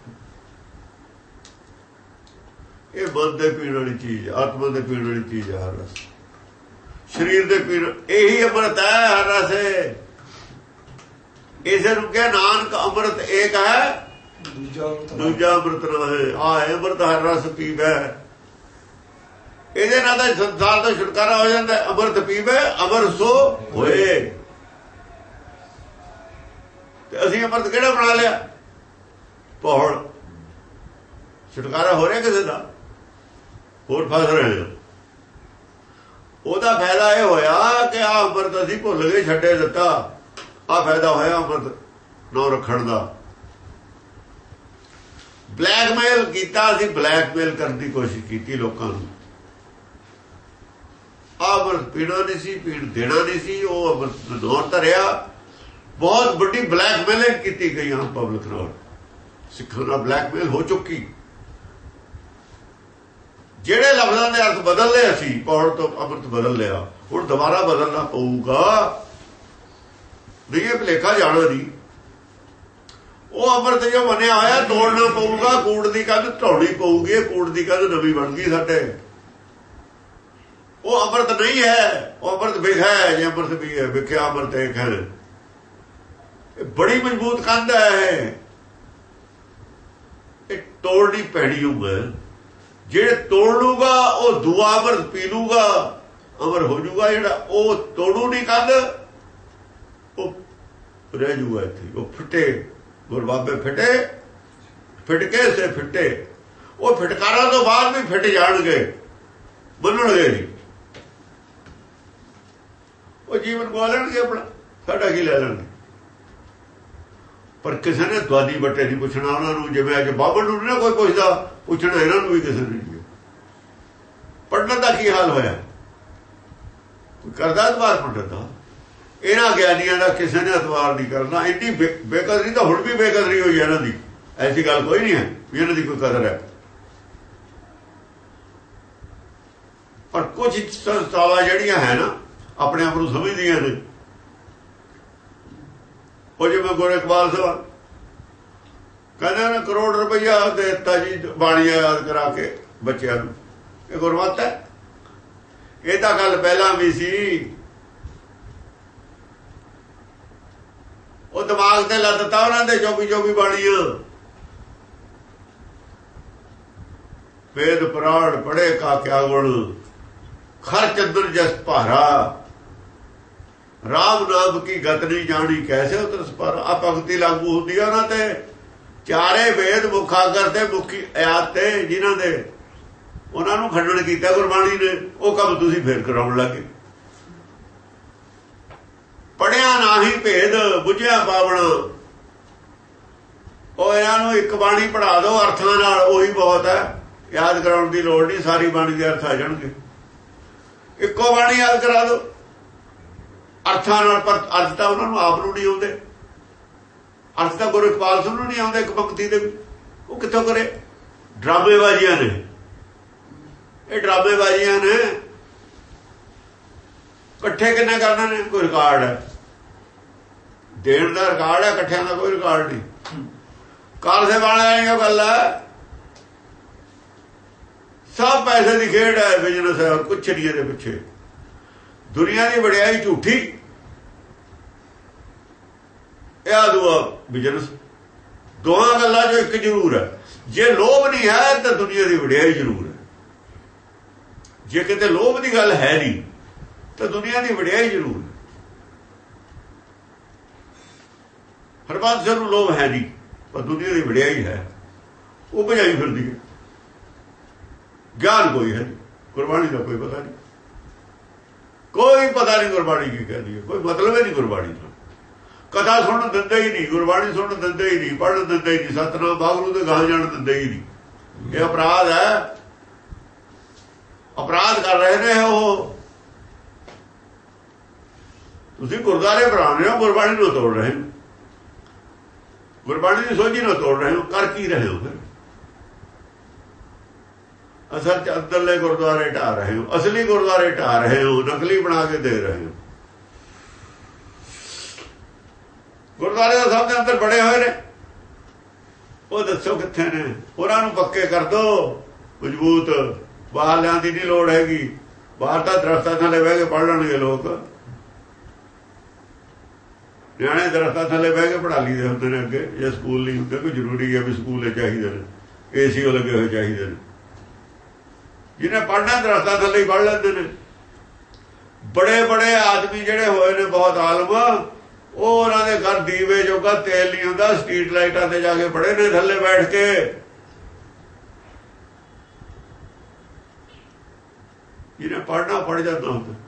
ਇਹ ਮਨ ਦੇ ਪੀਣ ਵਾਲੀ ਚੀਜ਼ ਆਤਮਾ ਦੇ ਪੀਣ ਵਾਲੀ ਚੀਜ਼ ਹੈ ਹਰ ਰਸ। ਸਰੀਰ ਦੇ ਪੀਣ ਇਹੀ ਅੰਮ੍ਰਿਤ ਹੈ ਹਰ ਰਸ ਹੈ ਇਸੇ ਨੂੰ ਕਹੇ ਨਾਨਕ ਅੰਮ੍ਰਿਤ ਏਕ ਹੈ ਦੂਜਾ ਅੰਮ੍ਰਿਤ ਨਾ ਹੈ ਆ ਅੰਮ੍ਰਿਤ ਹਰ ਰਸ ਪੀਵੇ। ਇਹਦੇ ਨਾਲ ਤਾਂ ਸੰਸਾਰ ਤੋਂ ਛੁਟਕਾਰਾ ਹੋ ਜਾਂਦਾ ਅੰਮ੍ਰਿਤ ਪੀਵੇ ਅਮਰ ਸੋ ਹੋਏ। ਤੇ ਅਸੀਂ ਅੰਮ੍ਰਿਤ ਕਿਹੜਾ ਬਣਾ ਲਿਆ? ਪੌੜ ਛੁਟਕਾਰਾ ਹੋ ਰਿਹਾ ਕਿਸੇ ਦਾ? ਹੋਰ ਫਸ ਰਹੇ ਹਾਂ। ਉਹਦਾ ਫਾਇਦਾ ਇਹ ਹੋਇਆ ਕਿ ਆ ਅੰਮ੍ਰਿਤ ਅਸੀਂ ਭੁੱਲ ਗਏ ਛੱਡੇ ਦਿੱਤਾ। ਆ ਫਾਇਦਾ ਹੋਇਆ ਅੰਮ੍ਰਿਤ ਨੋ ਰੱਖਣ ਦਾ। ਬਲੈਕਮੇਲ ਕੀਤਾ, ਅਸੀਂ ਬਲੈਕਮੇਲ ਕਰਨ ਦੀ ਕੋਸ਼ਿਸ਼ ਕੀਤੀ ਲੋਕਾਂ ਨੂੰ। ਆਵਰ ਪੀਣਾ ਨਹੀਂ ਸੀ ਪੀੜ ਦੇਣਾ ਨਹੀਂ ਸੀ, ਉਹ ਅਮਰ ਦੌਰ ਧਰਿਆ ਬਹੁਤ ਵੱਡੀ ਬਲੈਕਮੇਲਿੰਗ ਕੀਤੀ ਗਈ ਹਾਂ ਪਬਲਿਕ ਨਾਲ। ਸਿੱਖਾਂ ਨਾਲ ਬਲੈਕਮੇਲ ਹੋ ਚੁੱਕੀ। ਜਿਹੜੇ ਲਫ਼ਜ਼ਾਂ ਦੇ ਅਰਥ ਬਦਲ ਲਏ ਅਸੀਂ, ਪੌੜ ਤੋਂ ਅਮਰਤ ਬਦਲ ਲਿਆ, ਹੁਣ ਦੁਬਾਰਾ ਬਦਲਣਾ ਪਊਗਾ। ਨਹੀਂ ਇਹ ਭਲੇਖਾ ਜਾਣਾ ਨਹੀਂ ਉਹ ਅੰਮ੍ਰਿਤ ਜੋ ਬਣਿਆ ਹੋਇਆ, ਤੋੜਨਾ ਪਊਗਾ, ਕੂੜ ਦੀ ਕੰਧ ਢੌੜੀ ਪਊਗੀ ਕੂੜ ਦੀ ਕੰਧ ਨਵੀਂ ਬਣ ਗਈ ਸਾਡੇ। ਉਹ ਅੰਮ੍ਰਿਤ ਨਹੀਂ ਹੈ, ਉਹ ਅੰਮ੍ਰਿਤ ਵਿਖਾ ਹੈ, ਜੇ ਅੰਮ੍ਰਿਤ ਵੀ ਹੈ, ਵਿਖਿਆ ਅਮਰਤ ਹੈ ਇਹ ਬੜੀ ਮਜ਼ਬੂਤ ਕੰਧ ਹੈ ਇਹ। ਤੋੜਨੀ ਪੈਣੀ ਹੋਊਗਾ। ਜਿਹੜੇ ਤੋੜ ਲੂਗਾ ਉਹ ਦੁਆ ਅੰਮ੍ਰਿਤ ਪੀ ਲੂਗਾ ਅਮਰ ਹੋ ਜਾਊਗਾ ਜਿਹੜਾ। ਉਹ ਤੋੜੂ ਨਹੀਂ ਕੰਧ ਉਹ ਰਹਿ ਜੂਗਾ ਇੱਥੇ ਉਹ ਫਟੇ ਗੁਰਬਾਬੇ ਫਿਟੇ, ਫਿਟਕੇ ਸੇ ਫਿੱਟੇ। ਉਹ ਫਿਟਕਾਰਾਂ ਤੋਂ ਬਾਅਦ ਵੀ ਫਿੱਟ ਜਾਣਗੇ, ਬੰਨਣਗੇ ਨਹੀਂ। ਉਹ ਜੀਵਨ ਗਵਾ ਲੈਣਗੇ ਆਪਣਾ, ਸਾਡਾ ਕੀ ਲੈ ਲੈਣਗੇ? ਪਰ ਕਿਸੇ ਨੇ ਦਵਾਦੀ ਬੱਟੇ ਨਹੀਂ ਪੁੱਛਣਾ, ਉਹਨਾਂ ਨੂੰ ਜਿਵੇਂ ਅੱਜ ਬਾਬਰ ਨੂੰ ਨਾ ਕੋਈ ਪੁੱਛਦਾ, ਪੁੱਛਣਾ ਇਹਨਾਂ ਨੂੰ ਵੀ ਕਿਸੇ ਨੇ ਨਹੀਂ। ਪੜਨ ਦਾ ਕੀ ਹਾਲ ਹੋਇਆ? ਕਰਦਾ ਦਵਾਰ ਪੜਨ ਦਾ? ਇਹਨਾਂ ਗਿਆਨੀਆਂ ਦਾ ਕਿਸੇ ਨੇ ਅਤਵਾਰ ਨਹੀਂ ਕਰਨਾ। ਇੰਨੀ ਬੇਕਦਰੀ ਤਾਂ ਹੁਣ ਵੀ ਬੇਕਦਰੀ ਹੋਈ ਹੈ ਇਹਨਾਂ ਦੀ। ਐਸੀ ਗੱਲ ਕੋਈ ਨਹੀਂ ਹੈ ਵੀ ਇਹਨਾਂ ਦੀ ਕੋਈ ਕਦਰ ਹੈ। ਪਰ ਕੁਝ ਸੰਸਥਾਵਾਂ ਜਿਹੜੀਆਂ ਹੈ ਨਾ, ਆਪਣੇ ਆਪ ਨੂੰ ਸਮਝਦੀਆਂ ਨੇ। ਉਹ ਜਿਵੇਂ ਗੁਰੂ ਇਕਬਾਲ ਸਾਹਿਬ ਕਹਿੰਦੇ ਨੇ, ਕਰੋੜ ਰੁਪਈਆ ਦੇ ਦਿੱਤਾ ਜੀ ਬਾਣੀ ਯਾਦ ਕਰਾ ਕੇ ਬੱਚਿਆਂ ਨੂੰ। ਇਹ ਗੁਰਮਤ ਹੈ। ਇਹ ਤਾਂ ਗੱਲ ਪਹਿਲਾਂ ਵੀ ਸੀ। ਉਹ ਦਿਮਾਗ ਤੇ ਲੱਦਤਾ ਉਹਨਾਂ ਦੇ ਜੋਗੀ ਜੋਗੀ ਬਾਣੀ ਵੇਦ ਪ੍ਰਾਣ ਪੜੇ ਕਾ ਕਿਆ ਗੁਣ ਖਰ ਚੰਦਰ ਜਸ ਭਾਰਾ। ਰਾਮ ਨਾਮ ਕੀ ਗਤ ਨਹੀਂ ਜਾਣੀ, ਕੈਸੇ ਉਤਰਸ ਪਰ ਆ ਭਗਤੀ ਲਾਗੂ ਹੁੰਦੀ ਆ ਉਹਨਾਂ ਤੇ। ਚਾਰੇ ਵੇਦ ਮੁਖਾ ਕਰਦੇ ਮੁਖੀ ਆਇਤ ਤੇ ਜਿਨ੍ਹਾਂ ਦੇ ਉਹਨਾਂ ਨੂੰ ਖੰਡਨ ਕੀਤਾ ਗੁਰਬਾਣੀ ਨੇ, ਉਹ ਕੰਮ ਤੁਸੀਂ ਫੇਰ ਕਰਾਉਣ ਲੱਗੇ। ਪੜਿਆ ਨਹੀਂ ਭੇਦ, ਬੁਝਿਆ ਪਾਵਣ। ਉਹ ਇਹਨਾਂ ਨੂੰ ਇੱਕ ਬਾਣੀ ਪੜਾ ਦਿਓ ਅਰਥਾਂ ਨਾਲ ਉਹੀ ਬਹੁਤ ਹੈ। ਯਾਦ ਕਰਾਉਣ ਦੀ ਲੋੜ ਨਹੀਂ, ਸਾਰੀ ਬਾਣੀ ਦੇ ਅਰਥ ਆ ਜਾਣਗੇ। ਇੱਕੋ ਬਾਣੀ ਯਾਦ ਕਰਾ ਦਿਓ ਅਰਥਾਂ ਨਾਲ ਪਰ ਅਰਥ ਤਾਂ ਉਹਨਾਂ ਨੂੰ ਆਪ ਨੂੰ ਨਹੀਂ ਆਉਂਦੇ। ਅਰਥ ਤਾਂ ਗੁਰੂ ਇਕਬਾਲ ਸਿੰਘ ਨੂੰ ਨਹੀਂ ਆਉਂਦੇ, ਇੱਕ ਪੰਕਤੀ ਦੇ ਉਹ ਕਿੱਥੋਂ ਕਰੇ? ਡਰਾਮੇਬਾਜ਼ੀਆਂ ਨੇ। ਇਹ ਡਰਾਮੇਬਾਜ਼ੀਆਂ ਨੇ। ਇਕੱਠੇ ਕਿੰਨੇ ਕਰਨਾ ਨੇ? ਕੋਈ ਰਿਕਾਰਡ ਹੈ। ਦੇਣ ਦਾ ਰਿਕਾਰਡ ਹੈ, ਇਕੱਠਿਆਂ ਦਾ ਕੋਈ ਰਿਕਾਰਡ ਨਹੀਂ। ਕਾਲਸੇ ਵਾਲਿਆਂ ਦੀ ਗੱਲ ਹੈ। ਸਭ ਪੈਸੇ ਦੀ ਖੇਡ ਹੈ, ਬਿਜ਼ਨਸ ਹੈ, ਕੁਛ ਨਹੀਂ ਇਹਦੇ ਪਿੱਛੇ। ਦੁਨੀਆ ਦੀ ਵਡਿਆਈ ਝੂਠੀ। ਇਹ ਆਦੂਆ ਬਿਜ਼ਨਸ। ਦੋਹਾਂ ਗੱਲਾਂ ਜੋ ਇੱਕ ਜ਼ਰੂਰ ਹੈ। ਜੇ ਲੋਭ ਨਹੀਂ ਹੈ, ਤਾਂ ਦੁਨੀਆ ਦੀ ਵਡਿਆਈ ਜ਼ਰੂਰ ਹੈ। ਜੇ ਕਿਤੇ ਲੋਭ ਦੀ ਗੱਲ ਹੈ ਨਹੀਂ, ਤਾਂ ਦੁਨੀਆ ਦੀ ਵਡਿਆਈ ਜ਼ਰੂਰ ਹੈ ਨੂੰ ਬਾਤ ਲੋਭ ਹੈ ਨਹੀਂ ਪਰ ਦੁਨੀਆ ਦੀ ਵਡਿਆਈ ਹੈ। ਉਹ ਭਜਾਈ ਫਿਰਦੀ ਹੈ। ਗਿਆਨ ਕੋਈ ਹੈ ਗੁਰਬਾਣੀ ਦਾ ਕੋਈ ਪਤਾ ਨਹੀਂ। ਕੋਈ ਪਤਾ ਨਹੀਂ ਗੁਰਬਾਣੀ ਕੀ ਕਹਿੰਦੀ ਹੈ, ਕੋਈ ਮਤਲਬ ਹੀ ਨਹੀਂ ਗੁਰਬਾਣੀ ਦਾ। ਕਥਾ ਸੁਣਨ ਦਿੰਦੇ ਹੀ ਨਹੀਂ, ਗੁਰਬਾਣੀ ਸੁਣਨ ਦਿੰਦੇ ਹੀ ਨਹੀਂ ਪੜਨ ਦਿੰਦੇ ਹੀ ਨਹੀਂ, ਸਤਨਾਮ ਬਾਗਰੂ ਦੇ ਗਾਹ ਜਾਣ ਦਿੰਦੇ ਹੀ ਨਹੀਂ। ਇਹ ਅਪਰਾਧ ਹੈ। ਅਪਰਾਧ ਕਰ ਰਹੇ ਨੇ ਉਹ। ਤੁਸੀਂ ਗੁਰਦਾਰੇ ਬਣਾਉਣੇ ਹੋ, ਗੁਰਬਾਣੀ ਨੂੰ ਤੋੜ ਰਹੇ ਨੇ। ਗੁਰਬਾਣੀ ਦੀ ਸੋਝੀ ਨੂੰ ਤੋੜ ਰਹੇ ਹੋ, ਕਰ ਕੀ ਰਹੇ ਹੋ ਫਿਰ? ਅਸਲ ਚ ਅੰਦਰਲੇ ਗੁਰਦੁਆਰੇ ਢਾ ਰਹੇ ਹੋ, ਅਸਲੀ ਗੁਰਦੁਆਰੇ ਢਾ ਰਹੇ ਹੋ, ਨਕਲੀ ਬਣਾ ਕੇ ਦੇ ਰਹੇ ਹੋ। ਗੁਰਦੁਆਰੇ ਦਾ ਸਭ ਦੇ ਅੰਦਰ ਬੜੇ ਹੋਏ ਨੇ। ਉਹ ਦੱਸੋ ਕਿੱਥੇ ਨੇ? ਉਹਨਾਂ ਨੂੰ ਪੱਕੇ ਕਰ ਦੋ। ਮਜ਼ਬੂਤ ਬਾਹਰ ਲਿਆਂ ਦੀ ਨਹੀਂ ਲੋੜ ਹੈਗੀ। ਬਾਹਰ ਤਾਂ ਦਰਖਤਾਂ ਥੱਲੇ ਬਹਿ ਕੇ ਪੜ ਲੈਣਗੇ ਲੋਕ। ਨਿਆਣੇ ਦਰਖਤਾਂ ਥੱਲੇ ਬਹਿ ਕੇ ਪੜ੍ਹਾ ਲਈਦੇ ਹੁੰਦੇ ਨੇ ਅੱਗੇ, ਜੇ ਸਕੂਲ ਨਹੀਂ ਹੁੰਦੇ, ਕੋਈ ਜ਼ਰੂਰੀ ਹੈ ਵੀ ਸਕੂਲ ਚਾਹੀਦੇ ਨੇ। ਏਸੀ ਉਹ ਲੱਗੇ ਹੋਏ ਚਾਹੀਦੇ ਨੇ। ਜਿਹਨੇ ਪੜਨਾ ਦਰਖਤਾਂ ਥੱਲੇ ਹੀ ਪੜ ਲੈਂਦੇ ਨੇ। ਬੜੇ ਬੜੇ ਆਦਮੀ ਜਿਹੜੇ ਹੋਏ ਨੇ, ਬਹੁਤ ਆਲਮ, ਉਹ ਉਹਨਾਂ ਦੇ ਘਰ ਦੀਵੇ ਜੋਗਾ ਤੇਲ ਨਹੀਂ ਹੁੰਦਾ, ਸਟਰੀਟ ਲਾਈਟਾਂ ਤੇ ਜਾ ਕੇ ਪੜੇ ਨੇ ਥੱਲੇ ਬੈਠ ਕੇ। ਜਿਹਨੇ ਪੜਨਾ ਪੜ ਜਾਂਦਾ ਹੁੰਦਾ।